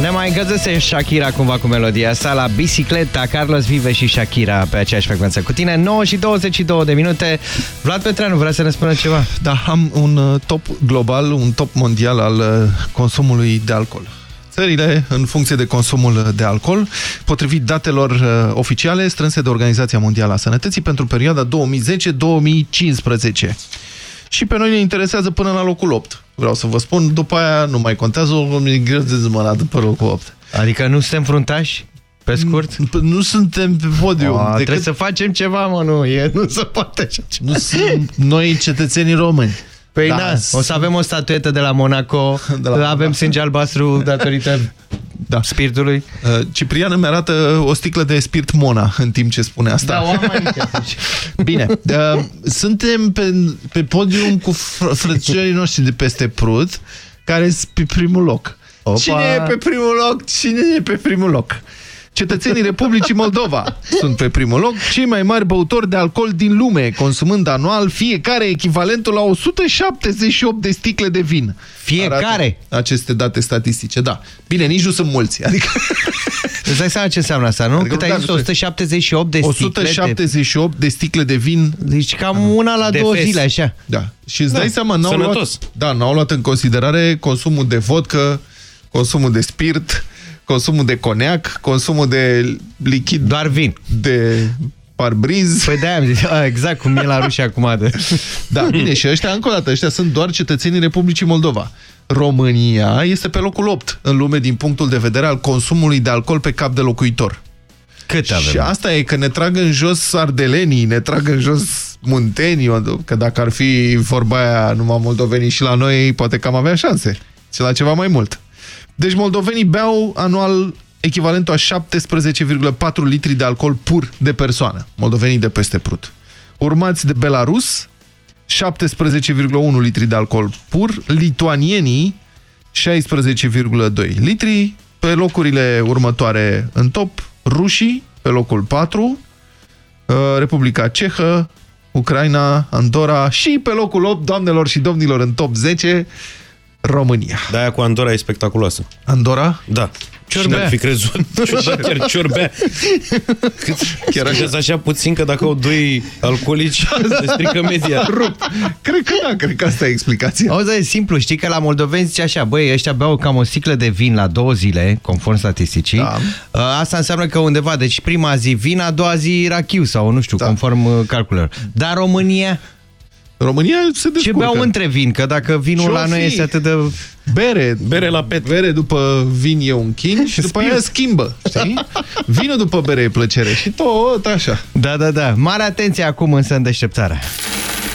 Ne mai încălzește Shakira cumva cu melodia asta la bicicleta, Carlos Vive și Shakira pe aceeași frecvență cu tine. 9 și 22 de minute. Vlad Petreanu vrea să ne spună ceva. Da, am un uh, top global, un top mondial al uh, consumului de alcool. Țările, în funcție de consumul de alcool, potrivit datelor uh, oficiale strânse de Organizația Mondială a Sănătății pentru perioada 2010-2015. Și pe noi ne interesează până la locul 8. Vreau să vă spun, după aia nu mai contează, o greu de zmănat după locul 8. Adică nu suntem fruntași? Pe scurt? Nu, nu suntem pe podium. O, decât... Trebuie să facem ceva, mă, nu, e, nu se poate așa ceva. Nu sunt noi cetățenii români. Păi da, na, o să avem o statuetă de la Monaco, de la avem sânge albastru datorită da. spiritului. Uh, Ciprian îmi arată o sticlă de spirit Mona în timp ce spune asta. Da, o am aici. Bine, uh, suntem pe, pe podium cu fr frățiorii noștri de peste Prut, care sunt pe primul loc. Opa. Cine e pe primul loc? Cine e pe primul loc? Cetățenii Republicii Moldova sunt pe primul loc, cei mai mari băutori de alcool din lume, consumând anual fiecare echivalentul la 178 de sticle de vin. Fiecare? Arată aceste date statistice, da. Bine, nici nu sunt mulți. Adică... Îți dai seama ce înseamnă asta, nu? Adică, Cât ai da, zis? 178 de sticle 178 de... de sticle de vin. Deci cam una la de două fes. zile, așa. Da. Și îți Da. dai seama, n-au luat, Sănătos. da, n-au luat în considerare consumul de vodcă, consumul de spirit, consumul de coneac, consumul de lichid... Doar vin. De parbriz. Păi de-aia am zis, a, exact cum e la rușii acum. De... Da, bine, și ăștia, încă o dată, ăștia sunt doar cetățenii Republicii Moldova. România este pe locul 8 în lume din punctul de vedere al consumului de alcool pe cap de locuitor. Cât avem? Și asta e că ne trag în jos ardelenii, ne trag în jos muntenii, că dacă ar fi vorba aia numai moldovenii și la noi, poate că am avea șanse. Și la ceva mai mult. Deci moldovenii beau anual echivalentul a 17,4 litri de alcool pur de persoană. Moldovenii de peste Prut. Urmați de Belarus, 17,1 litri de alcool pur, lituanienii 16,2 litri, pe locurile următoare în top, rușii pe locul 4, uh, Republica Cehă, Ucraina, Andorra și pe locul 8, doamnelor și domnilor, în top 10, România. De-aia cu Andorra e spectaculoasă. Andorra? Da. Ciorbea. Cine ar fi crezut? Ciudat, chiar ciorbea. Cât, chiar așa. așa puțin că dacă au doi alcoolici, se strică media. Rup. Cred că da, cred că asta e explicația. Auzi, e simplu, știi că la moldoveni zice așa, băi, ăștia beau cam o sticlă de vin la două zile, conform statisticii. Da. Asta înseamnă că undeva, deci prima zi vin, a doua zi rachiu sau nu știu, da. conform uh, calculelor. Dar România... România se descurcă. Ce beau între vin? Că dacă vinul la noi este atât de... Bere. Bere la pet. Bere după vin e un chin și după aia schimbă, știi? Vinul după bere e plăcere și tot așa. Da, da, da. Mare atenție acum însă în deșteptarea.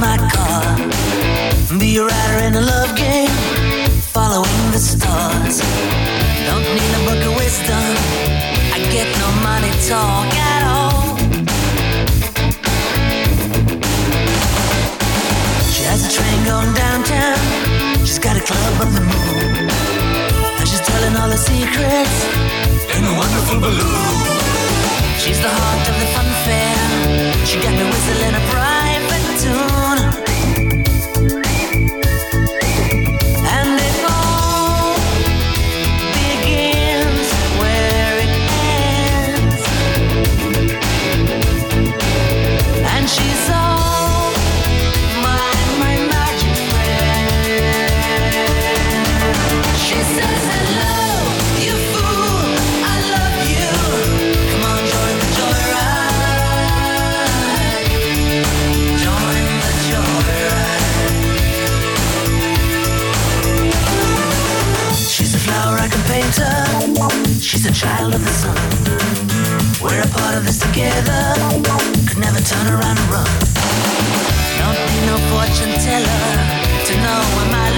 my car. Be a rider in a love game. Following the stars. Don't need a book of wisdom. I get no money talk at all. She has a train going downtown. She's got a club on the moon. And she's telling all her secrets in a wonderful balloon. She's the heart of the fun fair. She got me whistling a private tune. She's a child of the sun. We're a part of this together. Could never turn around and run. Don't need no fortune teller to know where my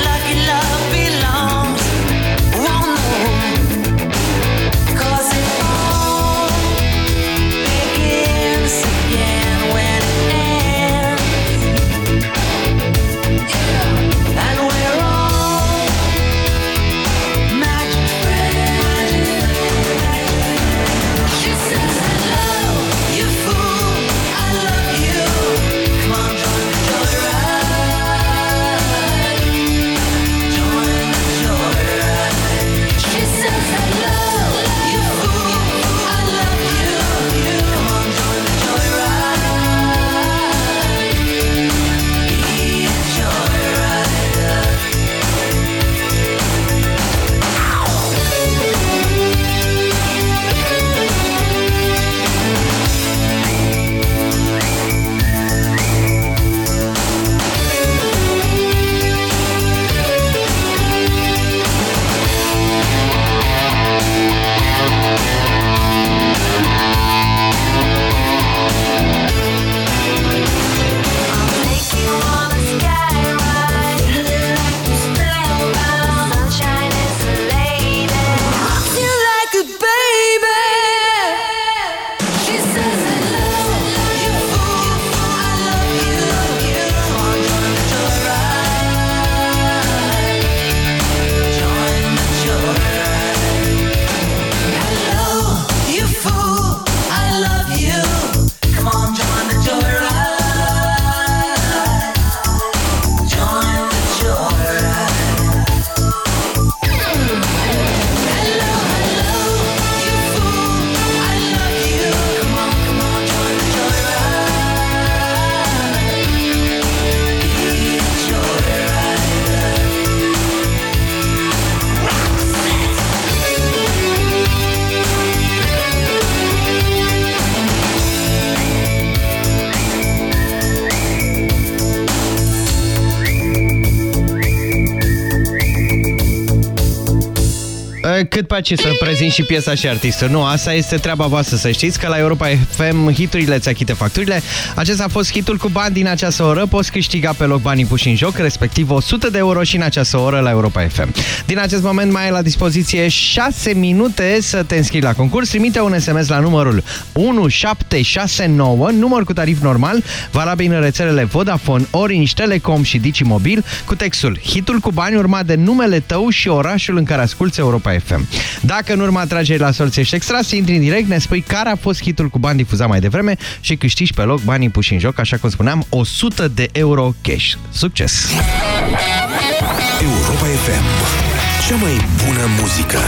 Cât pe ce să prezint și piesa și artistul. Nu, asta este treaba voastră să știți că la Europa FM hiturile îți achite facturile. Acesta a fost hitul cu bani din această oră. Poți câștiga pe loc banii puși în joc, respectiv 100 de euro și în această oră la Europa FM. Din acest moment mai ai la dispoziție 6 minute să te înscrii la concurs. Trimite un SMS la numărul 1769, număr cu tarif normal, valabil în rețelele Vodafone, Orange, Telecom și Digi Mobil, cu textul Hitul cu bani urmat de numele tău și orașul în care asculti Europa FM. Dacă în urma atragerii la sorți ești extras, intri în direct, ne spui care a fost hitul cu bani difuzat mai devreme și câștigi pe loc banii puși în joc, așa cum spuneam, 100 de euro cash. Succes! Europa FM. Cea mai bună muzică.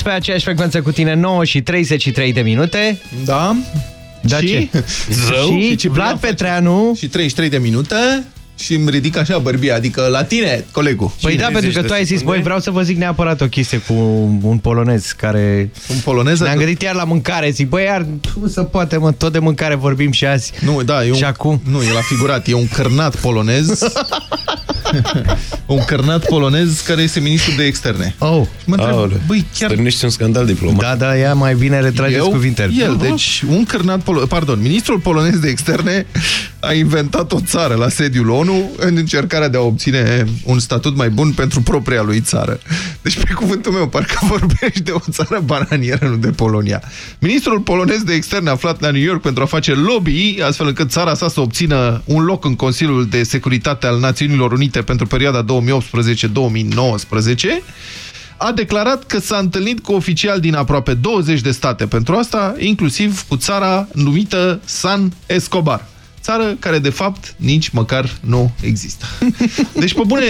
Leona Luis pe aceeași frecvență cu tine 9 și 33 de minute. Da. Da și? ce? Zău? Și, ce Vlad Petreanu. Și 33 de minute și îmi ridic așa bărbia, adică la tine, colegul. Păi da, pentru că tu ai zis, băi, vreau să vă zic neapărat o chestie cu un polonez care... Un polonez? Ne-am gândit iar la mâncare, zic, băi, iar nu se poate, mă, tot de mâncare vorbim și azi. Nu, da, e un, și acum. Nu, e la figurat, e un cărnat polonez un cărnat polonez care este ministru de externe. Oh. Mă întreb, Aoleu. băi, chiar... Stârnești un scandal diplomatic. Da, da, ea mai bine retrageți Eu? cuvintele. El, deci un cărnat polonez, pardon, ministrul polonez de externe a inventat o țară la sediul ONU în încercarea de a obține un statut mai bun pentru propria lui țară. Deci, pe cuvântul meu, parcă vorbești de o țară bananieră, nu de Polonia. Ministrul polonez de externe aflat la New York pentru a face lobby, astfel încât țara sa să obțină un loc în Consiliul de Securitate al Națiunilor Unite pentru perioada 2018-2019, a declarat că s-a întâlnit cu oficiali din aproape 20 de state pentru asta, inclusiv cu țara numită San Escobar. Țară care, de fapt, nici măcar nu există. Deci, pe bune...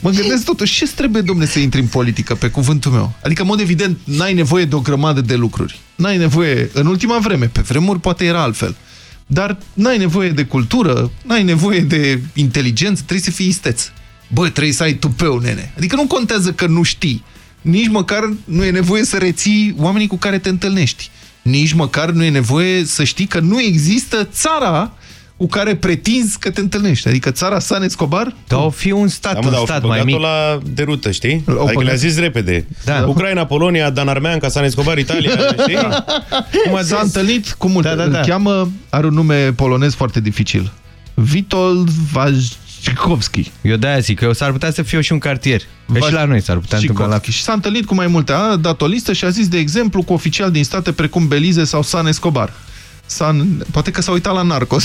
mă gândesc totuși, ce trebuie, domne, să intri în politică, pe cuvântul meu? Adică, în mod evident, n-ai nevoie de o grămadă de lucruri. N-ai nevoie, în ultima vreme, pe vremuri poate era altfel. Dar n-ai nevoie de cultură, n-ai nevoie de inteligență, trebuie să fii isteț. Bă, trebuie să ai tupeu, nene. Adică nu contează că nu știi. Nici măcar nu e nevoie să reții oamenii cu care te întâlnești. Nici măcar nu e nevoie să știi că nu există țara cu care pretinzi că te întâlnești. Adică țara San Escobar? Da, o fi un stat, Da, mă, un dar au stat băgat-o mai mic. la derută, știi? Au Adică băgat- le-a zis repede. Da. Ucraina, Polonia, Danarmeanca, San Escobar, Italia, știi? Cum a S-a zis? întâlnit cu multe. Da, da, Îl da. cheamă, are un nume polonez foarte dificil. Witold Wajcikowski. Eu de-aia zic că s-ar putea să fie și un cartier. Că și la noi s-ar putea întâmpla la... Și s-a întâlnit cu mai multe. A dat o listă și a zis, de exemplu, cu oficiali din state precum Belize sau San Escobar. San... Poate că s-a uitat la Narcos.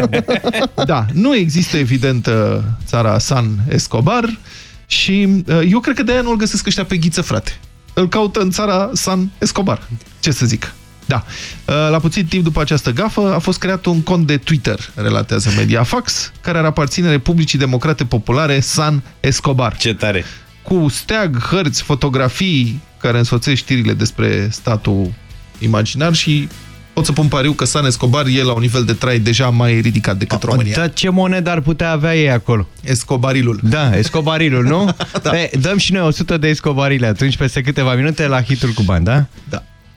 da, nu există evident uh, țara San Escobar și uh, eu cred că de-aia nu-l găsesc ăștia pe ghiță, frate. Îl caută în țara San Escobar. Ce să zic? Da. Uh, La puțin timp după această gafă a fost creat un cont de Twitter, relatează Mediafax, care ar aparține Republicii Democrate Populare San Escobar. Ce tare! Cu steag, hărți, fotografii care însoțesc știrile despre statul imaginar și pot să pun pariu că San Escobar e la un nivel de trai deja mai ridicat decât România. Da, ce monedă ar putea avea ei acolo? Escobarilul. Da, escobarilul, nu? da. E, dăm și noi 100 de escobarile atunci, peste câteva minute, la hitul cu bani, da? Da.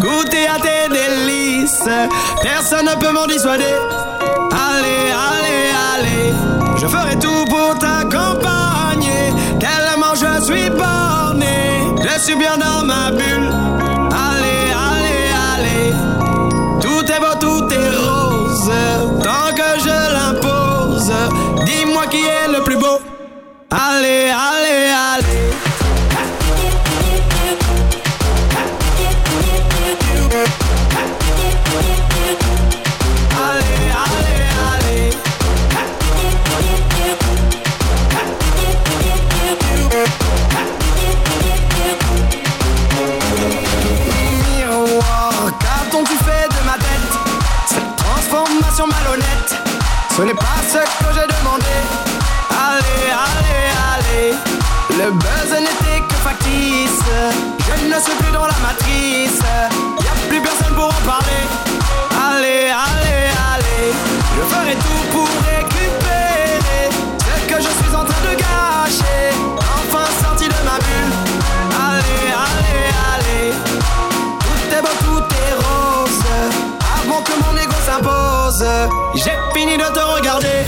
Goûter à tes délices. Personne ne peut m'en dissuader. Allez, allez, allez, je ferai tout pour t'accompagner. Tellement je suis borné, je suis bien dans ma bulle. Allez, allez, allez. Tout est beau, tout est rose, tant que je l'impose. Dis-moi qui est le plus beau. Allez, allez. Ce n'est pas ce que j'ai demandé. Allez, allez, allez. Le buzz n'était que factice. Je ne suis plus dans la matrice. Y a plus personne pour en parler. Allez, allez, allez. Je ferai tout pour récupérer Ce que je suis en train de gâcher. Enfin sorti de ma bulle. Allez, allez, allez. Tout est beau, tout est rose. Avant que mon ego s'impose, j'ai fini de te regarder.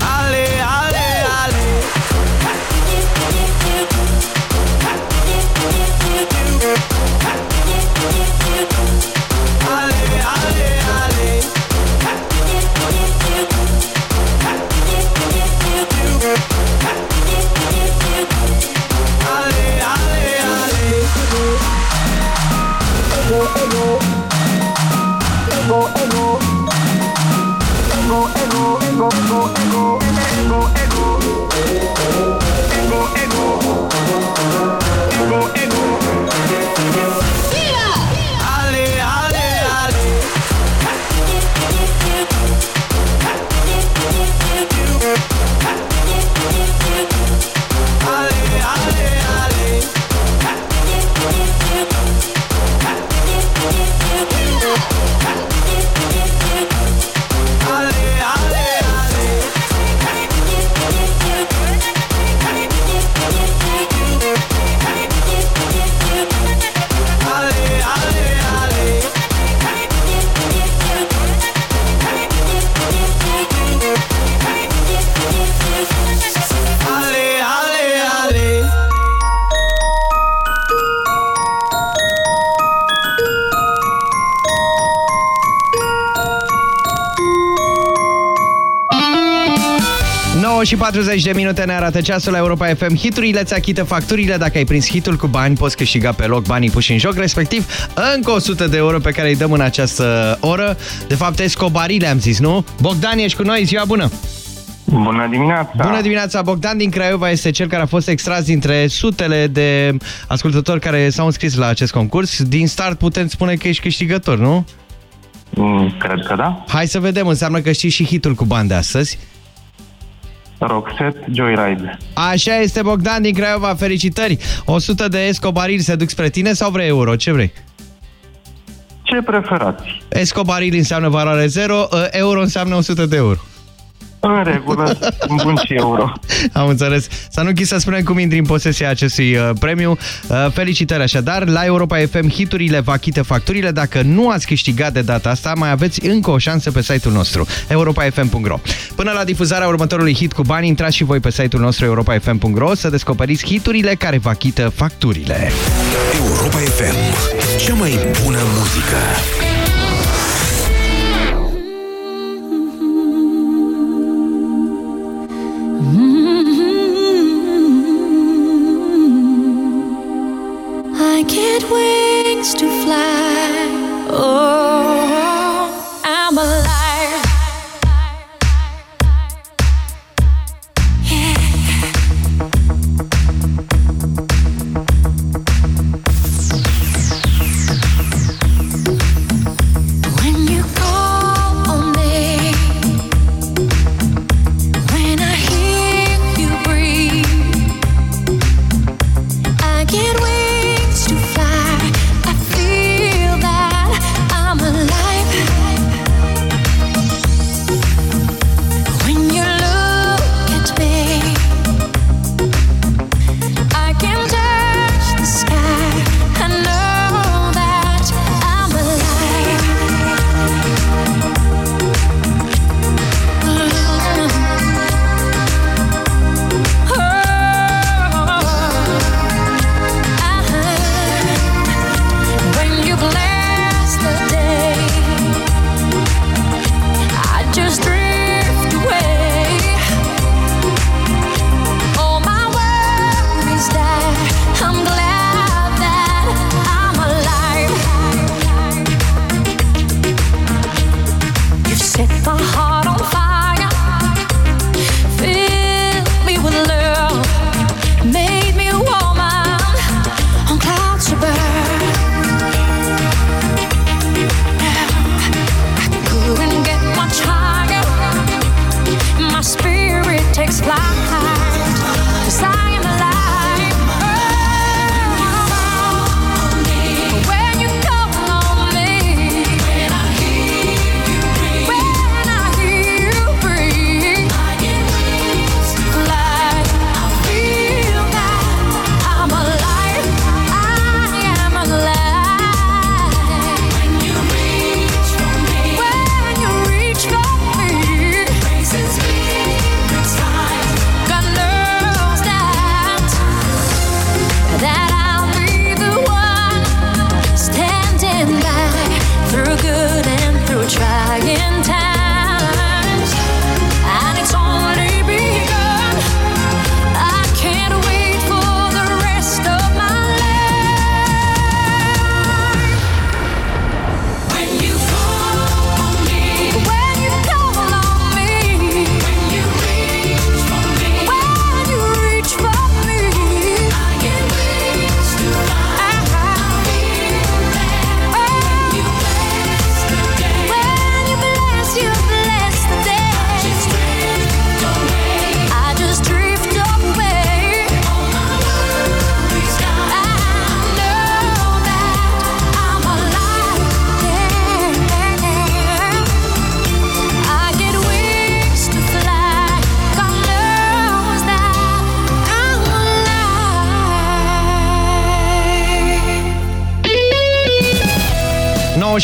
Allez, allez, allez. Go, go, go, go, go, go. Și 40 de minute ne arată ceasul la Europa FM. Hiturile îți achită facturile. Dacă ai prins hitul cu bani, poți câștiga pe loc banii puși în joc, respectiv încă 100 de euro pe care îi dăm în această oră. De fapt, escobarile am zis, nu? Bogdan, ești cu noi, ziua bună! Bună dimineața! Bună dimineața! Bogdan din Craiova este cel care a fost extras dintre sutele de ascultători care s-au înscris la acest concurs. Din start putem spune că ești câștigător, nu? Mm, Cred că da. Hai să vedem, înseamnă că știi și hitul cu bani de astăzi. Roxette Joyride. Așa este, Bogdan din Craiova, felicitări! 100 de escobarili se duc spre tine sau vrei euro? Ce vrei? Ce preferați? Escobarili înseamnă valoare 0, euro înseamnă 100 de euro. În regulă, un bun și euro. Am înțeles. Să nu chis să spunem cum intri în posesia acestui uh, premiu. Uh, felicitări așadar. La Europa FM hiturile vă achită facturile. Dacă nu ați câștigat de data asta, mai aveți încă o șansă pe site-ul nostru, europafm.ro. Până la difuzarea următorului hit cu bani, intrați și voi pe site-ul nostru europafm.ro să descoperiți hiturile care vă achită facturile. Europa FM. Cea mai bună muzică. To fly. Oh,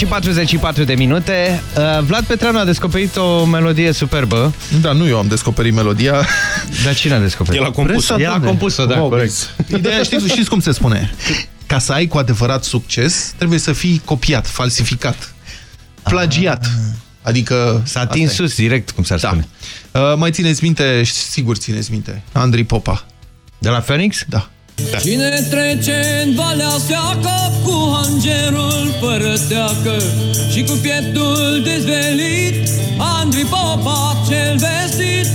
și 44 de minute. Uh, Vlad Petreanu a descoperit o melodie superbă. Da, nu eu am descoperit melodia. Dar cine a descoperit? El a compus-o. El a compus-o, da, Wow, corect. Ideea știți, știți cum se spune? Ca să ai cu adevărat succes, trebuie să fii copiat, falsificat, plagiat. Adică... S-a atins sus direct, cum s-ar da. spune. Uh, mai țineți minte, sigur țineți minte, Andrei Popa. De la Phoenix? Da. Da. Cine trece în valea seacă cu hangerul fără teacă și cu pieptul dezvelit, Andrei Popa cel vestit,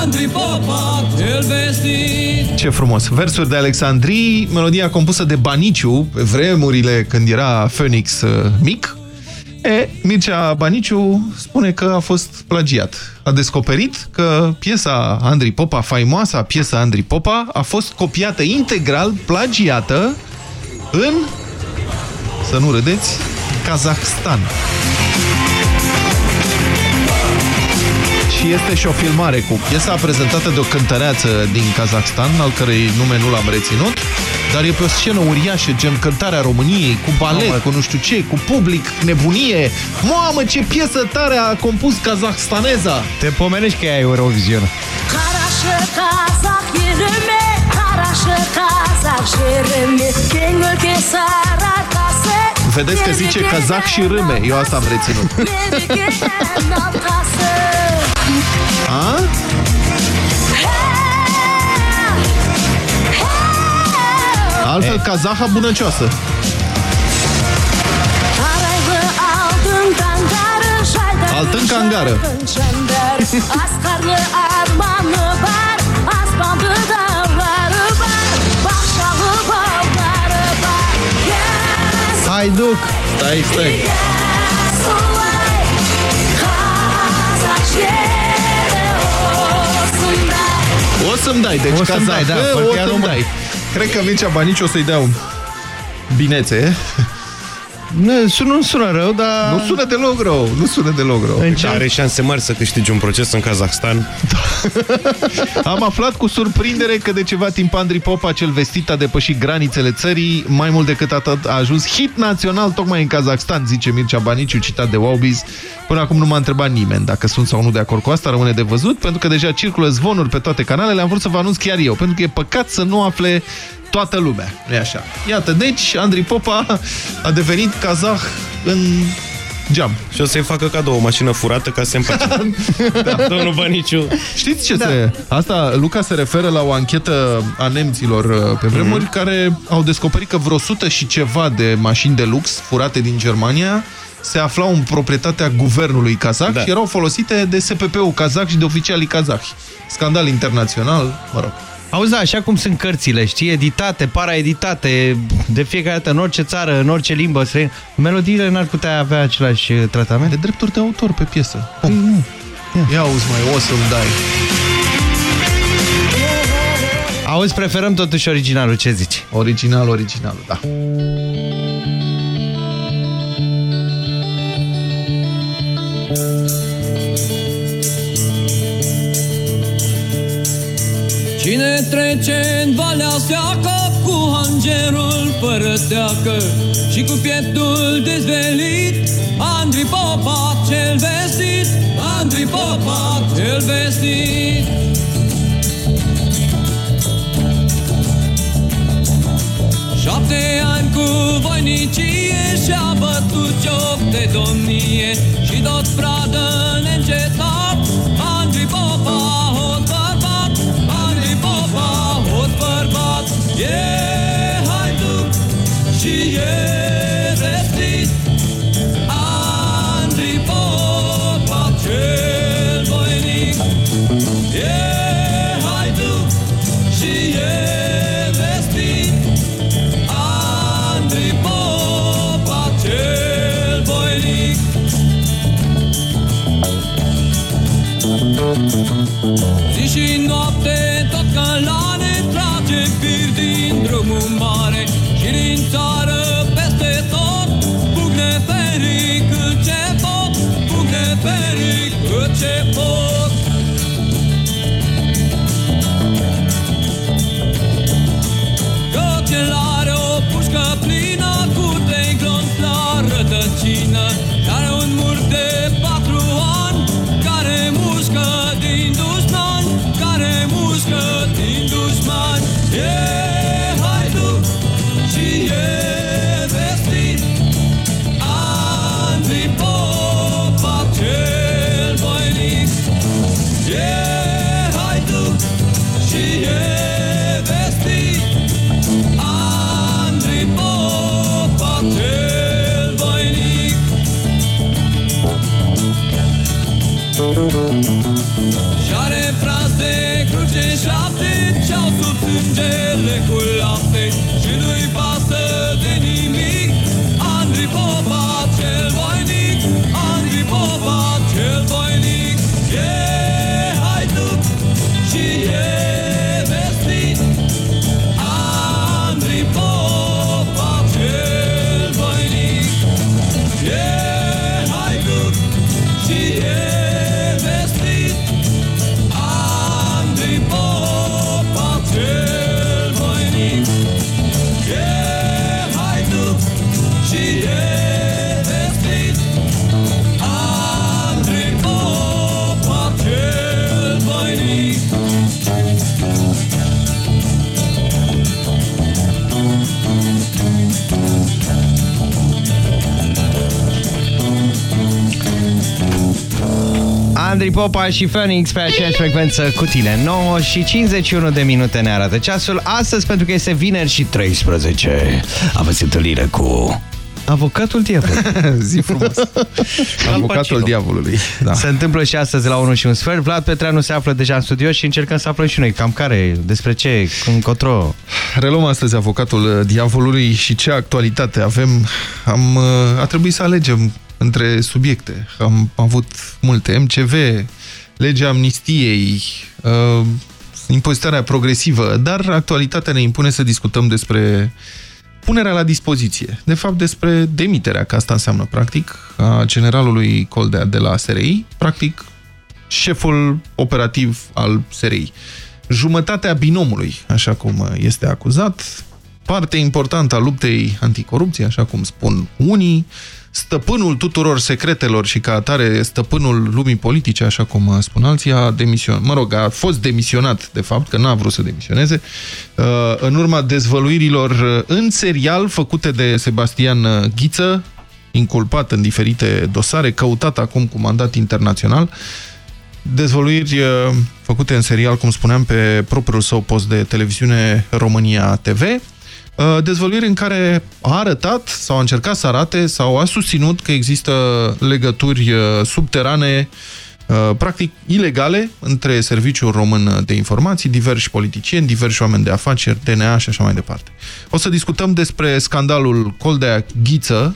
Andrei Popa cel vestit. Ce frumos! Versuri de Alexandrii, melodia compusă de Baniciu, pe vremurile când era Phoenix uh, mic. E, Mircea Baniciu spune că a fost plagiat. A descoperit că piesa Andrei Popa, faimoasa piesa Andrei Popa, a fost copiată integral, plagiată în, să nu râdeți, Kazahstan. Și este și o filmare cu piesa prezentată de o cântăreață din Kazakhstan, al cărei nume nu l-am reținut, dar e pe o scenă uriașă, gen cântarea României, cu balet, Mamă. cu nu știu ce, cu public, nebunie. Mamă, ce piesă tare a compus kazahstaneza! Te pomenești că e Eurovision. Karaşı kazak yerime Karaşı kazak şerime Kengül keser arkası Vedeți că zice kazah și râme, eu asta am reținut. Merikeyen arkası A? Altfel, kazaha bunăcioasă. Karaylı aldın kangarı Şaydan Altın kangarı. Çember Askarlı armanı var Aslandı dağları var Bahçalı bağları var Yes Haiduk! Stai, stai. O să-mi dai, deci O să-mi dai, da, kazahă, parcă o e să-mi român. dai. Cred că Mircea Banici o să-i dea un binețe. Nu sună, nu sună rău, dar... Nu sună deloc rău, nu sună deloc rău. Deci are șanse mari să câștigi un proces în Kazahstan. Am aflat cu surprindere că de ceva timp Andrei Popa, cel vestit, a depășit granițele țării. Mai mult decât atât, a ajuns hit național tocmai în Kazakhstan, zice Mircea Baniciu, citat de Wowbiz. Până acum nu m-a întrebat nimeni dacă sunt sau nu de acord cu asta, rămâne de văzut, pentru că deja circulă zvonuri pe toate canalele, am vrut să vă anunț chiar eu, pentru că e păcat să nu afle toată lumea. nu așa? Iată, deci, Andrei Popa a devenit kazah în geam. Și o să-i facă cadou o mașină furată ca să împace. da. Domnul Baniciu. Știți ce da. se... Asta, Luca se referă la o anchetă a nemților uh, pe vremuri, mm -hmm. care au descoperit că vreo sută și ceva de mașini de lux furate din Germania se aflau în proprietatea guvernului kazah da. și erau folosite de SPP-ul kazah și de oficialii kazahi. Scandal internațional, mă rog. Auzi, da, așa cum sunt cărțile, știi, editate, paraeditate, de fiecare dată, în orice țară, în orice limbă străină, melodiile n-ar putea avea același uh, tratament? De drepturi de autor pe piesă. Păi, nu. Ia auzi, mai o să-mi dai. Auzi, preferăm totuși originalul, ce zici? Original, original, da. Cine trece în valea seacă cu hangerul fără teacă și cu pieptul dezvelit, Andrei Popa cel vestit, Andrei Popa cel vestit. Șapte ani cu voinicie și-a bătut joc de domnie și tot pradă neîncetat, și e vestit, Andrei Popa cel voinic, e haiduc și e vestit, Andrei Popa cel voinic. Zi și Andrei Popa și Phoenix pe aceeași frecvență cu tine. 9 și 51 de minute ne arată ceasul. Astăzi pentru că este vineri și 13 Aveți întâlnire cu Avocatul diavolului. Zi frumos. Avocatul diavolului da. Se întâmplă și astăzi la 1 și un sfert. Vlad Petreanu se află deja în studio și încercăm să aflăm și noi Cam care, despre ce, încotro Reluăm astăzi avocatul diavolului și ce actualitate avem. Am, a trebuit să alegem între subiecte. Am avut multe. MCV, legea amnistiei, uh, impozitarea progresivă, dar actualitatea ne impune să discutăm despre punerea la dispoziție. De fapt, despre demiterea, că asta înseamnă, practic, a generalului Coldea de la SRI, practic, șeful operativ al SRI. Jumătatea binomului, așa cum este acuzat, parte importantă a luptei anticorupție, așa cum spun unii, stăpânul tuturor secretelor și ca atare stăpânul lumii politice, așa cum spun alții, a demisionat. Mă rog, a fost demisionat, de fapt, că n-a vrut să demisioneze, uh, în urma dezvăluirilor uh, în serial făcute de Sebastian Ghiță, inculpat în diferite dosare, căutat acum cu mandat internațional, dezvăluiri uh, făcute în serial, cum spuneam, pe propriul său post de televiziune România TV, Uh, dezvăluiri în care a arătat sau a încercat să arate sau a susținut că există legături uh, subterane uh, practic ilegale între Serviciul Român de Informații, diversi politicieni, diversi oameni de afaceri, DNA și așa mai departe. O să discutăm despre scandalul Coldea Ghiță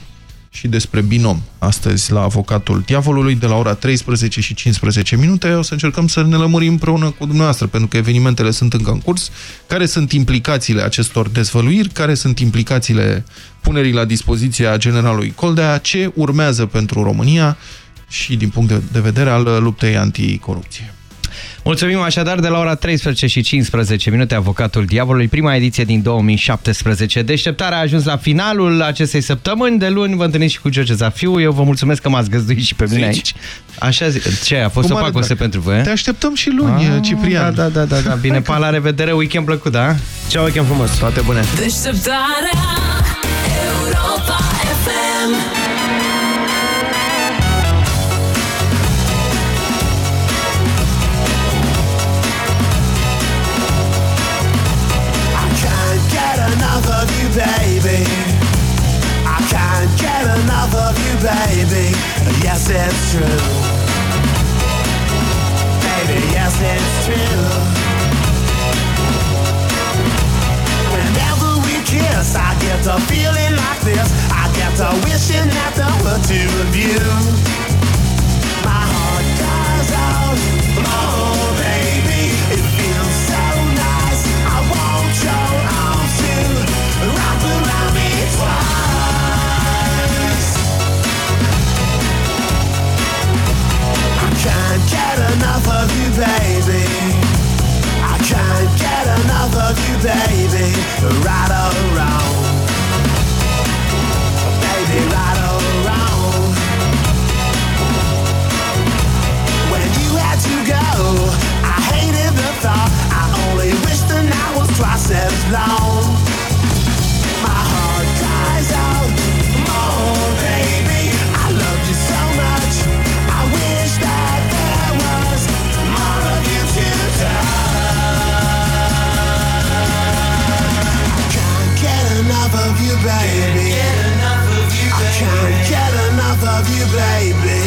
și despre binom astăzi la Avocatul Diavolului de la ora 13 și 15 minute. O să încercăm să ne lămurim împreună cu dumneavoastră, pentru că evenimentele sunt încă în curs. Care sunt implicațiile acestor dezvăluiri? Care sunt implicațiile punerii la dispoziția generalului Coldea? Ce urmează pentru România și din punct de vedere al luptei anticorupție? Mulțumim așadar de la ora 13 și 15 minute Avocatul Diavolului, prima ediție din 2017. Deșteptarea a ajuns la finalul acestei săptămâni. De luni vă întâlniți și cu George Zafiu. Eu vă mulțumesc că m-ați găzduit și pe mine Zici. aici. Așa zic. Ce, a fost Cu o mare pacose drag. pentru voi? eh? Te așteptăm și luni, Ah, Ciprian. Da, da, da, da, da. Bine, pa, la revedere, weekend plăcut, da? Ceau, weekend frumos. Toate bune. Deșteptarea Europa FM baby. I can't get enough of you, baby. Yes, it's true. Baby, yes, it's true. Whenever we kiss, I get a feeling like this. I get a wishing that there were two of you. My heart cries out, can't get enough of you, baby. I can't get enough of you, baby. Right or wrong, baby, right or wrong. When you had to go, I hated the thought. I only wish the night was twice as long. Get enough of you, baby. I can't get enough of you, baby.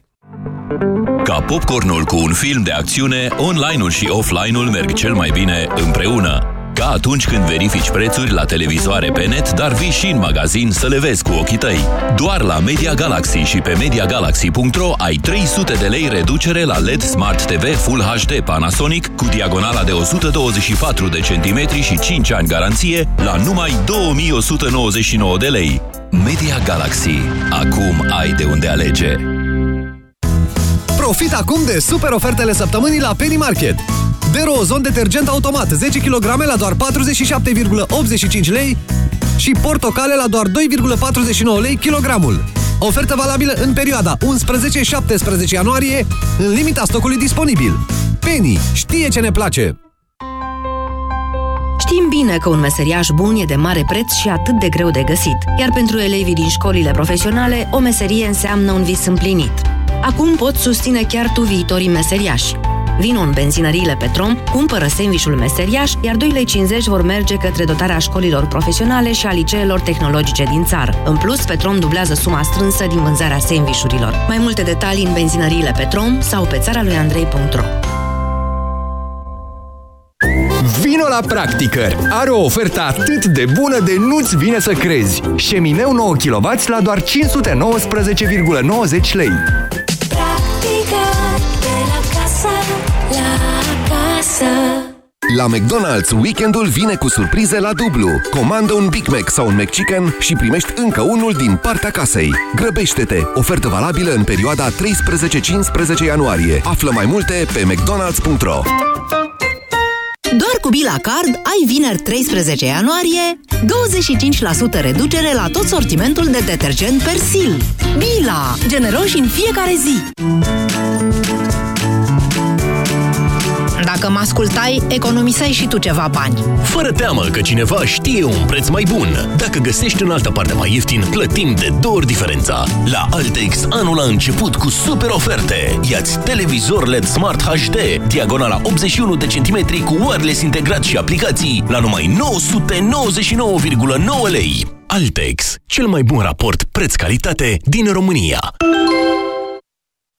Ca popcornul cu un film de acțiune, online-ul și offline-ul merg cel mai bine împreună. Ca atunci când verifici prețuri la televizoare pe net, dar vii și în magazin să le vezi cu ochii tăi. Doar la Media Galaxy și pe MediaGalaxy.ro ai 300 de lei reducere la LED Smart TV Full HD Panasonic cu diagonala de 124 de centimetri și 5 ani garanție la numai 2199 de lei. Media Galaxy. Acum ai de unde alege. Profit acum de super ofertele săptămânii la Penny Market. Dero Ozon detergent automat 10 kg la doar 47,85 lei și portocale la doar 2,49 lei kilogramul. Ofertă valabilă în perioada 11-17 ianuarie, în limita stocului disponibil. Penny știe ce ne place! Știm bine că un meseriaș bun e de mare preț și atât de greu de găsit, iar pentru elevii din școlile profesionale, o meserie înseamnă un vis împlinit. Acum poți susține chiar tu viitorii meseriași. Vino în benzinăriile Petrom, cumpără sandvișul meseriaș, iar 2,50 lei vor merge către dotarea școlilor profesionale și a liceelor tehnologice din țară. În plus, Petrom dublează suma strânsă din vânzarea sandvișurilor. Mai multe detalii în benzinăriile Petrom sau pe țara lui Andrei.ro Vino la Practicăr! Are o ofertă atât de bună de nu-ți vine să crezi. Șemineu 9 kW la doar 519,90 lei. Casă. La McDonald's, weekendul vine cu surprize la dublu. Comandă un Big Mac sau un McChicken și primești încă unul din partea casei. Grăbește-te! Ofertă valabilă în perioada 13-15 ianuarie. Află mai multe pe mcdonalds.ro Doar cu Bila Card ai vineri 13 ianuarie 25% reducere la tot sortimentul de detergent Persil. Bila! Generoși în fiecare zi! Dacă mă ascultai, economiseai și tu ceva bani. Fără teamă că cineva știe un preț mai bun. Dacă găsești în altă parte mai ieftin, plătim de două ori diferența. La Altex, anul a început cu super oferte. Iați televizor LED Smart HD, diagonala 81 de centimetri cu wireless integrat și aplicații la numai 999,9 lei. Altex, cel mai bun raport preț-calitate din România.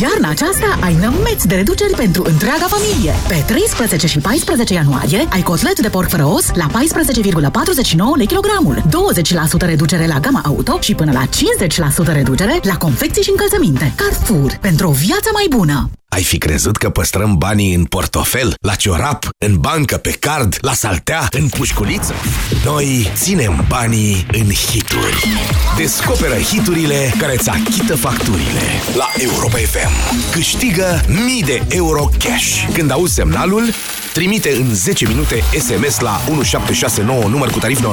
Iarna aceasta ai nămeți de reduceri pentru întreaga familie. Pe 13 și 14 ianuarie ai cotlet de porc fără os la 14,49 lei kilogramul, 20% reducere la gama auto și până la 50% reducere la confecții și încălțăminte. Carrefour, pentru o viață mai bună! Ai fi crezut că păstrăm banii în portofel, la ciorap, în bancă, pe card, la saltea, în pușculiță? Noi ținem banii în hituri. Descoperă hiturile care îți achită facturile. La Europa FM. Câștigă mii de euro cash. Când auzi semnalul, trimite în 10 minute SMS la 1769 număr cu tarif